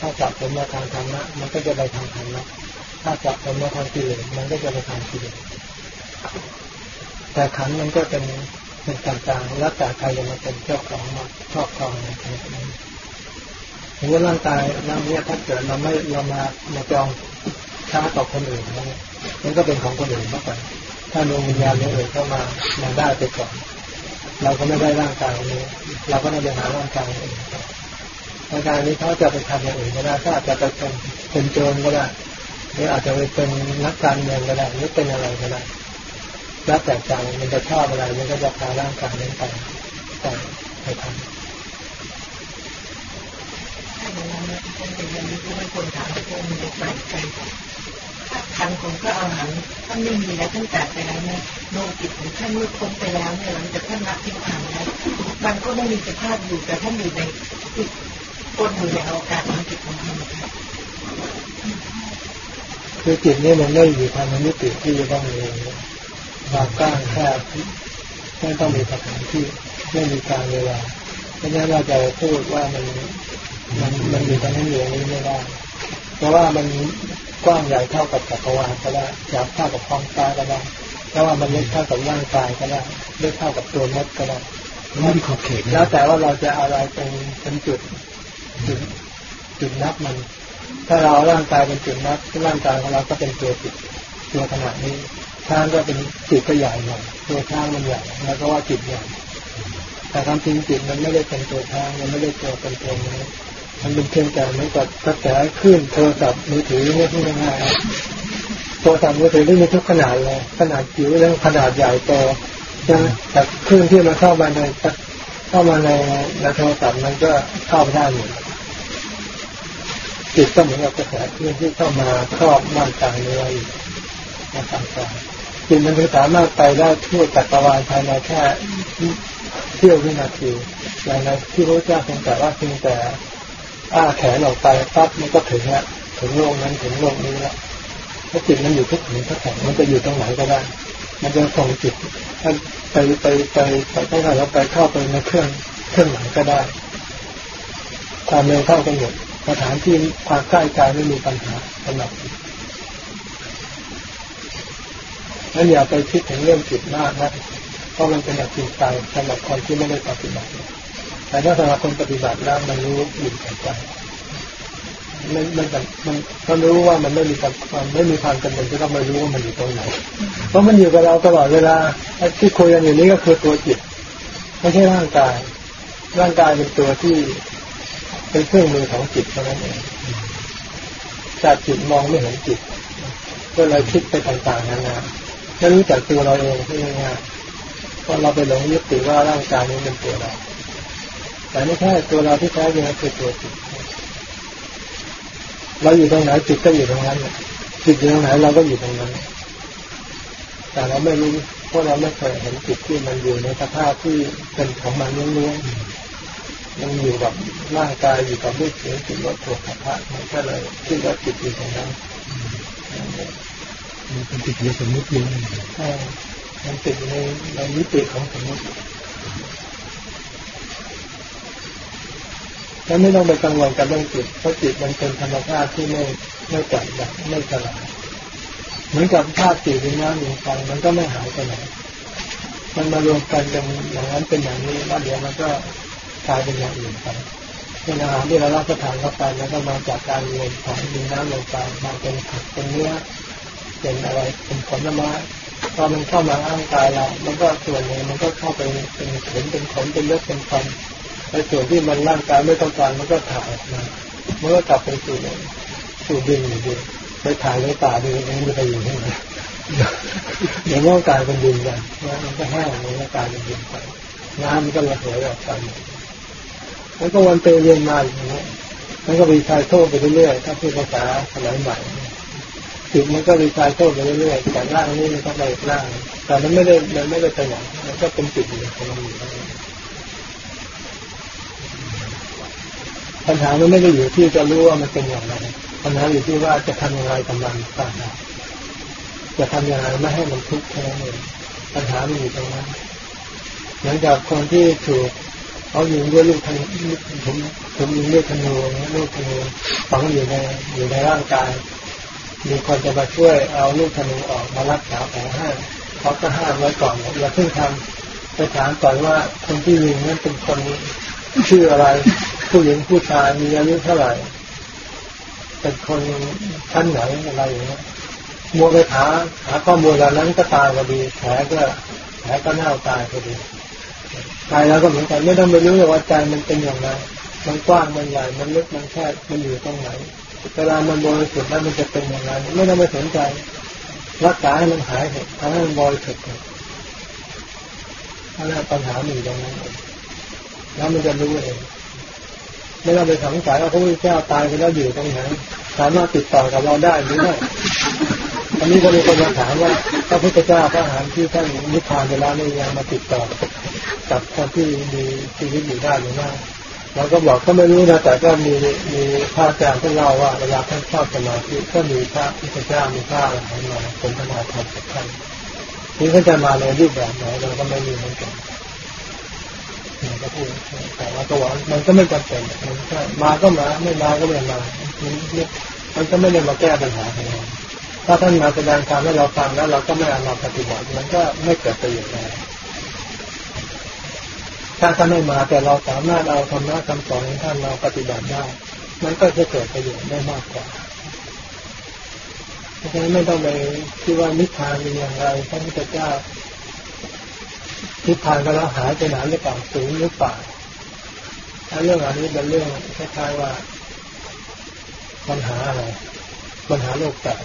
ถ้าสะสมมาทางธรรมะมันก็จะไปทางธรรมะถ้าสะสมมาทางกิเลสมันก็จะไปทางกิเลสแต่ขันมันก็เป็นเป็นต่างๆ แล้วแต่ใครจะมาเป็นเจ้าของมาครอบครองในขณะนั้นถึงว่าร่างกายร่างนี้ถ้าเกิดเราไม่เรามามาจองช้าต่อคนอื่นนะมันก็เป็นของคนอื่นมากกว่าถ้าดวงวิญญาณนี้อื่นเข้ามามาได้ไปก่อน เราก็ไม่ได้ร่างกายนี้ เราก็ไม่ได้หาร่างกายอื่น รางกายนี้เขาจะไปทำอย่างอื่นก็ได้ถ้าอาจจะไปเป็นเป็นโจรก็ได้หรืออาจจะไปเป็นนักการเมืองก็ได้หรือเป็นอะไรก็ได้แล้วแต่ใจมันจะชอบอะไรมันก็จะพาร่างกายนั้นไปแต่ไปทำคัญของพระอาหารหันต์ท่านไม่มีแล้วท่านจากไปแล้วเนี่ยดวงจิตของท่านมื่อพ้นไปแล้วเนี่ยหลังจากท่านรับทิพย์ผ่านแล้วมันก็ไม่มีสภาพอยู่แต่ท่านอยู่ในจิต กนอยู่ในอวกาศของจิตของท่านนะคะคือจิตนี่มันไม่อยู่ภายในมิติที่จะต้องมีความกว้างแคบไม่ต้องมีสถานที่ไม่มีการเวลาเพราะฉะนั้นเราจะพูดว่ามันมันมันอยู่ตรงนั้นอยู่ตรงนี้ไม่ได้ เพราะว่ามันกว้างใหญ่เท่ากับจักรวาลก็ได้ยาวเท่ากับท้องฟ้าก็ได้เพราะว่ามันเล็กเท่ากับร่างกายก็ได้เล็กเท่ากับตัวมดก็ได้มันไม่มีขอบเขตนะแล้วแต่ว่าเราจะเอาอะไรเป็นเป็นจุด จุดจุดนับมัน ถ้าเราร่างกายเป็นจุดนับร่างกายของเราก็เป็นตัวจิตตัวขนาดนี้ช้างก็เป็นจิตก็ใหญ่หน่อยตัวช้างมันใหญ่แล้วก็ว่าจิตใหญ่แต่ความจริงจิตมันไม่ได้เป็นตัวช้างมันไม่ได้ตัวเป็นตัวนี้มันเป็นเพียงแต่เหมือนกับกระแสคลื่นโทรศัพท์มือถือเนี่ยที่ง่ายๆโทรศัพท์มือถือที่มีทุกขนาดเลยขนาดจิ๋วเรื่องขนาดใหญ่โตนะแต่คลื่นที่มันเข้ามาในเข้ามาในในโทรศัพท์มันก็เข้าไปได้หมด จิตก็เหมือนกับกระแสคลื่นที่เข้ามาครอบร่างกายนี้ไว้อยู่ในร่างกายจิตมันสามารถไปได้ทั่วจักรวาลภายในแค่เที่ยววินาทีอย่างในที่พระเจ้าทรงแต่ว่าเพียงแต่อ้าแขนออกไปปั๊บมันก็ถึงละถึงโลกนั้นถึงโลกนี้ละถ้าจิตมันอยู่ทุกถึงทุกแห่งมันจะอยู่ตรงไหนก็ได้ มันจะส่งจิตไปไปไปไปไปต้งการเราไปเข้าไปในเครื่องเครื่องไหนก็ได้ความเร็วเท่ากันหมด สถานที่ความใกล้กายไม่มีปัญหาสำหรับนั้นอย่าไปคิดถึงเรื่องจิตมากนะเพราะมันเป็นอจิตใจสำหรับคนที่ไม่ได้ปฏิบัติ แต่ถ้าสำหรับคนปฏิบัติแล้วมันรู้อยู่ในใจมันมันมันมันรู้ว่ามันไม่มีความไม่มีความจำเป็นที่ต้องไม่รู้ว่ามันอยู่ตรงไหน เพราะมันอยู่กับเราตลอดเวลาที่คุยกันอยู่นี้ก็คือตัวจิต ไม่ใช่ร่างกาย ร่างกายเป็นตัวที่ เป็นเครื่องมือของจิตเท่านั้นเองจากจิตมองไม่เห็นจิตก็เลยคิดไปต่างๆนานาไม่รู้จักตัวเราเองที่ง่ายๆเพราะเราไปหลงยึดติดว่าร่างกายนี้เป็นตัวเรา แต่ไม่ใช่ตัวเราที่แท้จริงคือตัวจิต เราอยู่ตรงไหนจิตก็อยู่ตรงนั้นจิตอยู่ตรงไหนเราก็อยู่ตรงนั้น แต่เราไม่รู้เพราะเราไม่เคยเห็นจิตที่มันอยู่ในสภาพที่เป็นของมันล้วนๆ มันอยู่กับร่างกายอยู่กับรูปเสียงจิตวัตถุสัมผัสมันก็เลยคิดว่าจิตอยู่ตรงนั้นมันเป็นติดในสมมติเลยใช่มันติดในในมิติของสมมติแล้วไม่ต้องไปกังวลกับเรื่องจิตเพราะจิตมันเป็นธรรมชาติที่ไม่ไม่จัดแบบไม่สลายเหมือนกับธาตุสี่ดินน้ำลมไฟมันก็ไม่หายไปไหนมันมารวมกันเป็นอย่างนั้นเป็นอย่างนี้แล้วเดี๋ยวมันก็ ลายเป็นอย่างอื่นไปเป็นอาหารที่เรารับประทานเข้าไปแล้วก็มาจากการรวมของดินน้ำลมไฟมาเป็นผักเป็นเนื้อเป็นอะไรเป็นผลไม้พอมันเข้ามาร่างกายเรา มันก็ส่วนหนึ่งมันก็เข้าไปเป็นขนเป็นขนเป็นเลือดเป็นฟันในส่วนที่มันร่างกายไม่ต้องการมันก็ถ่ายออกมาเมื่อกลับไปสู่สู่ดินอยู่ดีไปถ่ายในป่าดีมันไม่ไปอยู่ที่ไหนเดี๋ยวมันก็กลายเป็นดินกันมันก็แห้งมันก็กลายเป็นดินไปน้ำมันก็ระเหยออกไป แล้วก็เวียนไปเวียนมาอย่างนี้มันก็รีไซเคิลไปเรื่อยๆถ้าพูดภาษาสมัยใหม่จิตมันก็รีไซเคิลไปเรื่อยๆแต่ร่างนี้มันก็ไปอีกร่าง แต่มันไม่ได้มันไม่ได้ไปไหนมันก็เป็นจิตอยู่ของมันอยู่ปัญหามันไม่ได้อยู่ที่จะรู้ว่ามันเป็นอย่างไรปัญหาอยู่ที่ว่าจะทำอยังไงกับมันต่างหากจะทำอยังไงไม่ให้มันทุกข์แค่นั้นเองปัญหามันอยู่ตรงนั้นเหมือนกับคนที่ถูก เขาอยิงด้วยลูกธนูผมผมยิงด้วยธนูลูกธนูฝังอยู่ในอยู่ในร่างกาย มีคนจะมาช่วยเอาลูกธนูออกมารักษาแผลให้เขาก็ห้ามไว้ก่อนอย่าเพิ่งทำไปถามก่อนว่าคนที่ยิงนั้นเป็นคนชื่ออะไร ผู้หญิงผู้ชายมีอายุเท่าไหร่ เป็นคนชั้นไหนอะไรอย่างเงี้ยมัวไปหาหาข้อมูลเหล่านั้นก็ตายพอดีแผลก็แผลก็เน่าตายพอดี ตายแล้วก็เหมือนกันไม่ต้องไปรู้เลยว่าใจมันเป็นอย่างไร มันกว้างมันใหญ่มันลึกมันแคบมันอยู่ตรงไหนเวลามันบริสุทธิ์แล้วมันจะเป็นอย่างไรไม่ต้องไปสนใจรักษาให้มันหายเถอะทำให้มันบริสุทธิ์เถอะนั่นแหละปัญหามันอยู่ตรงนั้นแล้วมันจะรู้เองไม่ต้องไปสงสัยว่าพระพุทธเจ้าตายไปแล้วอยู่ตรงไหนสามารถติดต่อกับเราได้หรือไม่อันนี้ก็มีคนมาถามว่าพระพุทธเจ้าพระอรหันต์ที่ท่านนิพพานไปแล้วนี่ยังมาติดต่อ กับคนที่มีชีวิตอยู่ได้หรือไม่เราก็บอกก็ไม่รู้นะแต่ก็มีมีพระอาจารย์ท่านเล่าว่าเวลาท่านเข้าสมาธิก็มีพระพุทธเจ้ามีพระอรหันต์มาสนทนาธรรมกับท่านนี่เขาจะมาในรูปแบบไหนเราก็ไม่รู้เหมือนกันก็พูดแต่ว่าก็ว่ามันก็ไม่จำเป็นมันก็มาก็มาไม่มาก็ไม่มามันมันก็ไม่ได้มาแก้ปัญหาของเราถ้าท่านมาแสดงธรรมให้เราฟังแล้วเราก็ไม่เอามาปฏิบัติมันก็ไม่เกิดประโยชน์อะไร ถ้าท่านไม่มาแต่เราสามารถเอาธรรมะคำสอนของท่านเราปฏิบัติได้ มันก็จะเกิดประโยชน์ได้มากกว่าเพราะฉะนั้นไม่ต้องไปคิดว่านิพพานเป็นอย่างไรพระพุทธเจ้านิพพานก็แล้วหายไปไหนหรือเปล่าสูงหรือเปล่าถ้าเรื่องอันนี้เป็นเรื่องคล้ายๆว่าปัญหาอะไรปัญหาโลกแตก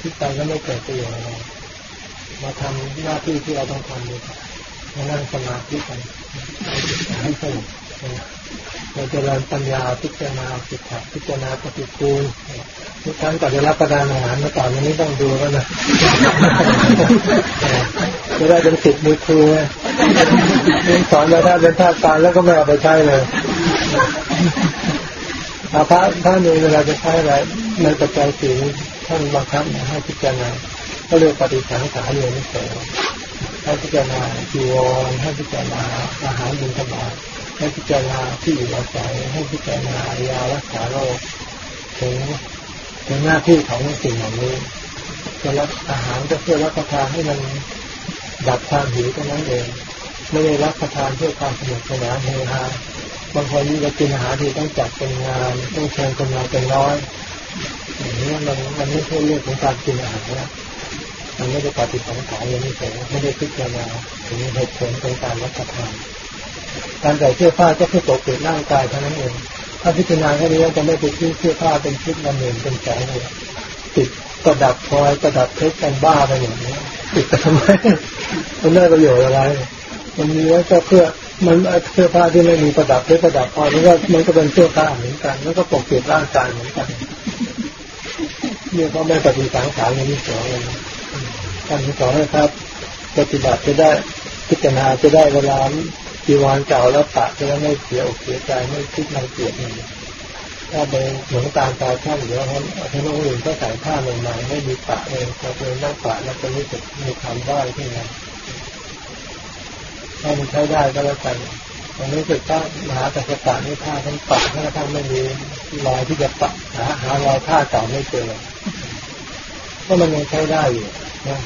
ที่ไปก็ไม่เกิดประโยชน์อะไรมาทำหน้าที่ที่เราต้องทำดีกว่า มานั่งสมาธิกันให้สงบเราจะเรียนปัญญาพิจารณาสิกขาพิจารณาปฏิกูลทุกครั้งก่อนจะรับประทานอาหารเมื่อก่อนนี้ต้องดูแล้วนะจะได้เป็นสิทธิ์มือครูสอนมาถ้าเป็นท่าการแล้วก็ไม่เอาไปใช้เลยอาพระท่านเองเวลาจะใช้อะไรในปัจจัยสี่ท่านบังคับให้พิจารณาก็เรียกปฏิสังขารเรียนไม่เสร็จ ให้พิจารณาจีวรให้พิจารณาอาหารบิณฑบาตให้พิจารณาที่อยู่อาศัยให้พิจารณายารักษาโรคถึงถึงหน้าที่ของสิ่งเหล่านี้จะรับอาหารก็เพื่อรับประทานให้มันดับความหิวเท่านั้นเองไม่ได้รับประทานเพื่อความสนุกสนานเฮฮาบางคนจะกินอาหารที่ต้องจัดเป็นงานต้องเชิญคนมาเป็นร้อยอย่างนี้มันมันไม่ใช่เรื่องของการกินอาหารนะ มันไม่ได้ปฏิสังขารอย่างนี้เฉยไม่ได้พิจารณาถึงเหตุผลของการรับประทานการใส่เสื้อผ้าก็เพื่อปกปิดร่างกายเท่านั้นเองถ้าพิจารณาแค่นี้จะไม่ไปทิ้งเสื้อผ้าเป็นชุดละหมื่นเป็นแสนเลยติดประดับพลอยประดับเพชรกันบ้าไปอย่างนี้ติดทำไมมันได้ประโยชน์อะไร มันมีไว้ก็เพื่อมันเสื้อผ้าที่ไม่มีประดับเพชรประดับพลอยมันก็มันก็เป็นเสื้อผ้าเหมือนกัน แล้วก็ปกปิดร่างกายเหมือนกันเนี่ยเขาไม่ปฏิสังขารอย่างนี้สอนเลย ท่านสองนให้ครับ ปฏิบัติจะได้พิจารณาจะได้เวลาจีวรเก่าแล้วปะจะได้ไม่เสียอกเสียใจไม่คิดมันเกลียดมันถ้าไปหลงตามตาท่านหรือว่าท่านองค์อื่นก็ใส่ผ้าใหม่ๆให้มีปะเองพอเป็นนั่งปะแล้วจะรู้สึกมีความด้อยขึ้นมาถ้ามันใช้ได้ก็แล้วกันตอนนี้สึกว่ามหากัสปะนี่ผ้าทั้งปะทั้งทั้งไม่มีรอยที่จะปะหาหารอยผ้าเก่าไม่เจอก็มันยังใช้ได้อยู่นะ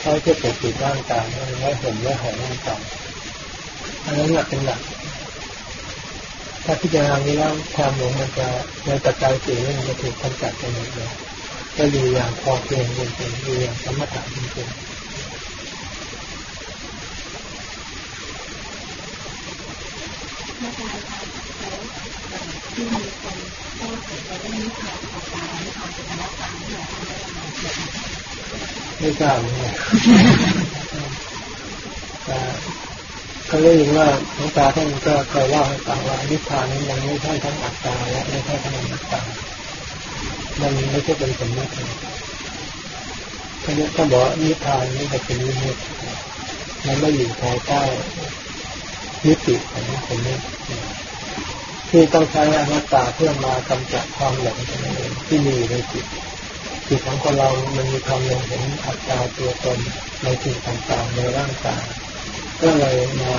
ใช้เพื่อปกปิดร่างกายไม่เห็นไม่หอยร่างกายอันนั้นหลักเป็นหลักถ้าพิจารณานี้แล้วความหลงมันจะในปัจจัยสี่มันจะถูกกำจัดไปหมดเลยก็อยู่อย่างพอเพียงจริงๆอยู่อย่างสมถะจริงๆที่มีคนพูดถึงเรื่องนิทานขารนิทานเป็นอนัตตาเนี่ยทำได้ยังไงเกี่ยวกับ ไม่ทราบเลยแต่ก็ได้ยินว่าหลวงตาท่านก็เคยเล่าให้ฟังว่านิพพานนี้มันไม่ใช่ทั้งอัตตาและไม่ใช่ทั้งอัตตามันไม่ใช่เป็นสมมติท่านท่าบอกนิพพานนี้จะเป็นนิมิตมันไม่อยู่ภายใต้นิติของสมมติที่ต้องใช้อนัตตาเพื่อมากำจัดความหลงที่มีในจิต จิตของคนเรามันมีความหลงเห็นอัตตาตัวตนในสิ่งต่างๆในร่างกายก็เลยมา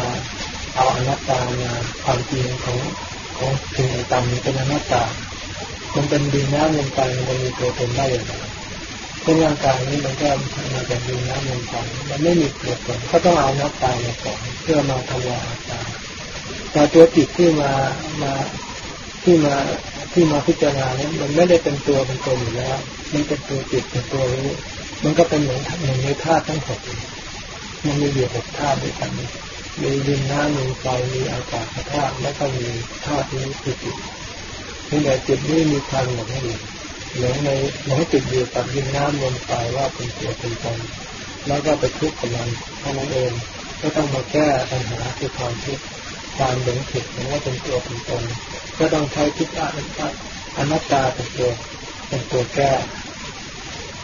เอาอนัตตามาความจริงของของสิ่งต่างๆนี้เป็นอนัตตามันเป็นดินน้ำลมไฟมันมีตัวตนได้อย่างไรเช่นร่างกายนี้มันก็มาจากดินน้ำลมไฟมันไม่มีตัวตนก็ต้องเอาอนัตตามาก่อนเพื่อมาทำลายอัตตาแต่ตัวจิตที่มามาที่มาที่มาพิจารณาเนี่ยมันไม่ได้เป็นตัวเป็นตนอยู่แล้ว มันเป็นตัวจิตเป็นตัวรู้มันก็เป็นเหมือนหนึ่งในธาตุทั้งหกมันมีอยู่หกธาตุด้วยกันมีดินน้ำมีไฟมีอากาศธาตุแล้วก็มีธาตุนี้คือจิตนี่แต่จิตนี้มีความหลงอยู่หลงในหลงติดอยู่กับดินน้ำลมไฟว่าเป็นตัวเป็นตนแล้วก็ไปทุกข์กับมันเท่านั้นเองก็ต้องมาแก้ปัญหาคือความทุกข์ความหลงผิดว่าเป็นตัวเป็นตนก็ต้องใช้ทิฏฐิอนัตตาเป็นตัว เป็นตัวแก้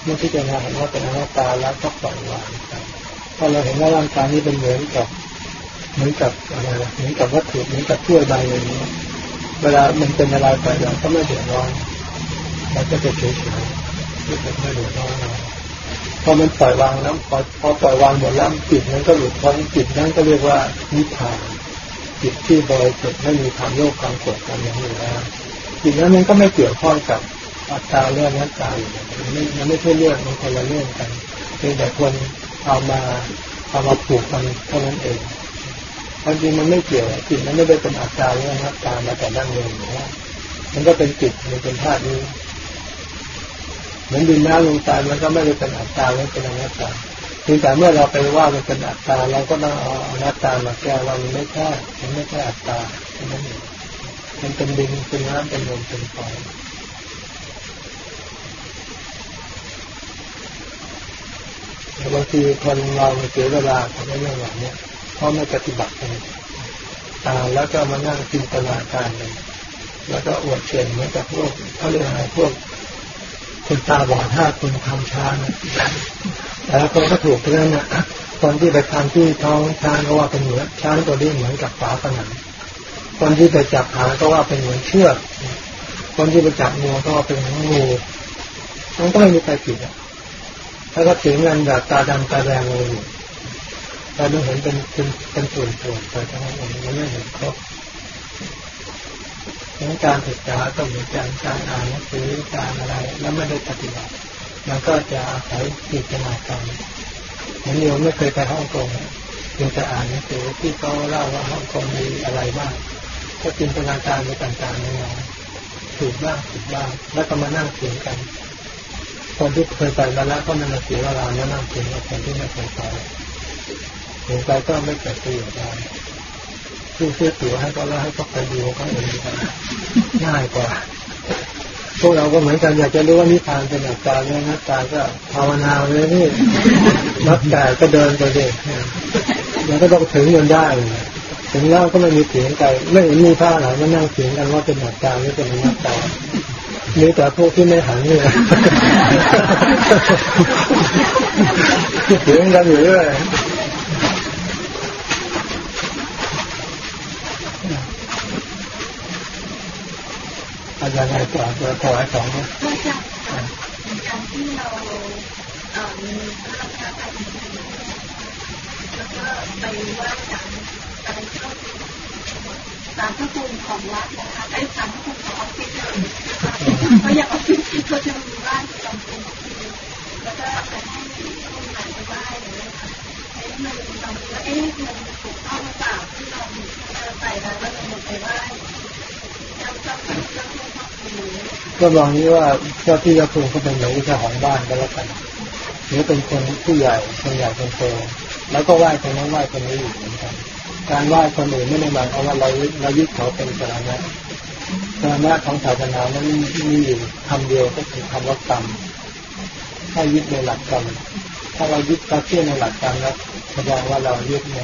เมื่อพิจารณาเห็นว่าเป็นอนัตตาแล้วก็ปล่อยวางพอเราเห็นว่าร่างกายนี้เป็นเหมือนกับ เหมือนกับอะไรเหมือนกับวัตถุเหมือนกับถ้วยใบอย่างนี้เวลามันเป็นอะไรไปเราก็ไม่เดือดร้อนเราก็จะเฉยๆไม่ไม่เดือดร้อนเราพอมันปล่อยวางแล้วพอพอปล่อยวางหมดแล้วจิตนั้นก็หลุดพ้นจิตนั้นก็เรียกว่านิพพานจิตที่บริสุทธิ์ไม่มีความโลภความโกรธความอย่างนี้แล้วจิตนั้นมันก็ไม่เกี่ยวข้องกับ อัตตาเรื่องนั้นตายมันไม่มันไม่ใช่เรื่องมันคนละเรื่องกันเพียงแต่คนเอามาเอามาผูกกันเท่านั้นเองความจริงมันไม่เกี่ยวจิตมันไม่ได้เป็นอัตตาเรื่องนั้นตามาแต่ดั้งเดิมนะมันก็เป็นจิตมันเป็นธาตุนี้เหมือนดินน้ำลมไฟมันก็ไม่ได้เป็นอัตตาไม่เป็นอนัตตาเพียงแต่เมื่อเราไปว่ามันเป็นอัตตาเราก็ต้องเอาอนัตตามาแก้ว่ามันไม่ใช่มันไม่ใช่อัตตาเท่านั้นเองมันเป็นดินเป็นน้ำเป็นลมเป็นไฟ บางทีคนเราเสียเวลาทำเรื่องเหล่านี้เพราะไม่ปฏิบัติกันตาแล้วก็มานั่งจินตนาการเลยแล้วก็อวดเก่งเหมือนกับพวกเขาเรียกอะไรพวกคนตาบอดห้าคนทำช้างแต่ละคนก็ถูกเรื่องนะคนที่ไปทำที่ท้องช้างก็ว่าเป็นเหมือนช้างตัวนี้เหมือนกับฝาผนังคนที่ไปจับหางก็ว่าเป็นเหมือนเชือกคนที่ไปจับงูก็ว่าเป็นเหมือนงูมันก็ไม่มีใครผิดอะ ถ้าก็ถึงเงินแบบตาดำตาแดงเลยเราต้องเห็นเป็นเป็นเป็นส่วนๆไปทั้งนั้นเองมันไม่เห็นครบดังการศึกษาต้องมีการการอ่านหนังสือการอะไร แล้วไม่ได้ปฏิบัติมันก็จะอาศัยจิตนาการเหมือนโยมไม่เคยไปฮ่องกงเพียงแต่อ่านหนังสือที่เขาเล่าว่าฮ่องกงมีอะไรบ้างก็จินตนาการไปต่างๆนานาถูกบ้างผิดบ้างแล้วก็มานั่งเถียงกัน คนที่เคยไปมาแล้วก็มันมาเสียเวลามานั่งเถียงกับคนที่ไม่เคยไปเถียงไปก็ไม่เกิดประโยชน์อะไรซื้อซื้อตัวให้ก็แล้วให้ก็ไปดูเขาเองง่ายกว่าพวกเราก็เหมือนกันอยากจะรู้ว่านิพพานเป็นอัตตาเนี่ยนัตตาก็ภาวนาเลยนี่นับแต่ก็เดินไปเด็กมันก็ต้องถึงมันได้ถึงแล้วก็ไม่มีเถียงกันไม่มีท่าไหนมานั่งเถียงกันว่าเป็นอัตตาหรือเป็นนัตตา มีแต่พวกที่ไม่หันเนี่ยเถียงกันอยู่เรื่อยอาจารย์ให้ต่อตัวถวายของนะก็จะการที่เราเอ่อมีพระราชาไปแล้วก็ไปไหว้าลอะไรเข้า ศาลพระภูมิของวัดนะคะไอ้ศาลพระภูมิของออฟฟิศเลยเพราะอย่างออฟฟิศเขาจะมีบ้านประจำเป็นแล้วก็จะให้คนใหม่ไปไหว้เลยค่ะไอ้มันเราว่าเอ๊ะมันถูกต้องหรือเปล่าที่เราไปแล้วแล้วเราไปไหว้ก็ลองนี้ว่าเจ้าที่เจ้าภูมิเขาเป็นเหมือนเจ้าของบ้านก็แล้วกันหรือเป็นคนผู้ใหญ่คนใหญ่คนโตแล้วก็ไหว้คนนั้นไหว้คนนี้อยู่เหมือนกัน การไหว้คนอื่นไม่ได้หมายความว่าเราเรายึดเขาเป็นสาระสาระของศาสนานั้นมีอยู่คำเดียวก็คือคำว่ากรรมถ้ายึดในหลักกรรมถ้าเรายึดเราเชื่อในหลักกรรมแล้วแสดงว่าเรายึดใน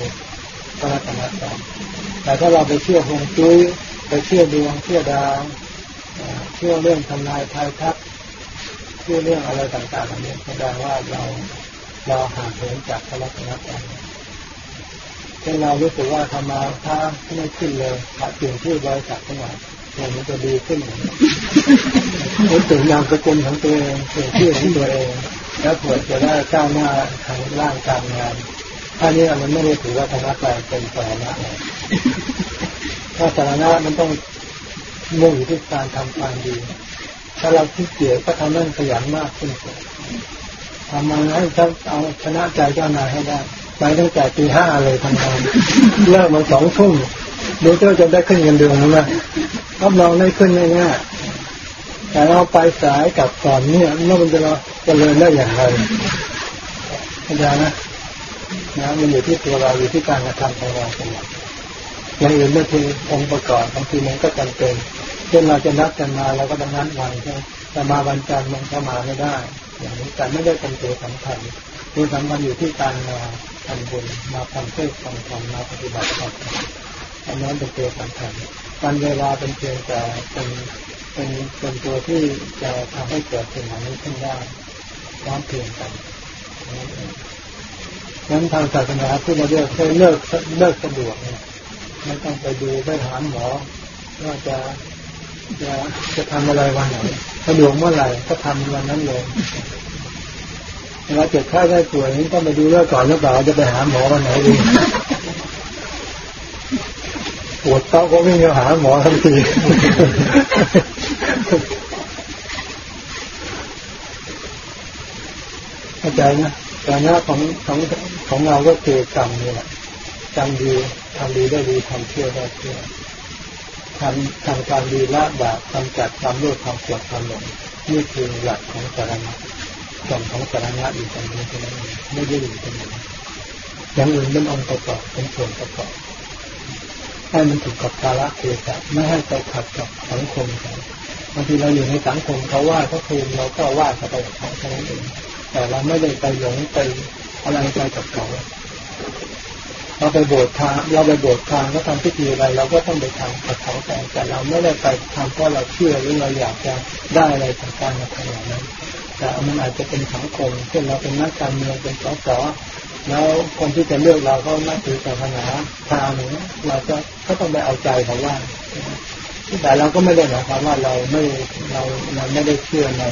พระรัตนตรัยแต่ถ้าเราไปเชื่อฮวงจุ้ยไปเชื่อดวงเชื่อดาวเชื่อเรื่องทำนายทายทักเชื่อเรื่องอะไรต่างๆเหล่านี้แสดงว่าเราเราห่างเหินจากพระรัตนตรัย ช่นเรารู้สึกว่าทำมาถ้าไม่ขึ้นเลยถ้าเปลี่ยนชื่อบริษัทขึ้นมาเนี่ยมันจะดีขึ้นรู้สึกนามสกุลของตัวเองเปลี่ยนชื่อของตัวเอง แล้วเผื่อจะได้ก้าวหน้าทางร่างการงานถ้านี้มันไม่ได้ถือว่าธรรมะใจเป็นสาระถ้าสาระมันต้องมุ่งอยู่ที่การทำความดี ถ้าเราคิดเกียจก็ทำให้ขยันมากขึ้นทำมาให้เอาชนะใจเจ้านายให้ได้ ไปตั้งแต่ตีห้าเลยทำงานเลิกมาสองทุ่มเดี๋ยวเจ้าจะได้ขึ้นเงินเดือนนะรับรองได้ขึ้นแน่ๆแต่เราไปสายกับก่อนเนี่ยแล้วมันจะเราจะเริญได้อย่างไรเข้านะนะมันอยู่ที่ตัวเราอยู่ที่การกระทำของเราเป็นหลักอย่างอื่นไม่คือองค์ประกอบบางทีมันก็จำเป็นเช่นเราจะนัดกันมาเราก็ต้องนัดวันใช่ไหมแต่มาวันจันทร์มันก็มาไม่ได้ อย่างนี้แต่ไม่ได้เป็นตัวสำคัญตัวสำคัญอยู่ที่การมาทำบุญมาทำเพื่อฟังธรรมมาปฏิบัติธรรมอันนั้นเป็นตัวสำคัญการเวลาเป็นเพียงแต่เป็นเป็นเป็นตัวที่จะทำให้เกิดสิ่งเหล่านี้ขึ้นได้พร้อมเพียงกันนั้นทางศาสนาที่เราเรียกให้เลิกเลิกสะดวกเนี่ยไม่ต้องไปดูไปหาหมอว่าจะ จะจะทำอะไรวันไหนสะดวกเมื่อไหร่ก็ทำวันนั้นเลยเวลาเจ็บไข้ได้ป่วยนี้ต้องไปดูเรื่องก่อนหรือเปล่าจะไปหาหมอวันไหนดีปวดเต้าก็วิ่งไปหาหมอทันทีเข้าใจนะแต่หน้าของของของเราก็คือกรรมนี่แหละกรรมดีทำดีได้ดีทำเชื่อได้เชื่อ ทำทำการดีละบาปทำจัดความโลภความโกรธความหลงนี่คือหลักของสารณะส่วนของสารณะอยู่ตรงนี้เท่านั้นเองไม่ได้อยู่ตรงนี้อย่างอื่นเป็นองค์ประกอบเป็นส่วนประกอบให้มันถูกกับกาลเทศะไม่ให้ไปขัดกับสังคมเขาบางทีเราอยู่ในสังคมเขาว่าเขาคืนเราก็ว่าเขาไปกับเขาแค่นั้นเองแต่เราไม่ได้ไปหลงไปอะไรไปกับเขา เราไปโบสถ์ทางเราไปโบสถ์ทางก็ทำพิธีอะไรเราก็ต้องไปทำกับเขาแต่แต่เราไม่ได้ไปทำเพราะเราเชื่อหรือเราอยากจะได้อะไรจากการกระทำอย่างนั้น แต่มันอาจจะเป็นสังคมเช่นเราเป็นนักการเมืองเป็นสสแล้วคนที่จะเลือกเราก็นับถือศาสนาทางหนึ่งเราจะก็ต้องไปเอาใจเขาว่าแต่เราก็ไม่ได้หมายความว่าเราไม่เราเราไม่ได้เชื่อใน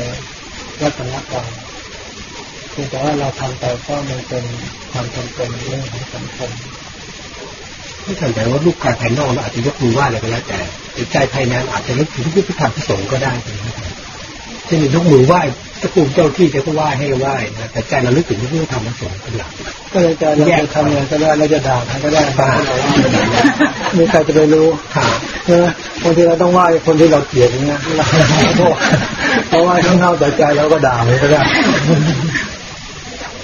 รัตนกรรมแต่ว่าเราทำไปเพราะมันเป็นความจำเป็นเรื่องของสังคม ไม่ใช่แต่ว่ารูปการภายนอกเราอาจจะยกมือไหว้อะไรก็แล้วแต่ใจภายในอาจจะนึกถึงพุทธธรรมประสงค์ก็ได้เช่นยกมือไหว้ตะกูลเจ้าที่จะก็ไหว้ให้ไหว้นะแต่ใจเราลึกถึงพุทธธรรมประสงค์เป็นหลักก็เลยจะเราจะทำอะไรก็ได้เราจะด่าใครก็ได้บ้ามีใครจะไปรู้ใช่ไหมบางทีเราต้องไหว้คนที่เราเกลียดอย่างเงี้ยเพราะว่าข้างนอกแต่ใจเราก็ด่าเลยก็ได้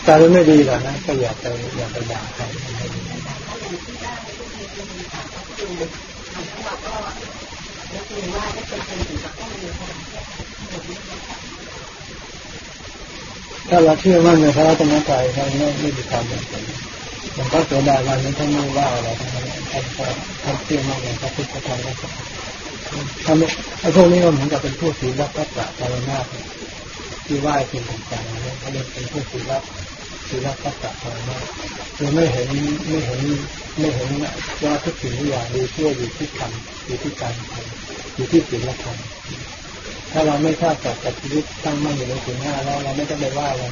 แต่มันไม่ดีหรอกนะก็อย่าไปอย่าไปด่าใคร ถ้าเราเชื่อมั่นในพระรัตนตรัยเขาไม่ไม่มีความเป็นหลวงพ่อโสดาวันนี้ท่านไม่ว่าอะไรทั้งนั้นท่านก็ท่านเชื่อมั่นในพระพุทธธรรมและสงฆ์ทำไอ้พวกนี้ก็เหมือนกับเป็นผู้ศีลรักษาภาวนาที่ไหว้สิ่งต่างๆนี่เขาเรียกเป็นผู้ศีลรัก ศีลรักษาภาวนาคือไม่เห็นไม่เห็นไม่เห็นว่าทุกสิ่งทุกอย่างดีชื่ออยู่ที่ธรรมอยู่ที่การทำอยู่ที่ศีลธรรมถ้าเราไม่ทราบจากกับชีวิตตั้งมั่นอยู่ในสิ่งห้าแล้วเราไม่ต้องไปว่าอะไร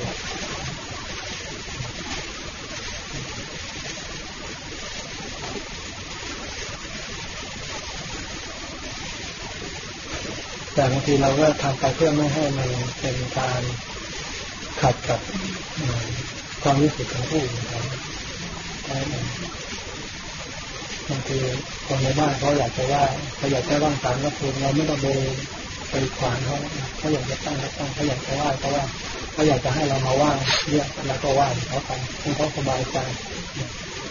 แต่บางทีเราก็ทำไปเพื่อไม่ให้มันเป็นการขัดกับ ความรู้สึกของผู้อื่นเขาบางทีคนในบ้านเขาอยากจะว่าเขาอยากจะว่างสารวัตถุเราไม่ต้องไปไปขวางเขาเขาอยากจะตั้งก็ตั้งเขาอยากจะไหว้ก็ว่าเขาอยากจะให้เรามาไหว้เรียกแล้วก็ไหว้เขาไปให้เขาสบายใจ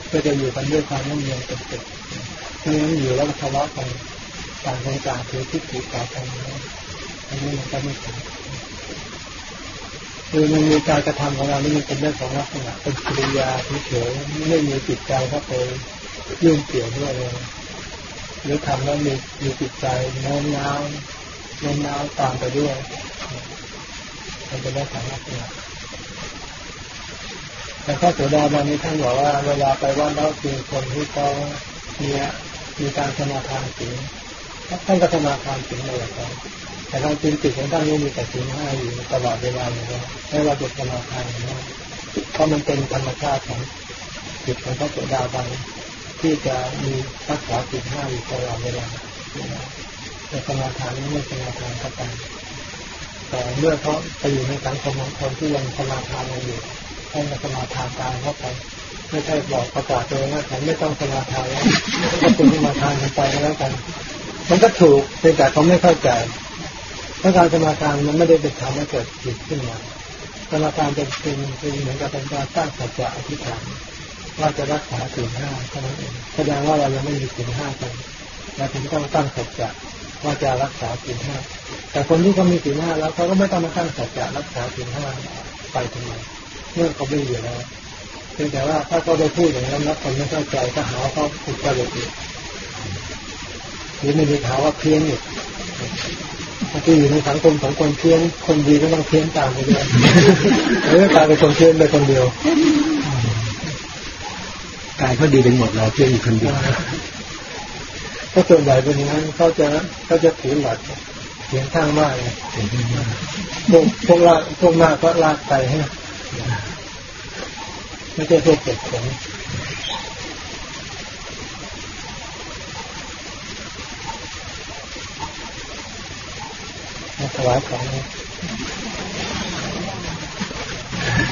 เพื่อจะอยู่กันด้วยความร่มเย็นเป็นสุขไม่งั้นอยู่แล้วทะเลาะกันต่างคนต่างถือทิฏฐิต่อกันอันนี้มันก็ไม่ถูก คือมันมีการกระทำของเรานี่มันเป็นเรื่องของลักษณะเป็นกิริยาเฉยๆไม่มีจิตใจเข้าไปยุ่งเกี่ยวด้วยเลยหรือทำแล้วมีมีจิตใจโน้มน้าวโน้มน้าวตามไปด้วยมันจะได้ทำลักษณะแต่ข้าสุดาบางนี้ท่านบอกว่าเวลาไปวัดแล้วคือคนที่เขาเนี่ยมีการสมาทานสิ่งท่านก็สมาทานสิ่งอะไรกัน แต่เราจริงจิตของท่านนี่มีแต่สิ่งห้าอยู่ตลอดเวลาเลยนะไม่ว่าจะสมาทานหรือไม่เพราะมันเป็นธรรมชาติของจิตของพระโสดาบันที่จะมีรักษาสิ่งห้าอยู่ตลอดเวลาแต่สมาทานนี้ไม่สมาทานก็ตามแต่เมื่อเขาไปอยู่ในสังคมของคนที่ยังสมาทานอยู่ให้มาสมาทานตามเข้าไปไม่ใช่บอกประกาศตัวว่าฉันไม่ต้องสมาทานแล้วก็คุณสมาทานกันไปแล้วกัน มันก็ถูกแต่เขาไม่เข้าใจ เพราะการสมาทานมันไม่ได้เป็นทำให้เกิดจิตขึ้นมาสมาทานเป็นเป็นเป็นเหมือนกับเป็นการสร้างสัจจะอธิษฐานว่าจะรักษาสิ่งห้าเท่านั้นเองแสดงว่าเรายังไม่มีสิ่งห้ากันเราถึงต้องตั้งสัจจะว่าจะรักษาสิ่งห้าแต่คนที่เขามีสิ่งห้าแล้วเขาก็ไม่ต้องมาตั้งสัจจะรักษาสิ่งห้าไปทำไมเมื่อเขาไม่อยู่แล้วเพียงแต่ว่าถ้าเขาได้พูดอย่างนั้นแล้วคนไม่เข้าใจก็หาเขาอุตริอีกหรือไม่ได้ถามว่าเพี้ยนอีก ที่อยู่ในสังคมของคนเพี้ยนคนดีก็ต้องเพี้ยนตามไปด้วยหรือกลายเป็นคนเพี้ยนไปคนเดียวกายเขาดีเป็นหมดเราเพียงอยู่คนเดียวถ้าส่วนใหญ่เป็นอย่างนั้นเขาจะเขาจะถือหลักเสียงข้างมากเลยพวกพวกลากพวกมากก็ลากไปให้ไม่ใช่พวกเก็บของ ถวายของนะ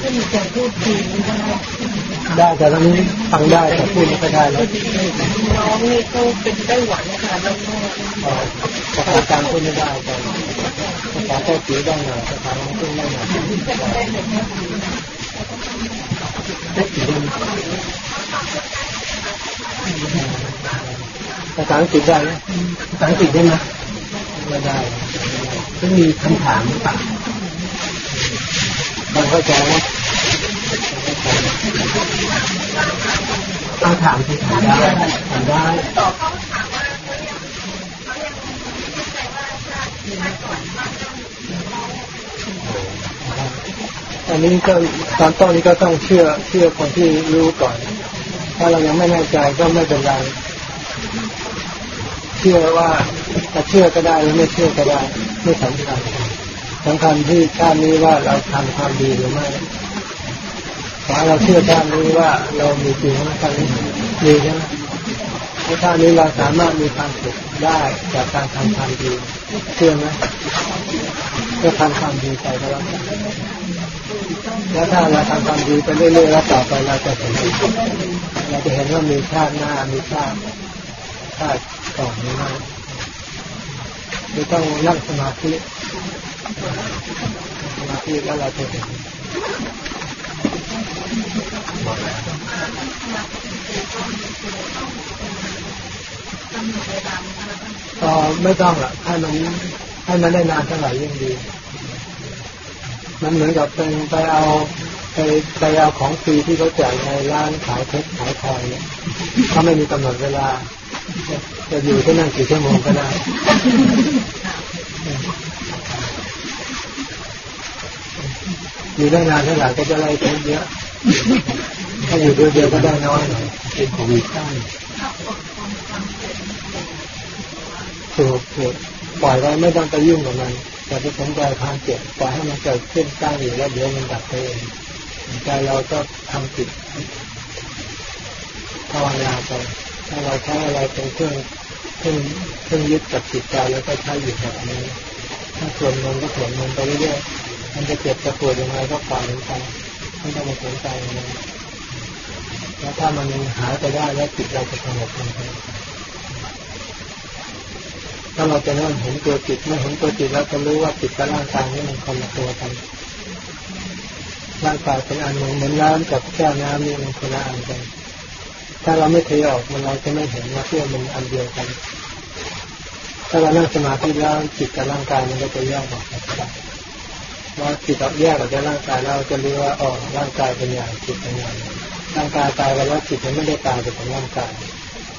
ไม่มีการพูดจีนไม่ได้ได้แต่ตอนนี้ฟังได้แต่พูดไม่ค่อยได้แล้วน้องนี่เขาเป็นไต้หวันนะคะแล้วก็เอ่อภาษากลางพูดไม่ได้แต่ภาษาใต้จีนได้หน่อยภาษาอังกฤษได้หน่อยได้จีนภาษาอังกฤษได้ไหมภาษาอังกฤษได้ไหมไม่ได้ ก็มีคำถามหรือเปล่ามันเข้าใจไหมเอาถามที่ถามได้ถามได้อันนี้ก็ตอนต้นนี้ก็ต้องเชื่อเชื่อคนที่รู้ก่อน ถ้าเรายังไม่แน่ใจก็ไม่เป็นไร เชื่อว่า จะเชื่อก็ได้หรือไม่เชื่อก็ได้ไม่สำคัญสำคัญที่ชาตินี้ว่าเราทำความดีหรือไม่ขอให้เราเชื่อชาตินี้ว่าเรามีจริงไหมชาตินี้มีใช่ไหมในชาตินี้เราสามารถมีความสุขได้จากการทำความดีเชื่อไหมก็ทำความดีไปก็แล้วกันแล้วถ้าเราทำความดีไปเรื่อยๆแล้วต่อไปเราจะเห็นเราจะเห็นว่ามีชาติหน้ามีชาติชาติก่อนนี้นะ ไม่ต้องนั่งสมาธิสมาธิแล้วเราจะเห็นก็ไม่ต้องหรอกให้มันให้มันได้นานเท่าไหร่ยิ่งดี มันเหมือนกับเป็นไปเอาไปไปเอาของฟรีที่เขาแจกในร้านขายเพชรขายทองเนี่ยเขาไม่มีกำหนดเวลา จะอยู่ที่นั่นกี่ชั่วโมงก็ได้อยู่ได้นานเท่าไหร่ก็จะไล่เพชรเยอะ ถ้าอยู่เดียวๆก็ได้น้อยหน่อยเป็นของมีค่าถูกถูกปล่อยไว้ไม่ต้องไปยุ่งกับมันอย่าไปสนใจความเจ็บปล่อยให้มันเกิดขึ้นตั้งอยู่แล้วเดี๋ยวมันดับไปเองใจเราก็ทำจิตภาวนาไป ถ้าเราใช้อะไรเป็นเครื่องเครื่องเครื่องยึดกับจิตใจแล้วก็ใช้อยู่แบบนี้ ถ้าส่วนมันก็ส่วนมันไปเรื่อยๆมันจะเจ็บจะปวดยังไงก็ปล่อยมันไปไม่ต้องมาสนใจมันแล้วถ้ามันหายไปได้แล้วจิตเราจะสงบลงไปถ้าเราจะเริ่มเห็นตัวจิตไม่เห็นตัวจิตเราจะรู้ว่าจิตกับร่างกายนี่มันคนละตัวกันร่างกายเป็นอันหนึ่งเหมือนน้ำกับแก้วน้ำนี่มันคนละอันกัน ถ้าเราไม่เทออกมันเราจะไม่เห็นว่าเพื่อมันอันเดียวกัน ถ้าเรานั่งสมาธิแล้วจิตกับร่างกายมันก็จะแยกออกจากกันว่าจิตออกแยกออกจากร่างกายเราจะรู้ว่าอ๋อร่างกายเป็นอย่างจิตเป็นอย่างร่างกายตายไปแล้วจิตมันไม่ได้ตายไปของร่างกาย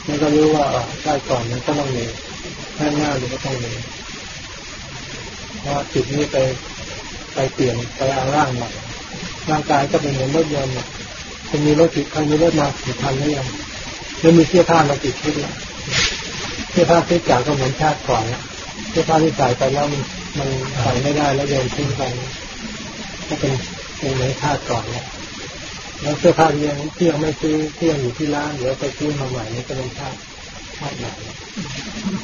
มันก็รู้ว่าอ๋อชาติก่อนมันก็ต้องมีข้างหน้ามันก็ต้องมีเพราะจิตนี้ไปไปเปลี่ยนไปเอาร่างใหม่ร่างกายก็เป็นเหมือนรถยนต์ คุณมีรถติดคันมีรถมาสิบคันหรือยังหรือมีเสื้อผ้ามาติดชุดแล้วเสื้อผ้าที่จากก็เหมือนชาติก่อนเสื้อผ้าที่ใส่ไปแล้วมันมันใส่ไม่ได้แล้วโยนทิ้งไปก็เป็นเป็นเหมือนชาติก่อนแล้วแล้วเสื้อผ้าที่ยังที่ยังไม่ซื้อที่ยังอยู่ที่ร้านเดี๋ยวไปซื้อมาใหม่นี่ก็เป็นชาติชาติใหม่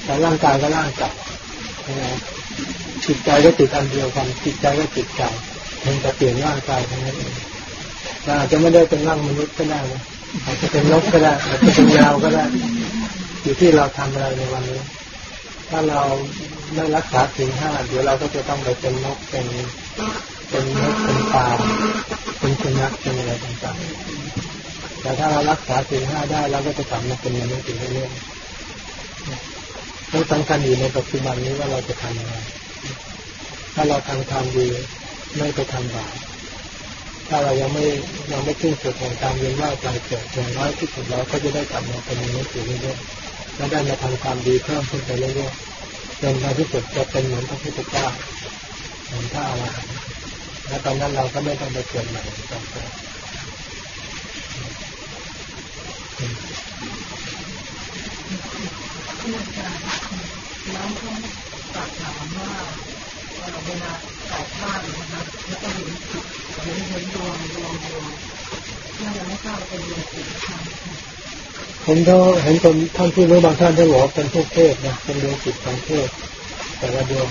แต่ร่างกายก็ร่างเก่าใช่ไหมจิตใจก็ติดอันเดียวกันจิตใจก็จิตใจเพียงแต่เปลี่ยนร่างกายเท่านั้นเอง อาจจะไม่ได้เป็นร่างมนุษย์ก็ได้นะอาจจะเป็นนกก็ได้อาจจะเป็นยาวก็ได้ อยู่ที่เราทำอะไรในวันนี้ ถ้าเราไม่รักษาสิ่งห้าเดี๋ยวเราก็จะต้องไปเป็นนกเป็นเป็นนกเป็นปลาเป็นสุนัขเป็นอะไรต่างๆแต่ถ้าเรารักษาสิ่งห้าได้เราก็จะกลับมาเป็นมนุษย์อีกเรื่อยๆต้องสำคัญอยู่ในปัจจุบันนี้ว่าเราจะทำอะไรถ้าเราทำความดีไม่ไปทำบาป ถ้าเรายังไม่ยังไม่ขึ้นสุดของการเรียนว่าใจเกิดอย่างน้อยที่สุดเราก็จะได้กลับมาเป็นมนุษย์อยู่เรื่อยๆและได้มาทำความดีเพิ่มขึ้นไปเรื่อยๆจจนในที่สุดจะเป็นเหมือนพระพุทธเจ้าเหมือนพระอรหันต์แล้วตอนนั้นเราก็ไม่ต้องไปเกิดใหม่ต่อไปน้องเขาฝากถามว่าเวลา ถ่ายภาพนะครับแล้วก็เห็นจุดเห็นเห็นดวงดวงดวงน่าจะไม่ทราบเป็นดวงสีทางเห็นเขาเห็นคนท่านผู้รู้บางท่านท่านบอกเป็นพวกเทพนะเป็นดวงจิตของเทพแต่ละดวง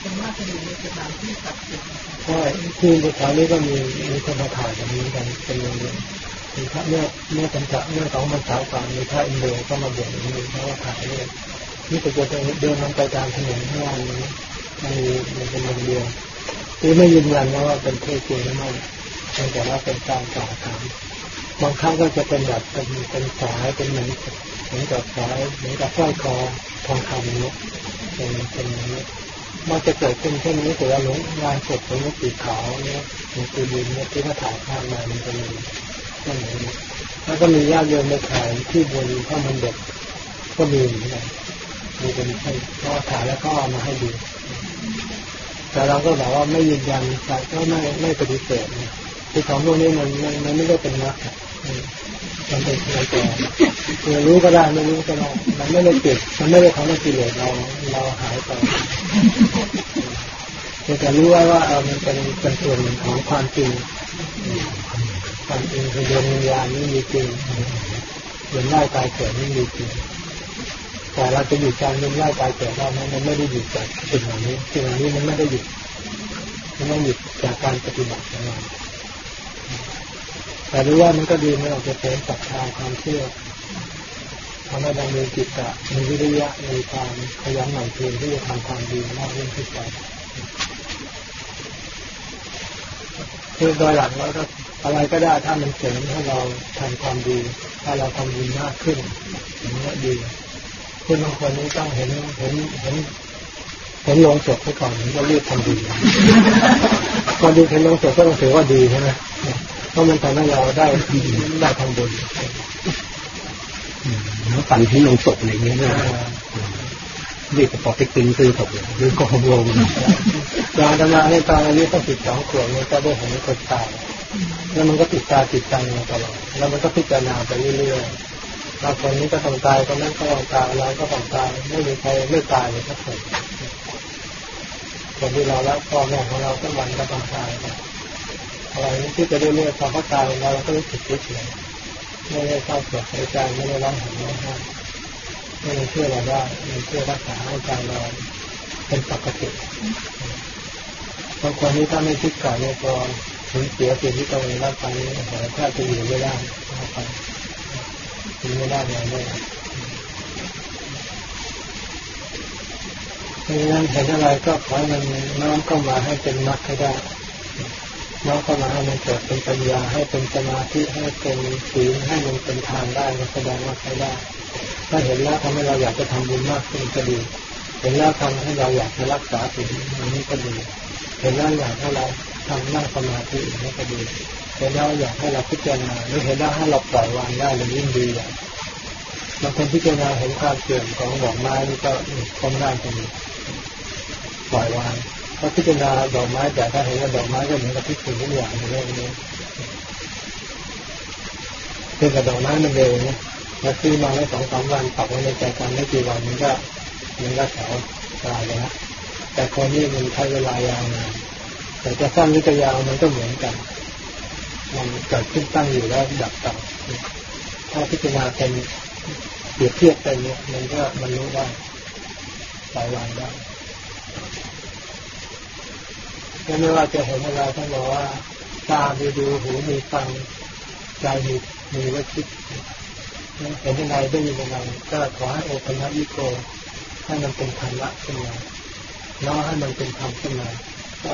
เป็นว่าจะอยู่ในสถานที่ศักดิ์สิทธิ์ใช่ที่สถานนี้ก็มีมีคนมาถ่ายแบบนี้กันเป็นโรงเรียนมีพระเมื่อเมื่อปัญจเมื่อสองพรรษาก่อนมีพระอินเดียก็มาบวชนี้เพราะว่าถ่ายเลยนี่ก็จะเดินลงไปตามถนนเมื่อวานนี้ มันมีมันเป็นโรงเรียนที่ไม่ยืนยันนะว่าเป็นเทพจริงหรือไม่แต่ว่าเป็นการกล่าวถามบางครั้งก็จะเป็นแบบเป็นเป็นสายเป็นเหมือนเหมือนกับสายเหมือนกับสร้อยคอทองคำนี้เป็นเป็นอย่างนี้มันจะเกิดขึ้นเช่นนี้แต่ว่าหลวงงานศพของหลวงปู่ขาวเนี่ยหลวงปู่ดินเนี่ยที่เขาถ่ายภาพมามันจะมีเช่นนี้แล้วก็มีญาติโยมไปถ่ายที่บนพระมันเด็กก็มีเหมือนกันมีเป็นให้ก็ถ่ายแล้วก็เอามาให้ดู แต่เราก็แบอกว่าไม่ยืนยันแต่ก็ไม่ไม่ปฏิเสธคือของพวกนี้มันมันไม่ได้เป็นนักมันเป็นอะไรแต่อรู้ก็ได้ไม่รู้ก็ได้มันไม่ได้ติดมันไม่ได้ทำให้กิเลสเราเราหายไปแต่รู้ไว้ว่าเออมันเป็นเป็นส่วนหนึ่งของความจริงความจริงคือดวงวิญญาณนี่มีจริงเวียนว่ายตายเกิดนี่มีจริง แต่เราจะหยุดการเวียนว่ายตายเกิดได้ไหมมันไม่ได้หยุดจากสิ่งเหล่านี้สิ่งเหล่านี้มันไม่ได้หยุดมันไม่หยุดจากการปฏิบัติของเราแต่รู้ว่ามันก็ดีมันอาจจะเป็นศรัทธาความเชื่อทำให้เรามีจิตตะมีวิริยะมีความขยันหมั่นเพียรที่จะทำความดีมากยิ่งขึ้นไปคือโดยหลักแล้วก็อะไรก็ได้ถ้ามันเสริมให้เราทำความดี ถ้าเราทำดีมากขึ้นอย่างนี้ดี คุณบางคนนี้ต้องเห็นเห็นเห็นเห็นลงศพไปก่อนถึงจะรีบทำดีพอดีเห็นลงศพก็ต้องถือว่าดีใช่ไหมเพราะมันทำให้เราได้ได้ทำบุญแล้วฝันที่ลงศพอะไรเงี้ยนะเรียกปอเต็กตึงซื้อศพหรือกองรวมตอนทำงานในตอนอายุตั้งสิบสองขวบเนี่ยก็ได้เห็นคนตายแล้วมันก็ติดตาติดใจมาตลอดแล้วมันก็พิจารณาไปเรื่อยๆ เราคนนี้ก็ต้องตายคนนั้นก็ต้องตายเราก็ต้องตายไม่มีใครไม่ตายเลยสักคนคนที่เรารักพ่อแม่ของเราสักวันก็ต้องตายอะไรนี้ที่จะเรื่อยๆพอเขาตายเราก็รู้สึกเฉยไม่ได้เข้าเสียใจไม่ได้ร้องห่มร้องไห้ไม่ได้เชื่อเราได้ไม่เชื่อรักษาให้ใจเราเป็นปกติบางคนนี้ถ้าไม่คิดก่อนเนี่ยพอถึงเสียสิ่งที่ตัวเองรับไปนี่โอ้โหแทบจะอยู่ไม่ได้ไป อยู่ไม่ได้เลยไม่ดังนั้นเห็นอะไรก็ขอให้มันน้อมเข้ามาให้เป็นมรรคให้ได้น้อมเข้ามาให้มันเกิดเป็นปัญญาให้เป็นสมาธิให้เป็นศีลให้มันเป็นทางได้มันแสดงว่าใช้ได้ ถ้าเห็นแล้วทำให้เราอยากจะทำบุญมากขึ้นก็ดีเห็นแล้วทำให้เราอยากจะรักษาศีลอันนี้ก็ดี เห็นแล้วอยากให้เราทำนั่งสมาธิอันนี้ก็ดี เห็นแล้วอยากให้เราพิจารณาหรือเห็นแล้วให้เราปล่อยวางได้เลยยิ่งดีอย่างบางคนพิจารณาเห็นความเสื่อมของดอกไม้นี่ก็ก้มหน้าตรงนี้ปล่อยวางเพราะพิจารณาดอกไม้แต่ถ้าเห็นว่าดอกไม้ก็เหมือนกับทุกสิ่งทุกอย่างในโลกนี้เช่นกับดอกไม้มันเร็วนี่ยแล้วซื้อมาแล้วสองสามวันปักไว้ในใจกันไม่กี่วันมันก็มันก็เฉาตายเลยนะแต่คนนี้มันใช้เวลายาวนานแต่จะสั้นหรือจะยาวมันก็เหมือนกัน มันเกิดขึ้นตั้งอยู่แล้วดับต่อถ้าพิจารณาเป็นเปรียบเทียบเป็นเนี่ยมันก็มันรู้ได้ปล่อยวางได้ไม่ว่าจะเห็นอะไรท่านบอกว่าตามีดูหูมีฟังใจมีมีว่าคิดเห็นยังไงได้ยินยังไงก็ขอให้โอปัญญิโกให้มันเป็นธรรมะขึ้นมาน้อให้มันเป็นธรรมขึ้นมาก็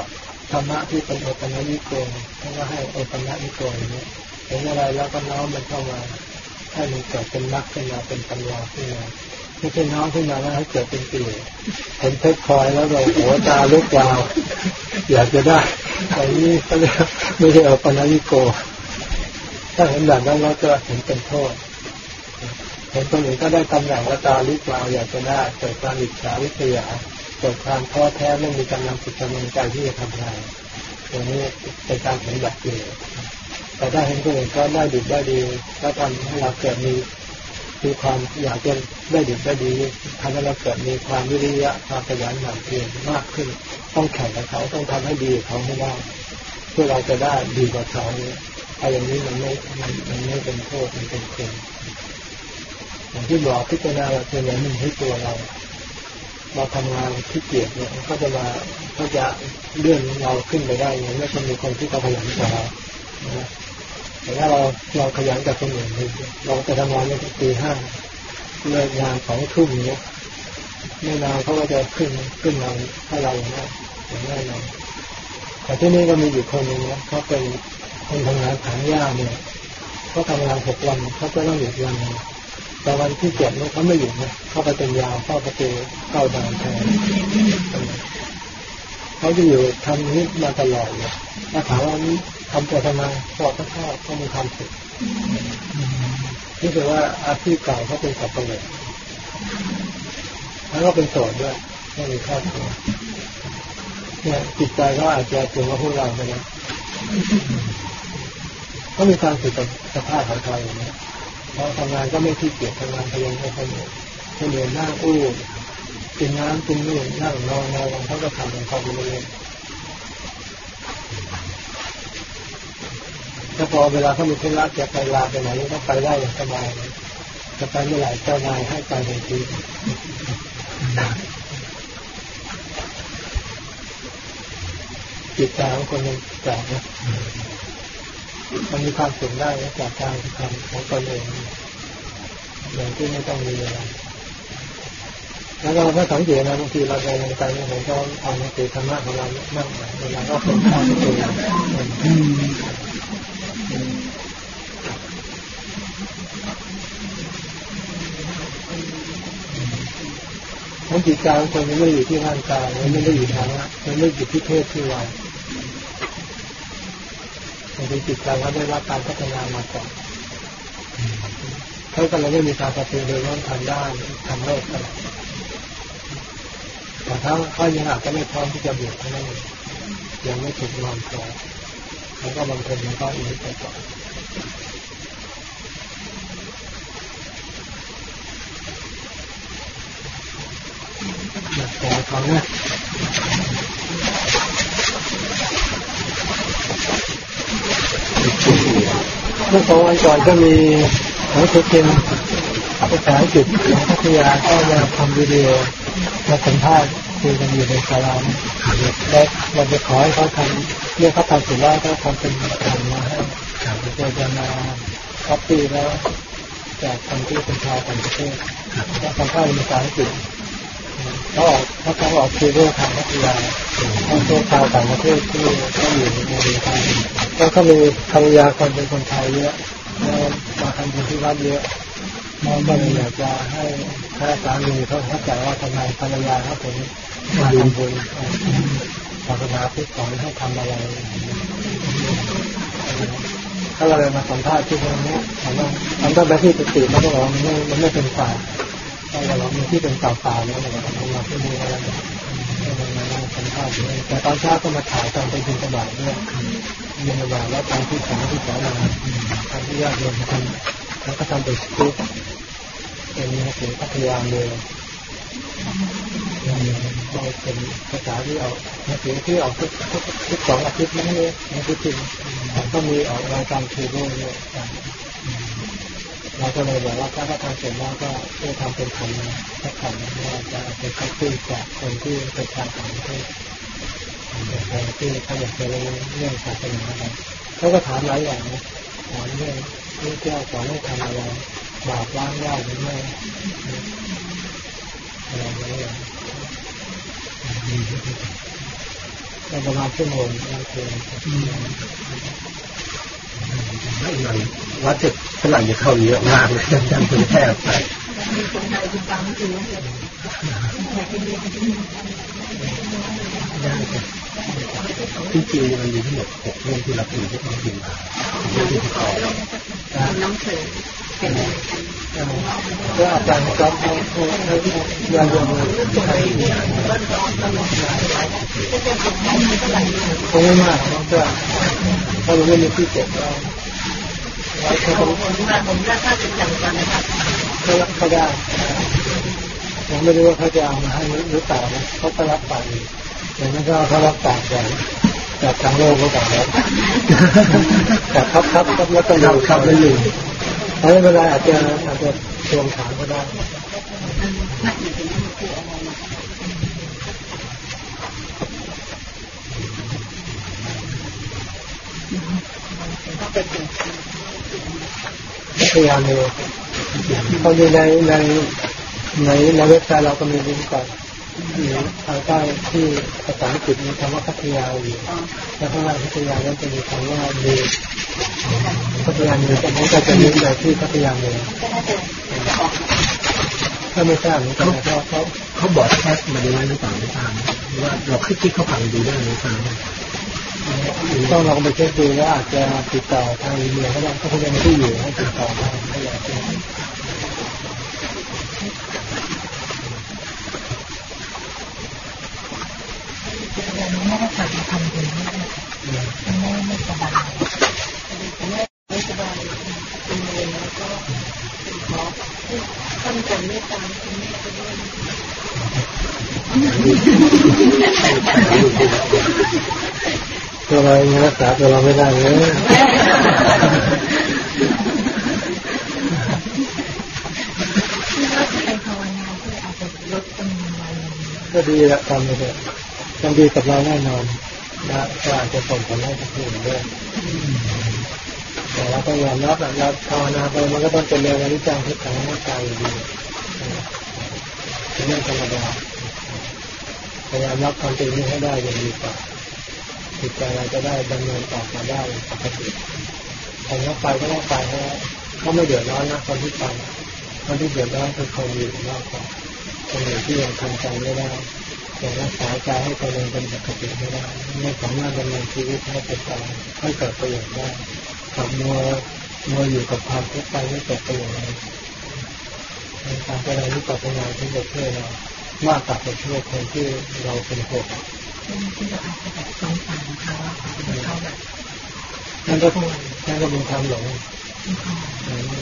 ธรรมะที่เป็นโอปัญญิโกท่านก็ให้โอปัญญิโกอย่างนี้เห็นอะไรแล้วก็น้อมมันเข้ามาให้มันเกิดเป็นมรรคขึ้นมาเป็นปัญญาขึ้นมาไม่ใช่น้อมขึ้นมาแล้วให้เกิดเป็นกิเลสเห็นเพชรพลอยแล้วเราโหัวตาลุกวาวอยากจะได้ไอ้นี่เขาเรียกไม่ใช่โอปัญญิโก ถ้าเห็นแบบนั้นเราจะเห็นเป็นโทษเห็นคนอื่นก็ได้ตำแหน่งละตาลิบเราอยากจะได้เกิดความอิจฉาริษยา เกิดความท้อแท้ไม่มีกำลังจิตกำลังใจที่จะทำงานตรงนี้เป็นการเห็นแบบเดียวแต่ถ้าเห็นคนอื่นก็ได้ดีได้ดีก็ทำให้เราเกิดมีมีความอยากจะได้ดีได้ดีทำให้เราเกิดมีความวิริยะความขยันหมั่นเพียรมากขึ้น ต้องแข่งกับเขาต้องทำให้ดีเขาให้ได้เพื่อเราจะได้ดีกว่าเขาเนี่ยถ้าอย่างนี้มันไม่มันไม่เป็นโทษมันเป็นคุณอย่างที่บอกพิจารณาเราเป็นอย่างนึ่ให้ตัวเรา เราทำงานที่เกียจเนี่ยก็จะมาก็จะเลื่อนเราขึ้นไปได้เนี่ยไม่ใช่มีคนที่เขาขยันกว่าเราแต่ถ้าเราเราขยันกับคนอื่นเราจะทำงานในตีห้าเลิกงานสองทุ่มเนี้ยไม่นานเขาก็จะขึ้นขึ้นมาให้เราอย่างนี้อย่างแน่นอนแต่ที่นี่ก็มีอยู่คนหนึ่งนะเขาเป็นคนทำงานถางหญ้าเนี่ยเขาทำงานหกวันเขาจะต้องหยุดวัน แต่วันที่เจ็ดเนี่เขาไม่หยุดนะเขาไปเป็นยาวเข้าประตูเข้าดานแทนเขาจะอยู่ทำนี้มาตลอดเลยถ้าถามว่าทำตัวทำไมชอก็ชอบก็มีความสุขนี่คือว่าอาชีพเก่าเขาเป็นสับเปะเลอแล้วก็เป็นโสดด้วยไม่มีครอบครัวเนี่ยจิตใจเขาอาจจะถึงกับพวกเราไปแล้วก็มีความสุขกับสภาพของเขาอย่างนี้ เพอทำงานก็ไม่ขี้เกียจทำงานพยายามให้คนอื่นคนอื่นนั่งอู้กินน้ำกินนู่นนั่งนอนนอนเขาก็ทำของเขาไปเรื่อยถ้าพอเวลาเขามีธุระจะไปลาไปไหนก็ไปได้อย่างสบายจะไปเมื่อไหร่เจ้านายให้ไปทันทีจิตใจของคนมันแปลกนะ มันมีความสุขได้จากการทำของตนเองอย่างที่ไม่ต้องมีอะไรแล้วเราก็สังเกตนะบางทีเราไปในใจเนี่ยผมก็เอาหนังสือธรรมะของเรานั่งเวลาก็เป็นข้าวตัวทั้งจิตใจคนมันไม่อยู่ที่ร่างกายมันไม่ได้อยู่ทางละมันไม่อยู่ที่เพศที่วัยางทีจิตใจเขาได้รับการพัฒนามาก่อนเขาก็เลยไม่มีการปฏิบัติเรื่องทางด้านทางโลกกันแต่ถ้าเขายังอาจจะไม่พร้อมที่จะบวชเท่านั้นยังไม่ถึงนอนพอเขาก็บางคนมันก็อีกไปก่อนแต่เขาเนี่ย เมื่อสองวันก่อนก็มีหนังสือพิมพ์ภาษาอังกฤษของพัทยาก็มาทำวิดีโอมาสัมภาษณ์คุยกันอยู่ในศาลาแล้วเราจะขอให้เขาทำเรียกเขาทำเสร็จแล้วเขาทำเป็นทำมาให้เราจะมาคัอปี้แล้วแจกคนที่เป็นชาวต่างประเทศแล้วสัมภาษณ์ภาษาอังกฤษ ก็เขาเขาออกคือเรื่องทางพัทยาเขาตัวชาวต่างประเทศที่เขาอยู่ในเมืองไทยก็เขามีภรรยาคนเป็นคนไทยเยอะมาทำบุญที่วัดเยอะมองก็เลยอยากจะให้พระสามีเขาเข้าใจว่าทำไมภรรยาเขาถึงมาทำบุญศาสนาพุทธสอนให้ทำอะไรถ้าเขาเลยมาสัมภาษณ์ที่ตรงนี้ถามว่าทำต้องไปที่ติเขาบอกว่ามันไม่มันไม่เป็นป่า เขาบอกว่าที่เป็นป่าป่าเนี่ยเราทำมาที่นี่อะไรสัมภาษณ์แต่ตอนเช้าก็มาถ่ายตอนไปบินสบายด้วยบินสบายแล้วตอนที่สองที่สองมาทำที่ญาติโยมทำแล้วก็ทำเป็นสกู๊ปเป็นหนังสือพัทยาเลยเราเป็นภาษาที่ออกหนังสือที่ออกทุกทุกทุกสองอาทิตย์นั่นเลยหนังสือพิมพ์ก็มีออกรายการทีวีด้วย เราก็เลยบอกว่าถ้าทำเสร็จแล้วก็ช่วยทำเป็นคำนะถ้าคำว่าจะเป็นข้อขึ้นจากคนที่เป็นชาวต่างประเทศคนที่เขาอยากจะรู้เรื่องศาสนาอะไรเขาก็ถามหลายอย่างนะถามเรื่องเรื่องแก้วสอนให้ทำอะไรบาปล้างได้หรือไม่อะไรอย่างก็ประมาณชั่วโมงนั่นคือ วัดจะฝรั่งจะเข้าเยอะมากเลยจังๆคุณแทบไปได้ที่จริงมันมีทั้งหมดหกเรื่องที่เราคุยที่ต้องพิมพ์มาเรื่องที่ติดต่อน้องเสือ เป็นอะไรกันก็อาจารย์ก็ให้ให้ยาโยมใช้คงไม่มากมันก็ถ้าเราไม่มีที่เก็บเราไว้เขาผมว่าผมน่าถ้าจะจังกันนะครับเขาเขาได้ผมไม่รู้ว่าเขาจะเอามาให้หรือเปล่านะเขาก็รับปากแต่นั่นก็เขารับปากแต่จากทางโลกเขาบอกแล้วแต่ครับครับครับแล้วก็ลืมครับแล้ว ลืมไม่เป็นไรอาจจะอาจจะทวงถามก็ได้พยายามดูเขาดูในในในในเว็บไซต์เราก็มีลิงก์ก่อนอยู่ภายใต้ที่ภาษาอังกฤษมีคำว่าพัทยาอยู่แล้วข้างล่างพัทยานั้นจะมีคำว่ามี พัทยาเมีแต่นี้ก็จะลิงก์ไปที่พัทยาเมืองถ้าไม่ทราบเหมือนกันเพราะเขาเขาบอกแคสมาดูไหมหรือเปล่าไม่ทราบว่าเราคลิกเขาฟังดูได้หรือเปล่าต้องลองไปเช็คดูว่าอาจจะติดต่อทางอีเมลก็ได้เขาคงยังไม่ได้อยู่ให้ติดต่อได้งพัทยาเมือง ยังไม่ได้กลับมาทำดีไม่ไม่สบายไม่ไม่สบายเป็นเองแล้วก็เป็นเพราะท่านจะไม่ตามคุณแม่ไปด้วย ตัวเรายังรักษา ตัวเราไม่ได้เลยก็ดีละทำไปเถอะทำดีกับเราแน่นอนนะก็อาจจะส่งผลให้กับผู้อื่นด้วยแต่เราต้องยอมรับอะเราภาวนาไปมันก็ต้องเป็นเรื่องอนิจจังทุกขังหน้าตาอยู่ดีเป็นเรื่องธรรมดาพยายามรับความจริงนี้ให้ได้ย่างดีกว่า จิตใจเราจะได้ดำเนินต่อมาได้ปกติคนเขาไปก็ต้องไปเพราะเขาไม่เดือดร้อนนะคนที่ไปคนที่เดือดร้อนคือคนอยู่นอกกว่าคนอยู่ที่ยังทำใจไม่ได้ยังรักษาใจให้ตัวเองเป็นปกติไม่ได้ไม่สามารถดำเนินชีวิตให้เป็นไปให้เกิดประโยชน์ได้กับมัวมัวอยู่กับความทุกข์ไปไม่เกิดประโยชน์เลยการแสดงนี้ปัจจัยที่จะช่วยเรามากกว่าจะช่วยคนที่เราเป็นห่วง ที่เราอาจจะแบบสงสารเขาเขาแบบนั่นก็นั่นก็เป็นความหลง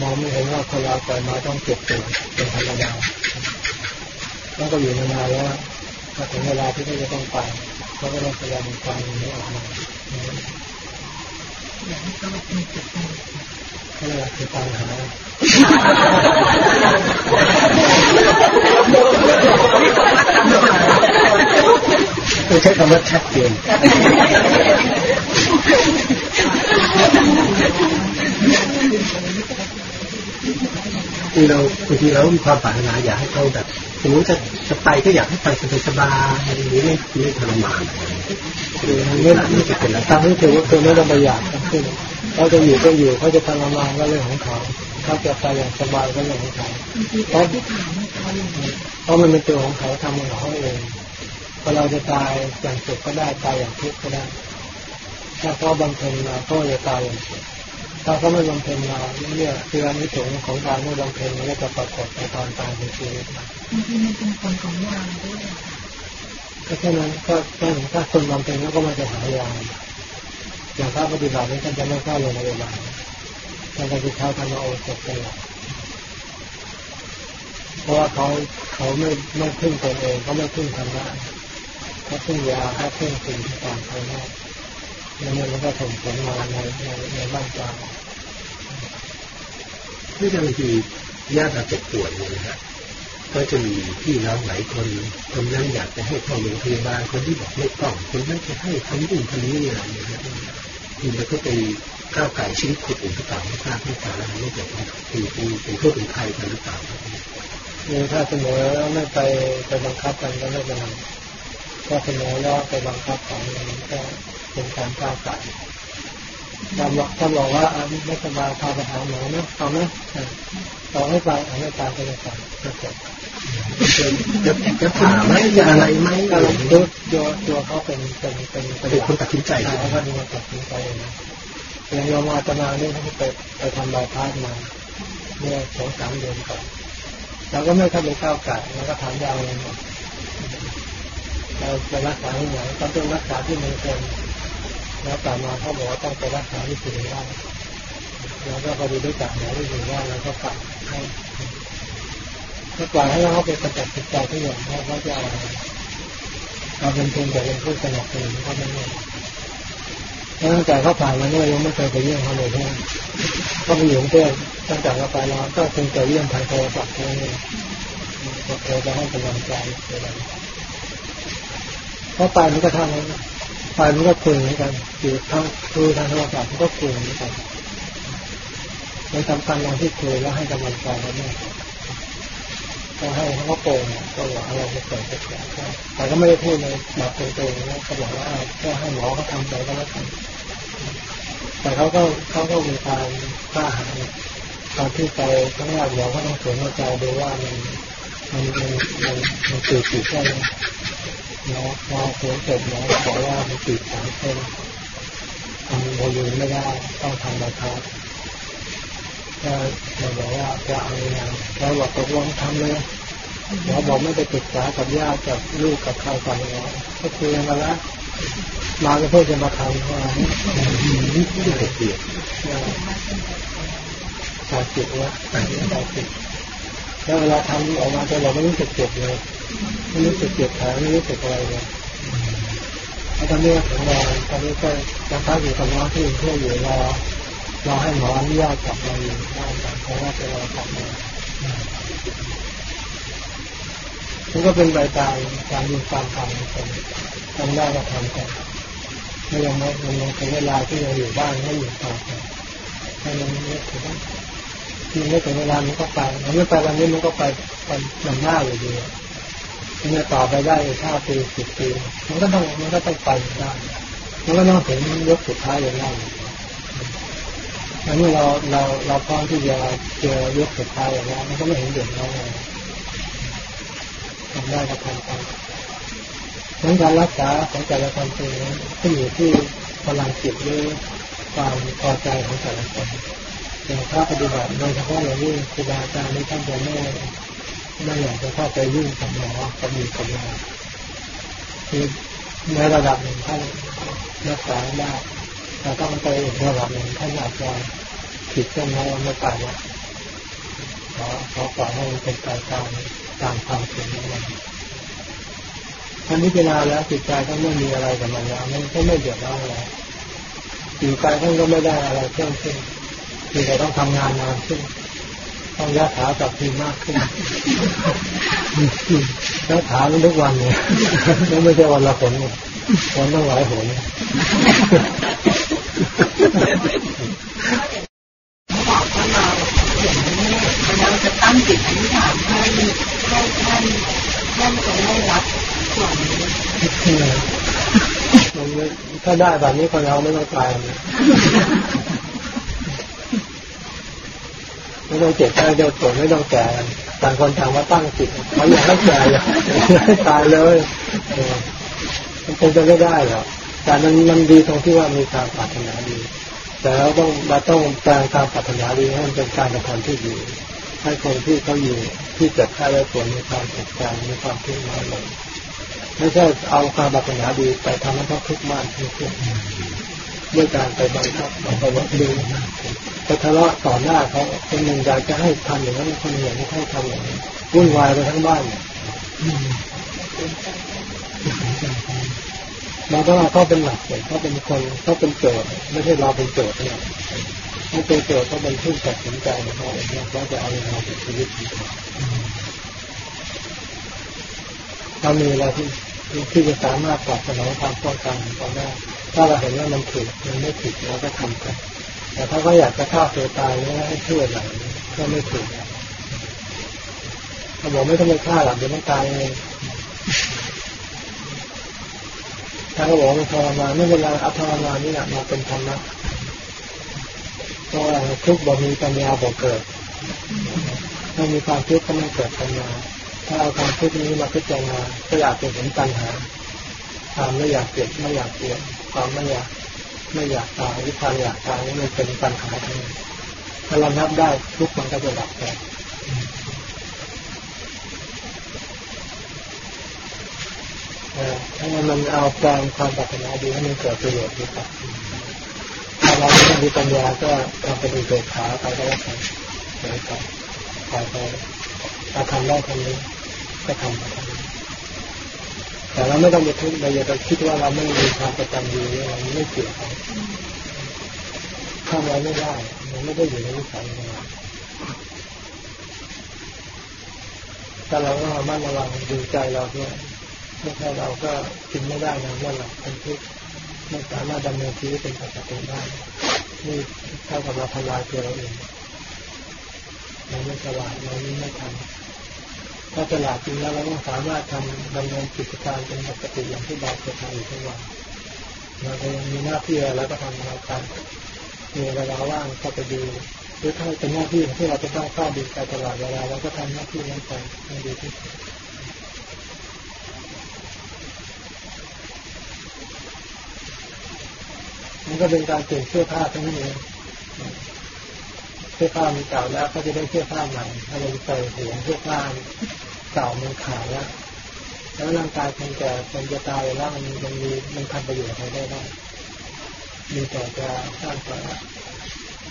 มองไม่เห็นว่าคนเราเกิดมาต้องเจ็บปวดเป็นธรรมดาแล้วก็อยู่นานๆแล้วพอถึงเวลาที่เขาจะต้องไปเขาก็ต้องแสดงความนี้ออกมาอยากให้เขาแบบมีจิตใจก็เลยคือปัญหา ไม่ใช่คำว่าชัดเจนคือเราบางทีเรามีความปรารถนาอยากให้เขาแบบสมมติจะจะไปก็อยากให้ไปสบายๆอย่างนี้ไม่ไม่ทรมานคือมันไม่ไม่จะเป็นแล้วทำให้ถือว่าคือไม่ต้องไปอยากทั้งสิ้นเขาจะอยู่ก็อยู่เขาจะทรมานก็เรื่องของเขาเขาจะไปอย่างสบายก็เรื่องของเขาเพราะที่ถามให้เขาอย่างนี้เพราะมันเป็นตัวของเขาทำของเขาเอง พอเราจะตายอย่างสุขก็ได้ตายอย่างทุกข์ก็ได้ถ้าเขาบำเพ็ญมาก็จะตายอย่างสุขถ้าเขาไม่บำเพ็ญมาเนี่ยคืออันนี้สงส์ของการไม่บำเพ็ญมันก็จะปรากฏในตอนตายในชีวิตบางทีมันเป็นคนของยาด้วยก็แค่นั้นก็ถ้าถ้าคนบำเพ็ญแล้วก็มันจะหายาอย่างพระปฏิบัตินี้ท่านจะไม่เข้าโรงพยาบาลท่านจะใช้ธรรมโอสถเป็นหลักเพราะว่าเขาเขาไม่ไม่พึ่งตนเองเขาไม่พึ่งธรรมะ เขาพึ่งยาเขาพึ่งสิ่งที่ต่างภายนอกแล้วมันก็ส่งผลมาในในในร่างกายที่บางทีญาติเราเจ็บป่วยเนี่ยนะฮะก็จะมีพี่น้องหลายคนคนนั้นอยากจะให้เข้าโรงพยาบาลคนที่บอกไม่ต้องคนนั้นจะให้ทำนู่นทำนี่อะไรอย่างเงี้ยคือมันก็ไปก้าวไก่ชีวิตคนอื่นหรือเปล่าไม่ทราบไม่ทราบแล้วไม่เกิดเป็นเป็นเป็นโทษเป็นภัยกันหรือเปล่าคือถ้าเสมอไม่ไปไปบังคับกันก็ไม่เป็นไร ก็เสมอแล้วไปบังคับของมันก็เป็นการก้าวไก่ถ้าบอกถ้าบอกว่าอันนี้ไม่สบายพาไปหาหมอนะเอาไหมต่อให้ไปเอาไม่ไปก็ไม่ไปก็จบจะจะผ่าไหมจะอะไรไหมก็อะไรตัวตัวตัวเขาเป็นเป็นเป็นเป็นคนตัดสินใจเขาก็ดูมาตัดสินใจเองนะอย่างโยมอาตมาเนี่ยเขาไปไปทำบายพาสมาเมื่อสองสามเดือนก่อนเราก็ไม่เข้าไปก้าวไก่เราก็ถามยาวเลย เราจะรักษาที่ไหนก็ต้องรักษาที่เมืองเนแล้วต่อมาเขาบอกว่าต้องไปรักษาที่สิริราชเราก็พอดีด้วยจากหมอที่สิริราชเราก็ฝากให้ก็ปล่อยให้เขาไปประจักษ์จิตใจทุกอย่างเพราะเขาจะเราเป็นเพียงแต่เป็นผู้สนับสนุนเขาไม่ได้ตั้งแต่เขาผ่านมาเนี่ยยังไม่เคยไปเยี่ยมเขาเลยใช่ไหมเขาไปอยู่กรุงเทพตั้งแต่เขาไปแล้วก็คงจะเยี่ยมทางโทรศัพท์แค่นี้ก็เคยจะให้กำลังใจอะไร เพราะไปมันก็ทำนั้นไปมันก็คุยเหมือนกันอยู่ทางคุยทางโทรศัพท์มันก็คุยเหมือนกันในสำคัญอย่างที่คุยแล้วให้กำลังใจเขาเนี่ยก็ให้เขาก็โปร่งก็บอกอะไรจะเกิดจะเกิดแต่ก็ไม่ได้พูดในแบบตรงๆนะเขาบอกว่าแค่ให้หมอเขาทำใจก็แล้วกันแต่เขาก็เขาก็มีการกล้าหาญตอนที่ไปครั้งแรกเราก็ต้องสวนใจดูว่ามันมันมันมันมันติดติดแค่ไหน เนาะพอสวนเสร็จหมอบอว่ามันติดสามเส้นทำโมลูนไม่ได้ต้องทำราคาก็เราบอกว่าจะเอาอย่างเราบอกตกลงทำเลยหมอบอกไม่ไปปรึกษากับญาติกับลูกกับใครก่อนเลยก็คุยกันแล้วมาก็เพื่อจะมาทำว่าไม่ได้เกียดขาดจิตวะขาดจิตแล้วเวลาทำออกมาแต่เราไม่รู้สึกเจ็บเลย ไม่รู้สึกเจ็บแผลไม่รู้สึกอะไรเลยแล้วตอนนี้ของเราตอนนี้ก็ยังพักอยู่กับน้องที่เพื่ออยู่รอรอให้หมออนุญาตกลับมาอยู่บ้านกันเพราะว่าจะรอกลับมามันก็เป็นใบตายการมีความทำกันทำได้ก็ทำกันไม่ยังไม่มันยังเป็นเวลาที่เราอยู่บ้านไม่อยู่ต่อไปให้มันไม่ถึงที่ไม่ถึงเวลามันก็ไปมันไม่ไปวันนี้มันก็ไปไปนำหน้าอยู่ดี มันจะต่อไปได้ห้าปีสิบปี มันก็ต้องมันก็ต้องไปได้มันก็ต้องถึงยกสุดท้ายอย่างนั้นอันนี้เราเราเราพร้อมที่จะเจอยกสุดท้ายอย่างนี้มันก็ไม่เห็นเดือดร้อนเลยทำได้ก็ทำไปดังการรักษาของแต่ละคนเองขึ้นอยู่ที่พลังจิตหรือความพอใจของแต่ละคนอย่างพระปฏิบัติโดยเฉพาะอย่างนี้ครูบาอาจารย์นี่ท่านจะไม่ ไม่อยากจะเข้าไปยุ่งกับหมอกับมีกับยาคือในระดับหนึ่งท่านรักษาได้แต่ต้องไปอีกระดับหนึ่งท่านอาจจะผิดเส้นทาไม่ตายละขอขอปล่อยให้เป็นไปตามตามความเป็นของมันท่านพิจารณาแล้วจิตใจท่านไม่มีอะไรกับมันแล้วมันก็ไม่เดือดร้อนอะไรอยู่กายท่านก็ไม่ได้อะไรเพิ่มขึ้นมีแต่ต้องทำงานนานขึ้น ต้องยัดขาจับทีมากขึ้นยัดขาทุกวันเนี่ยไม่ใช่วันละผลเนี่ยวันต้องหลายผลบอกว่าเราอย่างนี้เราจะตั้งจิตอธิษฐานให้ให้ท่านท่านจะได้รับส่วนนี้ถ้าได้แบบนี้คนเราไม่ต้องตาย ไม่ต้องเจ็บไม่ต้องปวดไม่ต้องแก่ต่างคนต่างว่าตั้งจิตเขาอยากให้แก่อยากให้ตายเลยมันคงจะไม่ได้หรอกแต่มันมันดีตรงที่ว่ามีการปรารถนาดี แต่เราต้องเราต้องแปลงการปรารถนาดีให้มันเป็นการกระทำที่ดีให้คนที่เขาอยู่ที่เจ็บไข้และปวดมีความสุขใจมีความทุกข์น้อยลงไม่ใช่เอาความปรารถนาดีไปทำให้เขาทุกข์มากขึ้นด้วยการไปบังคับไปวัดดู ไปทะเลาะต่อหน้าเขาคนหนึ่งอยากจะให้ทำอย่างนั้นคนหนึ่งอยากให้ทำอย่างนี้วุ่นวายไปทั้งบ้านเราต้องเอาเขาเป็นหลักเลยเขาเป็นคนเขาเป็นโจทย์ไม่ใช่เราเป็นโจทย์เนี่ยเขาเป็นโจทย์เขาเป็นผู้ตัดสินใจของเขาเองว่าจะเอาอย่างไรกับชีวิตของเขาถ้ามีอะไรที่ที่จะสามารถตอบสนองความต้องการของเขาได้ถ้าเราเห็นว่ามันถูกมันไม่ผิดเราก็ทำกัน แต่ถ้าเขาอยากจะฆ่าตัวตายแล้วให้ช่วยอะไรก็ไม่ถูกเขาบอกไม่ต้องไปฆ่าหรอกเดี๋ยวมันตายเองถ้าเขาบอกมันทรมานไม่เป็นไรเอาทรมานนี่แหละมาเป็นธรรมะเพราะว่าทุกบ่มีปัญญาบ่เกิดถ้ามีความทุกข์ก็ไม่เกิดปัญญาถ้าเอาความทุกข์นี้มาพิจารณาก็อยากเป็นเห็นปัญหาความไม่อยากเกิดไม่อยากเปลี่ยนความไม่อยาก ไม่อยากตายหรือความอยากตายนี่มันเป็นปัญหาทั้งนั้นถ้าเรานับได้ทุกมันก็จะดับไปถ้ามันเอาแปลงความปรารถนาดีให้มันเกิดประโยชน์ดีกว่าถ้าเราไม่ต้องมีปัญญาก็ทำเป็นอุเบกขาไปก็แล้วกันไปไปไปไปถ้าทำได้ทำนี้ก็ทำไป แต่เราไม่ต้องไปทุกข์เราอย่าไปคิดว่าเราไม่มีความประจำดีเราไม่เกี่ยวกันทำอะไรไม่ได้มันไม่ได้อยู่ในวิสัยของเราแต่เราก็ระมัดระวังดูใจเราด้วยไม่ใช่เราก็กินไม่ได้นะเมื่อเราเป็นทุกข์ไม่สามารถดำเนินชีวิตเป็นปกติได้นี่เท่ากับเราทำลายตัวเราเองเราไม่ฉลาดเราไม่ทำ ถ้าฉลาดจริงแล้วเราต้องสามารถทำดำเนินกิจการเป็นปกติอย่างที่เราเคยทำอยู่ทุกวันเราเองมีหน้าที่อะไรก็ทำเราไปมีเวลาว่างก็ไปดูหรือถ้าเป็นหน้าที่ที่เราจะต้องเข้าดูไปตลอดเวลาเราก็ทำหน้าที่นั้นไปให้ดีที่สุดมันก็เป็นการเปลี่ยนเสื้อผ้าทั้งนั้นเองเสื้อผ้ามันเก่าแล้วก็จะได้เสื้อผ้าใหม่ถ้าเราใส่หัวเสื้อผ้า เก่ามันขาดแล้วแล้วร่างกายคนแก่คนจะตายแล้วมันมันมีมันทำประโยชน์อะไรได้บ้างมีแต่จะสร้างสาระ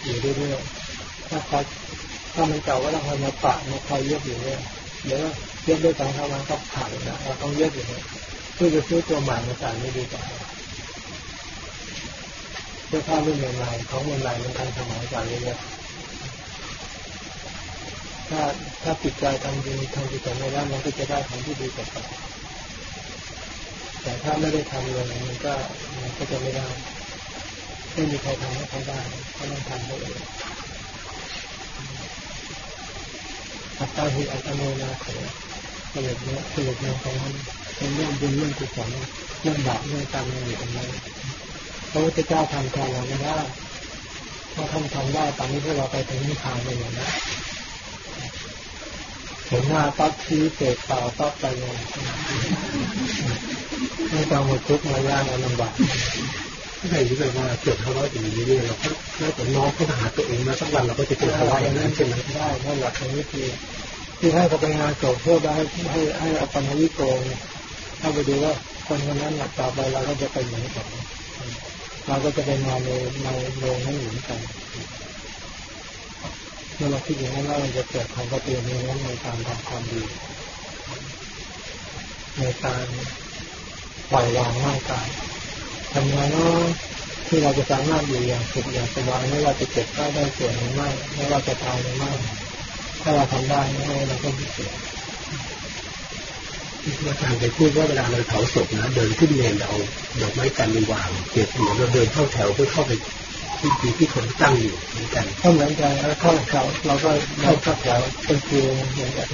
อยู่เรื่อยๆถ้าคอยถ้ามันเก่าก็ต้องคอยมาปะมาคอยเย็บอยู่เรื่อยเดี๋ยวเย็บด้วยการทำงานก็ผ่านนะเราต้องเย็บอยู่เนี่ยเพื่อจะซื้อตัวใหม่มาใส่ไม่ดีกว่าเสื้อผ้ารุ่นใหม่ๆของใหม่ๆมันทันสมัยกว่าเยอะ ถ้าถ้าปิดใจทำดีทำจิตใจไม่ได้มันก็จะได้ของที่ดีกว่าแต่ถ้าไม่ได้ทำเลยมันก็มันก็จะไม่ได้ไม่มีใครทำให้เขาได้เขาต้องทำให้เองอัตตาหิอัตโนนาเขผลิตเนื้อผลิตเนื้อของมันเป็นเรื่องบุญเรื่องกุศลเรื่องบาปเรื่องกรรมอยู่ตรงนั้นพระพุทธเจ้าทำแทนเราไม่ได้ถ้าท่านทำได้ตอนนี้พวกเราไปถึงนิพพานไปอย่างนั้น เห็นหน้าปั๊บชี้เสกเปล่าปั๊บไปเลยไม่ต้องหมดทุกข์มายากลำบากใช่ไหนที่แบบว่าเกิดภาวะอย่างนี้เนี่ยเราก็แล้วแต่น้องเขาหาตัวเองมาสักวันเราก็จะเกิดภาวะอย่างนั้นใช่ไหมได้ถ้าหลักของวิธีที่ให้เขาไปงานศพเพื่อได้ให้ให้เอาปัญญวิโกงถ้าไปดูว่าคนคนนั้นหลักต่อไปเราก็จะไปเหมือนกันเราก็จะไปนอนในในโรงนั้นเหมือนกัน มื่อเราคิดอย่างนั้นเราจะเกิดความกระตือรือร้นในการทำความดีในการปล่อยวางร่างกายทำงานน้อยที่เราจะสามารถอยู่อย่างสุขอย่างสบายไม่ว่าจะเจ็บก็ได้ส่วนหรือไม่ไม่ว่าจะตายหรือไม่ถ้าเราทำได้เราก็มีสุขอาจารย์เคยพูดว่าเวลาเราเผาศพนะเดินขึ้นเมนเราดอกไม้จันทร์วางเก็บหมือนเราเดินเข้าแถวเพื่อเข้าไป ที่ที่ที่คนตั้งอยู่เหมือนกันก็เหมือนกันแล้วเข้าแถวเราก็เข้าเข้าแถวเป็นคิวเหมือนกัน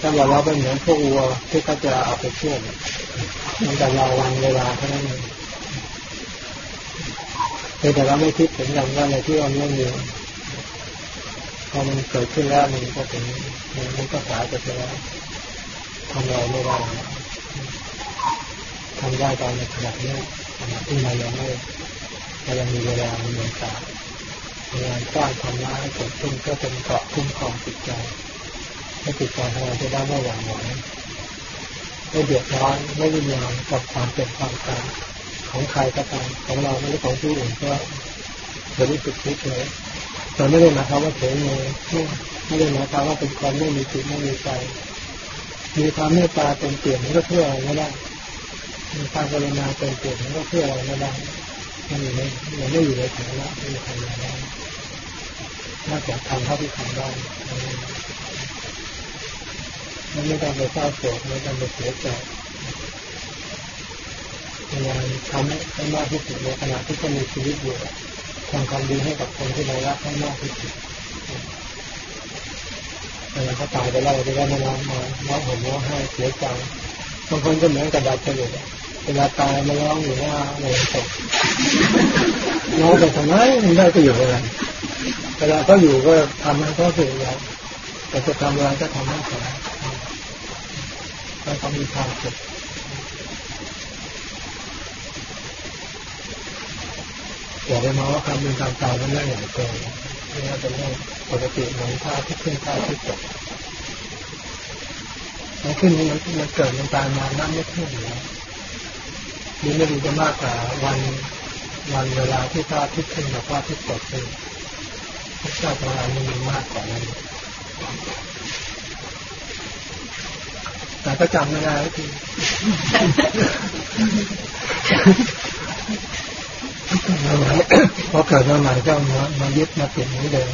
ถ้าเราเราเป็นเหมือนพวกวัวที่เขาจะเอาไปเชื่อมมันจะรอวันเวลาเท่านั้นเองแต่เราไม่คิดถึงอย่างนั้นเลยที่เราไม่มีพอมันเกิดขึ้นแล้วมันก็ถึงมันก็สายไปแล้วทำอะไรไม่ได้ทำได้ตอนในขณะนี้ขณะที่เรายังไม่ เรายังมีเวลามีโอกาสพยายามสร้างความร้ายเกิดขึ้นก็เป็นเกาะคุ้มครองจิตใจให้จิตใจของเราจะได้ไม่หวั่นไหวไม่เดือดร้อนไม่วุ่นวายกับความเป็นความตายของใครก็ตามของเราไม่ใช่ของผู้อื่นก็จะรู้สึกทุกข์เลยแต่ไม่ได้หมายความว่าเฉยเลยไม่ได้หมายความว่าเป็นคนไม่มีจิตไม่มีใจมีความเมตตาเป็นเปลี่ยนก็เพื่ออะไรไม่ได้มีความกรุณาเป็นเปลี่ยนก็เพื่ออะไรไม่ได้ มันอยู่ในมันไม่อยู่ในฐานะที่ทำอะไรได้นอกจากทำเท่าที่ทำได้มันไม่ต้องไปเศร้าโศกไม่ต้องไปเสียใจพยายามทำให้มากที่สุดในขณะที่เขามีชีวิตอยู่ทำความดีให้กับคนที่เรารักให้มากที่สุดเวลาเขาตายไปแล้วจะได้มาร้องมาร้องห่มร้องไห้เสียใจบางคนก็เหมือนกระดาษเลย เวลาตายมาร้องอยู่หน้าโรงศพร้องไปทำไมมันได้ประโยชน์อะไรเวลาเขาอยู่ก็ทำให้เขาสุขแล้วแต่จะทำอะไรก็ทำให้เขาให้เขามีความสุขอย่าไปมองว่าการเป็นการตายมันเรื่องใหญ่โตนี่เป็นเรื่องปกติเหมือนท่าที่ขึ้นท่าที่ตกมันขึ้นมันมันเกิดมันตายมานั่นไม่ขึ้นอยู่แล้ว นี่ไม่ดีจะมากกว่าวันวันเวลาที่พระอาทิตย์ขึ้นกับพระอาทิตย์ตกเลยพระเจ้าของเรานี่มีมากกว่านั้นแต่ก็จำไม่ได้ทีพอเกิดมาใหม่ก็มามายึดมาติดเหมือนเดิม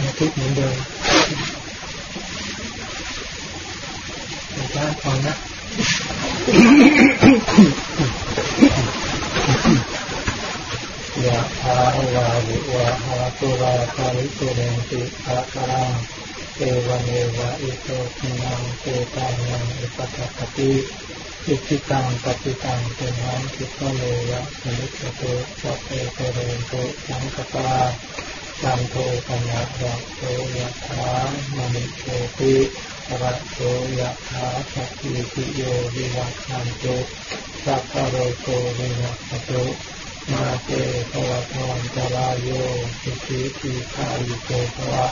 มาคิดเหมือนเดิมอาจารย์ฟังนะ ยะถาวาริวะหาตุราคาริตุเรนติภะคะรังเอวเมวะอิโตทินังเตตานังอุปะกัปปะติอิจฉิตังปัตถิตัง ตุมหัง ขิปปะเมวะ สะมิชฌะตุ สัพเพ ปูเรนตุ สังกัปปาจันโทปัณณะระโส ยะถา มะณิโชติ ระโส ยะถาสัพพีติโยวิวัชชันตุ สัพพะโรโค วินัสสะตุมาเต ภะวัตวันตะราโยสุขี ทีฆายุโกภวะ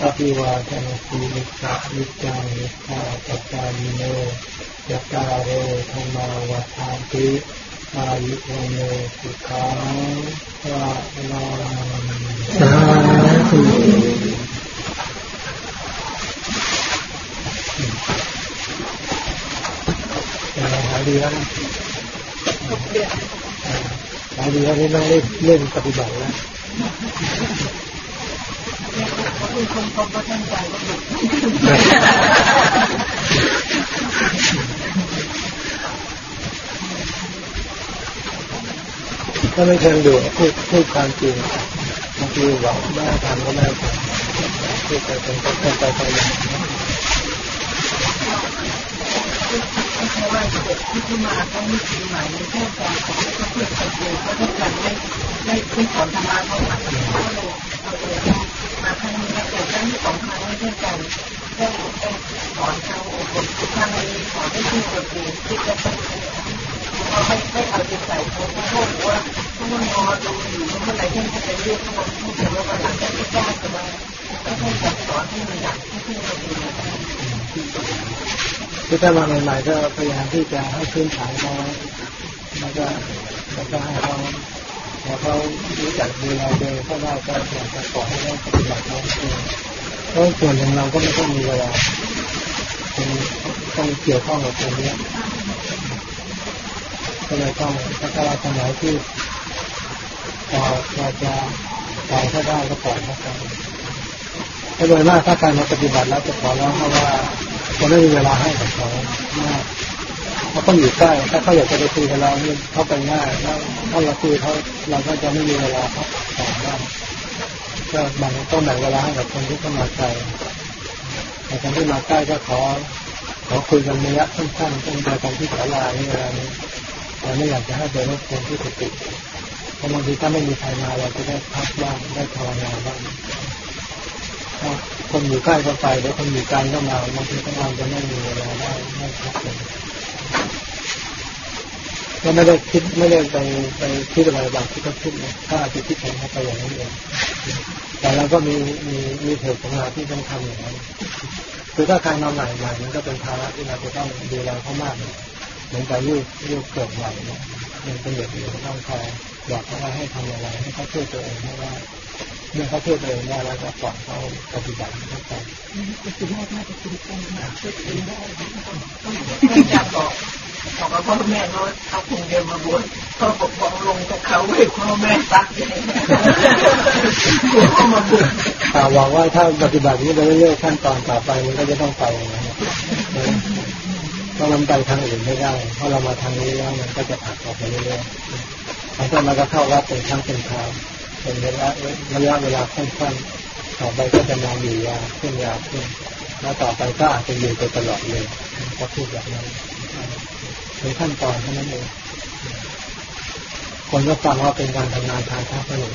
อภิวาทนสีนิสานิจังนิสาปจายิโนยะตาโรธรรมาวัฏานติอายุวโนสุขังพระนามสาธุ หายดีแล้วนะหายดีแล้วนี่ต้องเล่นเล่นปฏิบัติแล้วเขาเป็นคนพบว่าท่านใจก็ดุถ้าไม่เชิงดูพูดพูดความจริงบางทีบอกไม่ทำก็ไม่ทำพูดไปเป็นต้นไปไป อย่างเพราะว่าเด็กที่เข้ามาเขาไม่ปีใหม่ในเทศกาลของเขาเพื่อไปเอเขาต้องการไม่ไม่ไม่สอนธรรมะเขาหลักเขาเลยเอาเลยมาครั้งนี้แต่ครั้งที่สองครั้งไม่ใช่กันได้ได้สอนเขาอบรมครั้งนี้สอนให้ที่ตัวเองที่จะต้องเขาไม่ไม่เอาใจใส่เขาเขาบอกว่าเขาต้องรอดูอยู่เมื่อไหร่ที่เขาจะเรียกเขาบอกเขาจะว่าหลังจากที่แก้จะมาก็ให้สอนให้มันหนักให้ที่เราดู คือถ้ามาใหม่ๆก็พยายามที่จะให้พื้นฐานเขาแล้วก็แล้วก็ให้เขาพอเขารู้จักดูแลเองก็ได้ก็อยากจะขอให้เขาปฏิบัติเขาเองเพราะส่วนหนึ่งเราก็ไม่ต้องมีเวลาเป็นต้องเกี่ยวข้องกับตรงนี้ก็เลยต้องถ้าเราสมัยที่พอเราจะปล่อยเขาได้ก็ปล่อยเขาไปถ้าโดยมากถ้าการมาปฏิบัติแล้วจะขอร้องเขาว่า เราไม่มีเวลาให้กับเขามาเขาต้องอยู่ใกล้ถ้าเขาอยากจะไปคุยกับเราเนี่ยเขาไปง่ายแล้วถ้าเราคุยเขาเราก็จะไม่มีเวลาเขาตอบได้ก็บางต้องแบ่งเวลาให้กับคนที่เข้ามาไกลแต่คนที่มาใกล้ก็ขอขอคุยกันระยะสั้นๆเป็นเจอกันที่ศาลานี่เวลานี้แต่ไม่อยากจะให้ไปรบกวนที่ติดเพราะบางทีถ้าไม่มีใครมาเราจะได้พักบ้างได้ภาวนาบ้าง คนอยู่ใกล้ก็ไปแล้วคนอยู่ไกลก็มาบางทีก็เราจะไม่มีเวลาได้ไม่พักเลยก็ไม่ได้คิดไม่ได้ไปไปคิดอะไรบางที่ก็คิดนะถ้าจะคิดของเขาไปอย่างนั้นเองแต่เราก็มีมีมีเหตุของเราที่ต้องทำอย่างนั้นคือถ้าใครมาใหม่ใหม่มันก็เป็นภาระที่เราจะต้องดูแลเขามากเลยหมือนกับลูกลูกเกิดใหม่เนี่ยมันเป็นเด็กอยู่ต้องคอยบอกเขาว่าให้ทำอะไรให้เขาช่วยตัวเองให้ได้ เมื่อเขาช่วยตัวเองได้แล้วก็ปล่อยเขาปฏิบัติเข้าไปคุณแม่น่าจะคุณเป็นมาช่วยเองได้ไม่อยากบอกบอกกับพ่อแม่ว่าเขาคงเดินมาบวชเขาบอกบอกลงกับเขาให้พ่อแม่ตักเลยคุณพ่อมาบวชหวังว่าถ้าปฏิบัตินี้ไปเรื่อยๆขั้นตอนต่อไปมันก็จะต้องไปอย่างนั้นเพราะมันไปทางอื่นไม่ได้ เพราะเรามาทางนี้แล้วมันก็จะผักออกไปเรื่อยๆแล้วก็มันก็เข้าวัดเป็นครั้งเป็นคราว เป็นระยะระยะเวลาสั้นๆต่อไปก็จะนานอยู่ยาวขึ้นยาวขึ้นแล้วต่อไปก็อาจจะอยู่ไปตลอดเลยก็พูดแบบนั้นเป็นขั้นตอนเท่านั้นเองคนก็ฟังว่าเป็นการทำงานทางพระสนุก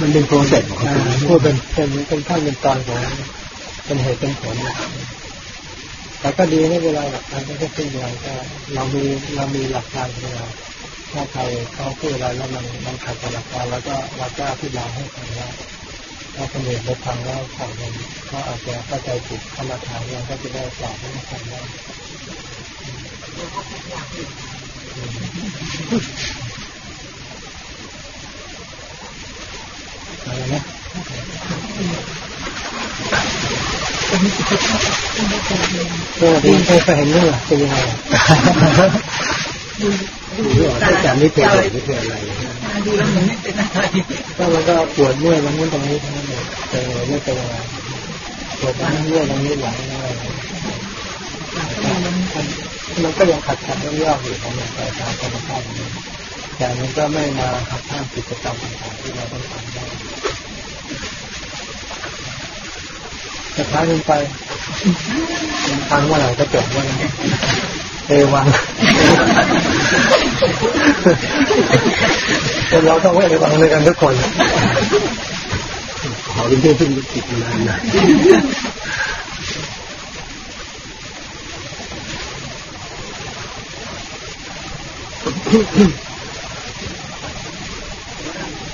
มันเป็นโปรเซสของเขาพูดเป็นเป็นเป็นขั้นเป็นตอนของเป็นเหตุเป็นผลนะแต่ก็ดีไม่เป็นไรหลักการก็ขึ้นเราก็เรามีเรามีหลักการของเรา ถ้าใครเขาพูดอะไรแล้วมันมันขัดกับหลักการแล้วก็เราก็อธิบายให้ฟังว่าถ้าคนอื่นไปฟังแล้วของมันก็อาจจะเข้าใจผิดเข้ามาถามเราก็จะได้ตอบให้ฟังได้อะไรนะเออดีเคยเห็นเรื่องเป็นยังไง หรือว่าอาจารย์ไม่เคยเห็นไม่เคยอะไรดูแล้วมันไม่เป็นอะไรก็มันก็ปวดเมื่อยมันนู้นตรงนี้ทั้งนั้นเลยเป็นอะไรไม่เป็นอะไรปวดตรงเมื่อยตรงนี้หลังอะไรมันก็ยังขัดขัดย่อๆอยู่ของมันไปตามธรรมชาติแต่มันก็ไม่มาขัดข้ามกิจกรรมต่างๆที่เราต้องทำได้จะท้าลงไปทางเมื่อไหร่ก็จบเมื่อนั้น เอวังคนเราต้องเอวังด้วยกันทุกคนขอเป็นเพื่อนซึ่งจิตมานานนะ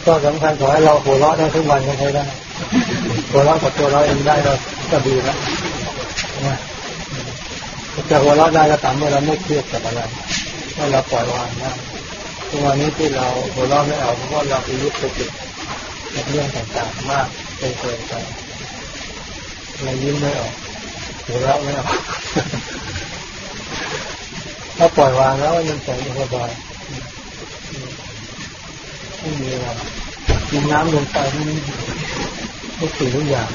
ก็สำคัญขอให้เราหัวเราะได้ทุกวันก็ใช้ได้หัวเราะกับตัวเราเองได้เราก็ดีแล้วนะ จะหัวเราะได้ก็ตามเมื่อเราไม่เครียดกับอะไรเมื่อเราปล่อยวางได้ทุกวันนี้ที่เราหัวเราะไม่เอาเพราะว่าเราไปยึดไปติดกับเรื่องต่างๆมากเป็นเกินไปเรายิ้มไม่ออกหัวเราะไม่ออกถ้าปล่อยวางแล้วมันจะสบายไม่มีอะไรกินน้ำลงไปนี่ทุกสิ่งทุกอย่าง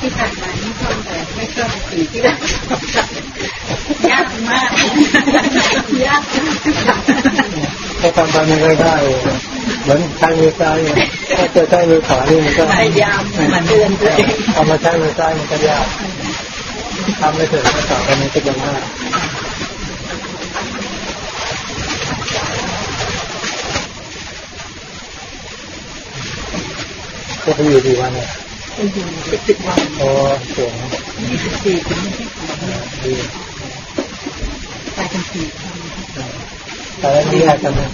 ที่ผ่านมานี่ชอบแต่ไม่ชอบสิ่งที่เรายากมากยากถ้าทำไปไม่ได้เหมือนใช้มือซ้ายถ้าจะใช้มือขวานี่มันก็พยายามมันเตือนตัวเองเอามาใช้มือซ้ายมันก็ยากทำไม่ถึงก็ต่อไปมันก็จะมากก็ไปอยู่กี่วันเนี่ย อยู่ไปสิบวันโอ้เก่งยี่สิบสี่ถึงยี่สิบสี่ดีกลายเป็นสี่แต่ล้วไม่แยกกันนะ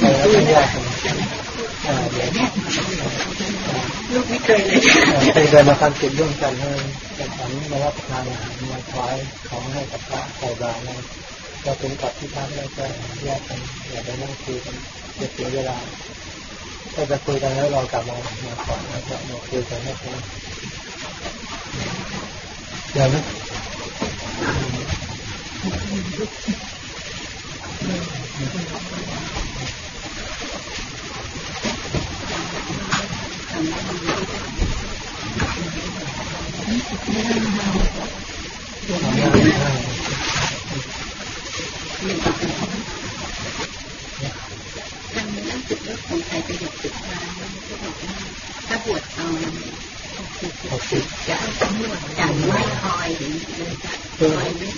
แต่ล้วไม่แยกกันอ่าเดี๋ยวลูกไม่เคยเลยเป็นเดินมาทำกิจร่วมกันให้เป็นฉันมารับประทานอาหารมาถวายของให้กับพระใส่บาตรนะเราถึงกลับที่พักแล้วก็แยกกันอย่าไปนั่งคุยกันจะเสียเวลา ถ้าจะคุยกันแล้วเรากลับมามาก่อนแล้วก็มาคุยกันให้คุยเดี๋ยวนะทำได้ได้ สึกว่าคนไทยไประโยคสุดท้ายที่บอกว่าถ้าบวชเอาหกสิบจะเอาตำรวจจับไม่คอยหรือคอยไม่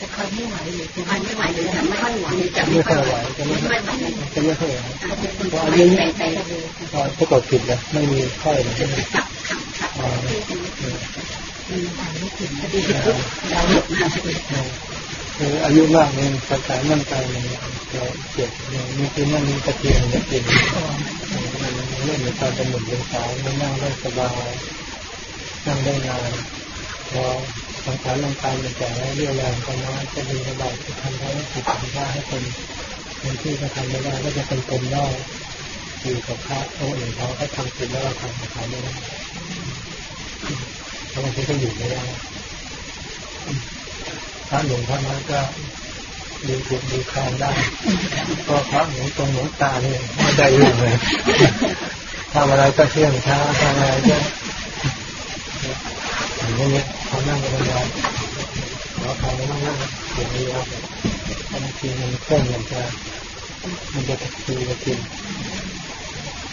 จะคอยไม่ไหวหรือจะไม่ไหวหรือจะไม่ค่อยไหวหรือจะไม่ค่อยไหวจะไม่ไม่ค่อยไหวจะไม่ค่อยไหวพอาจจะเป็นนไปไปไปเลยตอนประกอบผิดนะไม่มีค่อยเลยจะจับขังขังที่จะมีทางไม่ถึงเราหลบมาพอดี คืออายุมากมันสถานมั่นใจมันจะเจ็บมีกินนั่งมีตะเกียงจะกินมันเล่นในตอนเป็นหนุ่มเป็นสาวมันนั่งได้สบายนั่งได้นานพอสังขารร่างกายมันแก่แล้วเรี่ยวแรงก็น้อยก็มีสบายที่ทำได้ติดทำได้ให้คนคนที่เขาทำไม่ได้ก็จะเป็นคนนอกอยู่กับพระองค์อื่นเขาเขาทำผิดแล้วเราทำกับเขาไม่ได้เพราะบางทีก็อยู่ไม่ได้ พระหลวงพ่อน้อยก็ดูถูกดูแคลนได้ก็พระหลวงตรงหลวงตาเนี่ยไม่ได้เรื่องเลยทำอะไรก็เชื่องช้าทำอะไรก็อย่างนี้เขานั่งกันยาวแล้วเขาไม่นั่งเสียงยาวบบางทีมันเครื่องมันจะมันจะตะคีตะกิน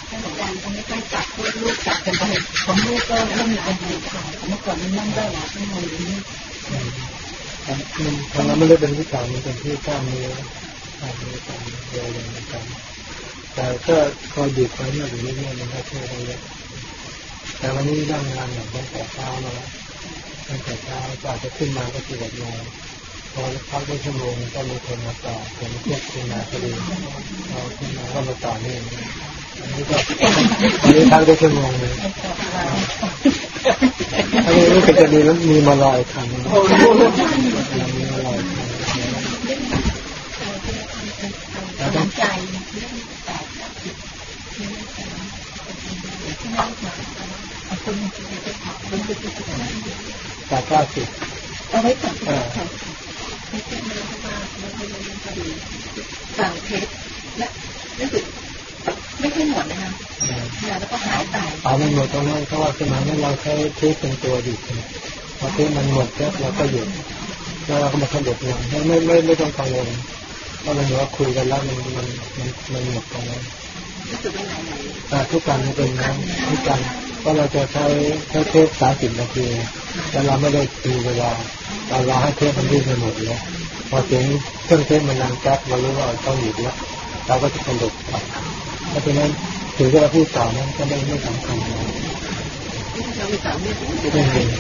อาจารย์ตรงนี้ต้องจับลูกจับกันไปของลูกก็เริ่มมีปัญหาค่ะเมื่อก่อนมันนั่งได้หลายชั่วโมงอ ย่างนั้นไม่ได้เป็นวิชามันเป็นที่กล้ามเนื้อกล้ามเนื้อกล้ามเนื้อเดินเหมือนกันแต่ก็คอยดึกคอยเมื่ออยู่เรื่อยๆมันก็ช่วยได้เยอะแต่วันนี้นั่งงานอย่างตั้งแต่เช้ามาแล้วตั้งแต่เช้าก็อาจจะขึ้นมาก็สิบเอ็ดโมงพอพักได้ชั่วโมงก็มีคนมาต่อผมเทียบขึ้นมาพอดีเราขึ้นมาก็มาต่อเนี่อันนี้ก็ อันนี้พักได้ชั่วโมงหนึงอันนี้รู้สึกจะมีมีมาลอยคำมีมาลอยคำเราต้องใจแปดเก้าสิบเอาไว้ก่อนเออสั่งเทปและรู้สึก ไม่ใช่หมดนะคะแล้วก็หายไปเอามันหมดตรงนั้นเพราะว่าสมัยนั้นเราใช้เทปเป็นตัวหยุดนะพอเทปมันหมดแล้วเราก็หยุดแล้วเราก็มาขยับลงไม่ไม่ไม่ไม่ต้องกังวลเพราะมันเหมือนว่าคุยกันแล้วมันมันมันมันหมดตรงนั้นรู้สึกว่าไหนไหนอ่าทุกการมันเป็นนั้นทุกการเพราะเราจะใช้ใช้เทปสามสิบนาทีแต่เราไม่ได้ดูเวลาเรารอให้เทปมันวิ่งไปหมดแล้วพอเสียงเครื่องเทปมันดังแก๊กเรารู้ว่าเราต้องหยุดแล้วเราก็จะกระโดดไป เพราะฉะนั้นถึงจะเราพูดต่อนั้นก็ไม่ไม่สำคัญนะเราไม่สามารถ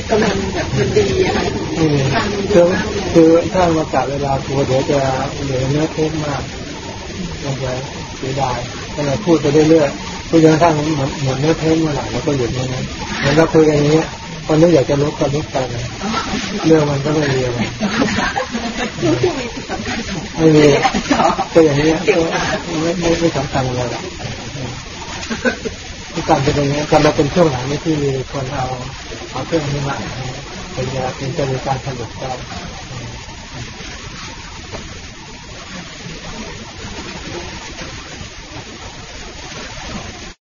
กำลังแบบมันดีอะไรอืมคือคือถ้ามาจับเวลาตัวเดี๋ยวจะเหลือเนื้อเทปมากมันจะเสียดายก็เลยพูดไปเรื่อยๆพูดจนกระทั่งเหมือนเหมือนเนื้อเทปเมื่อไหร่แล้วก็หยุดเมื่อนั้นเหมือนเราคุยกันอย่างเงี้ย คนนี้อยากจะลบก็ลบไปเลยเรื่องมันก็ไม่มีอะไรรู้ที่มีสำคัญของไม่มีก็อย่างนี้ยไม่ไม่ไม่สำคัญอะไรหรอกที่การเป็นอย่างนี้การมาเป็นช่วงหลังนี้ที่มีคนเอาเอาเครื่องนี้มาเป็นยาเป็นจะมีการผลิตกัน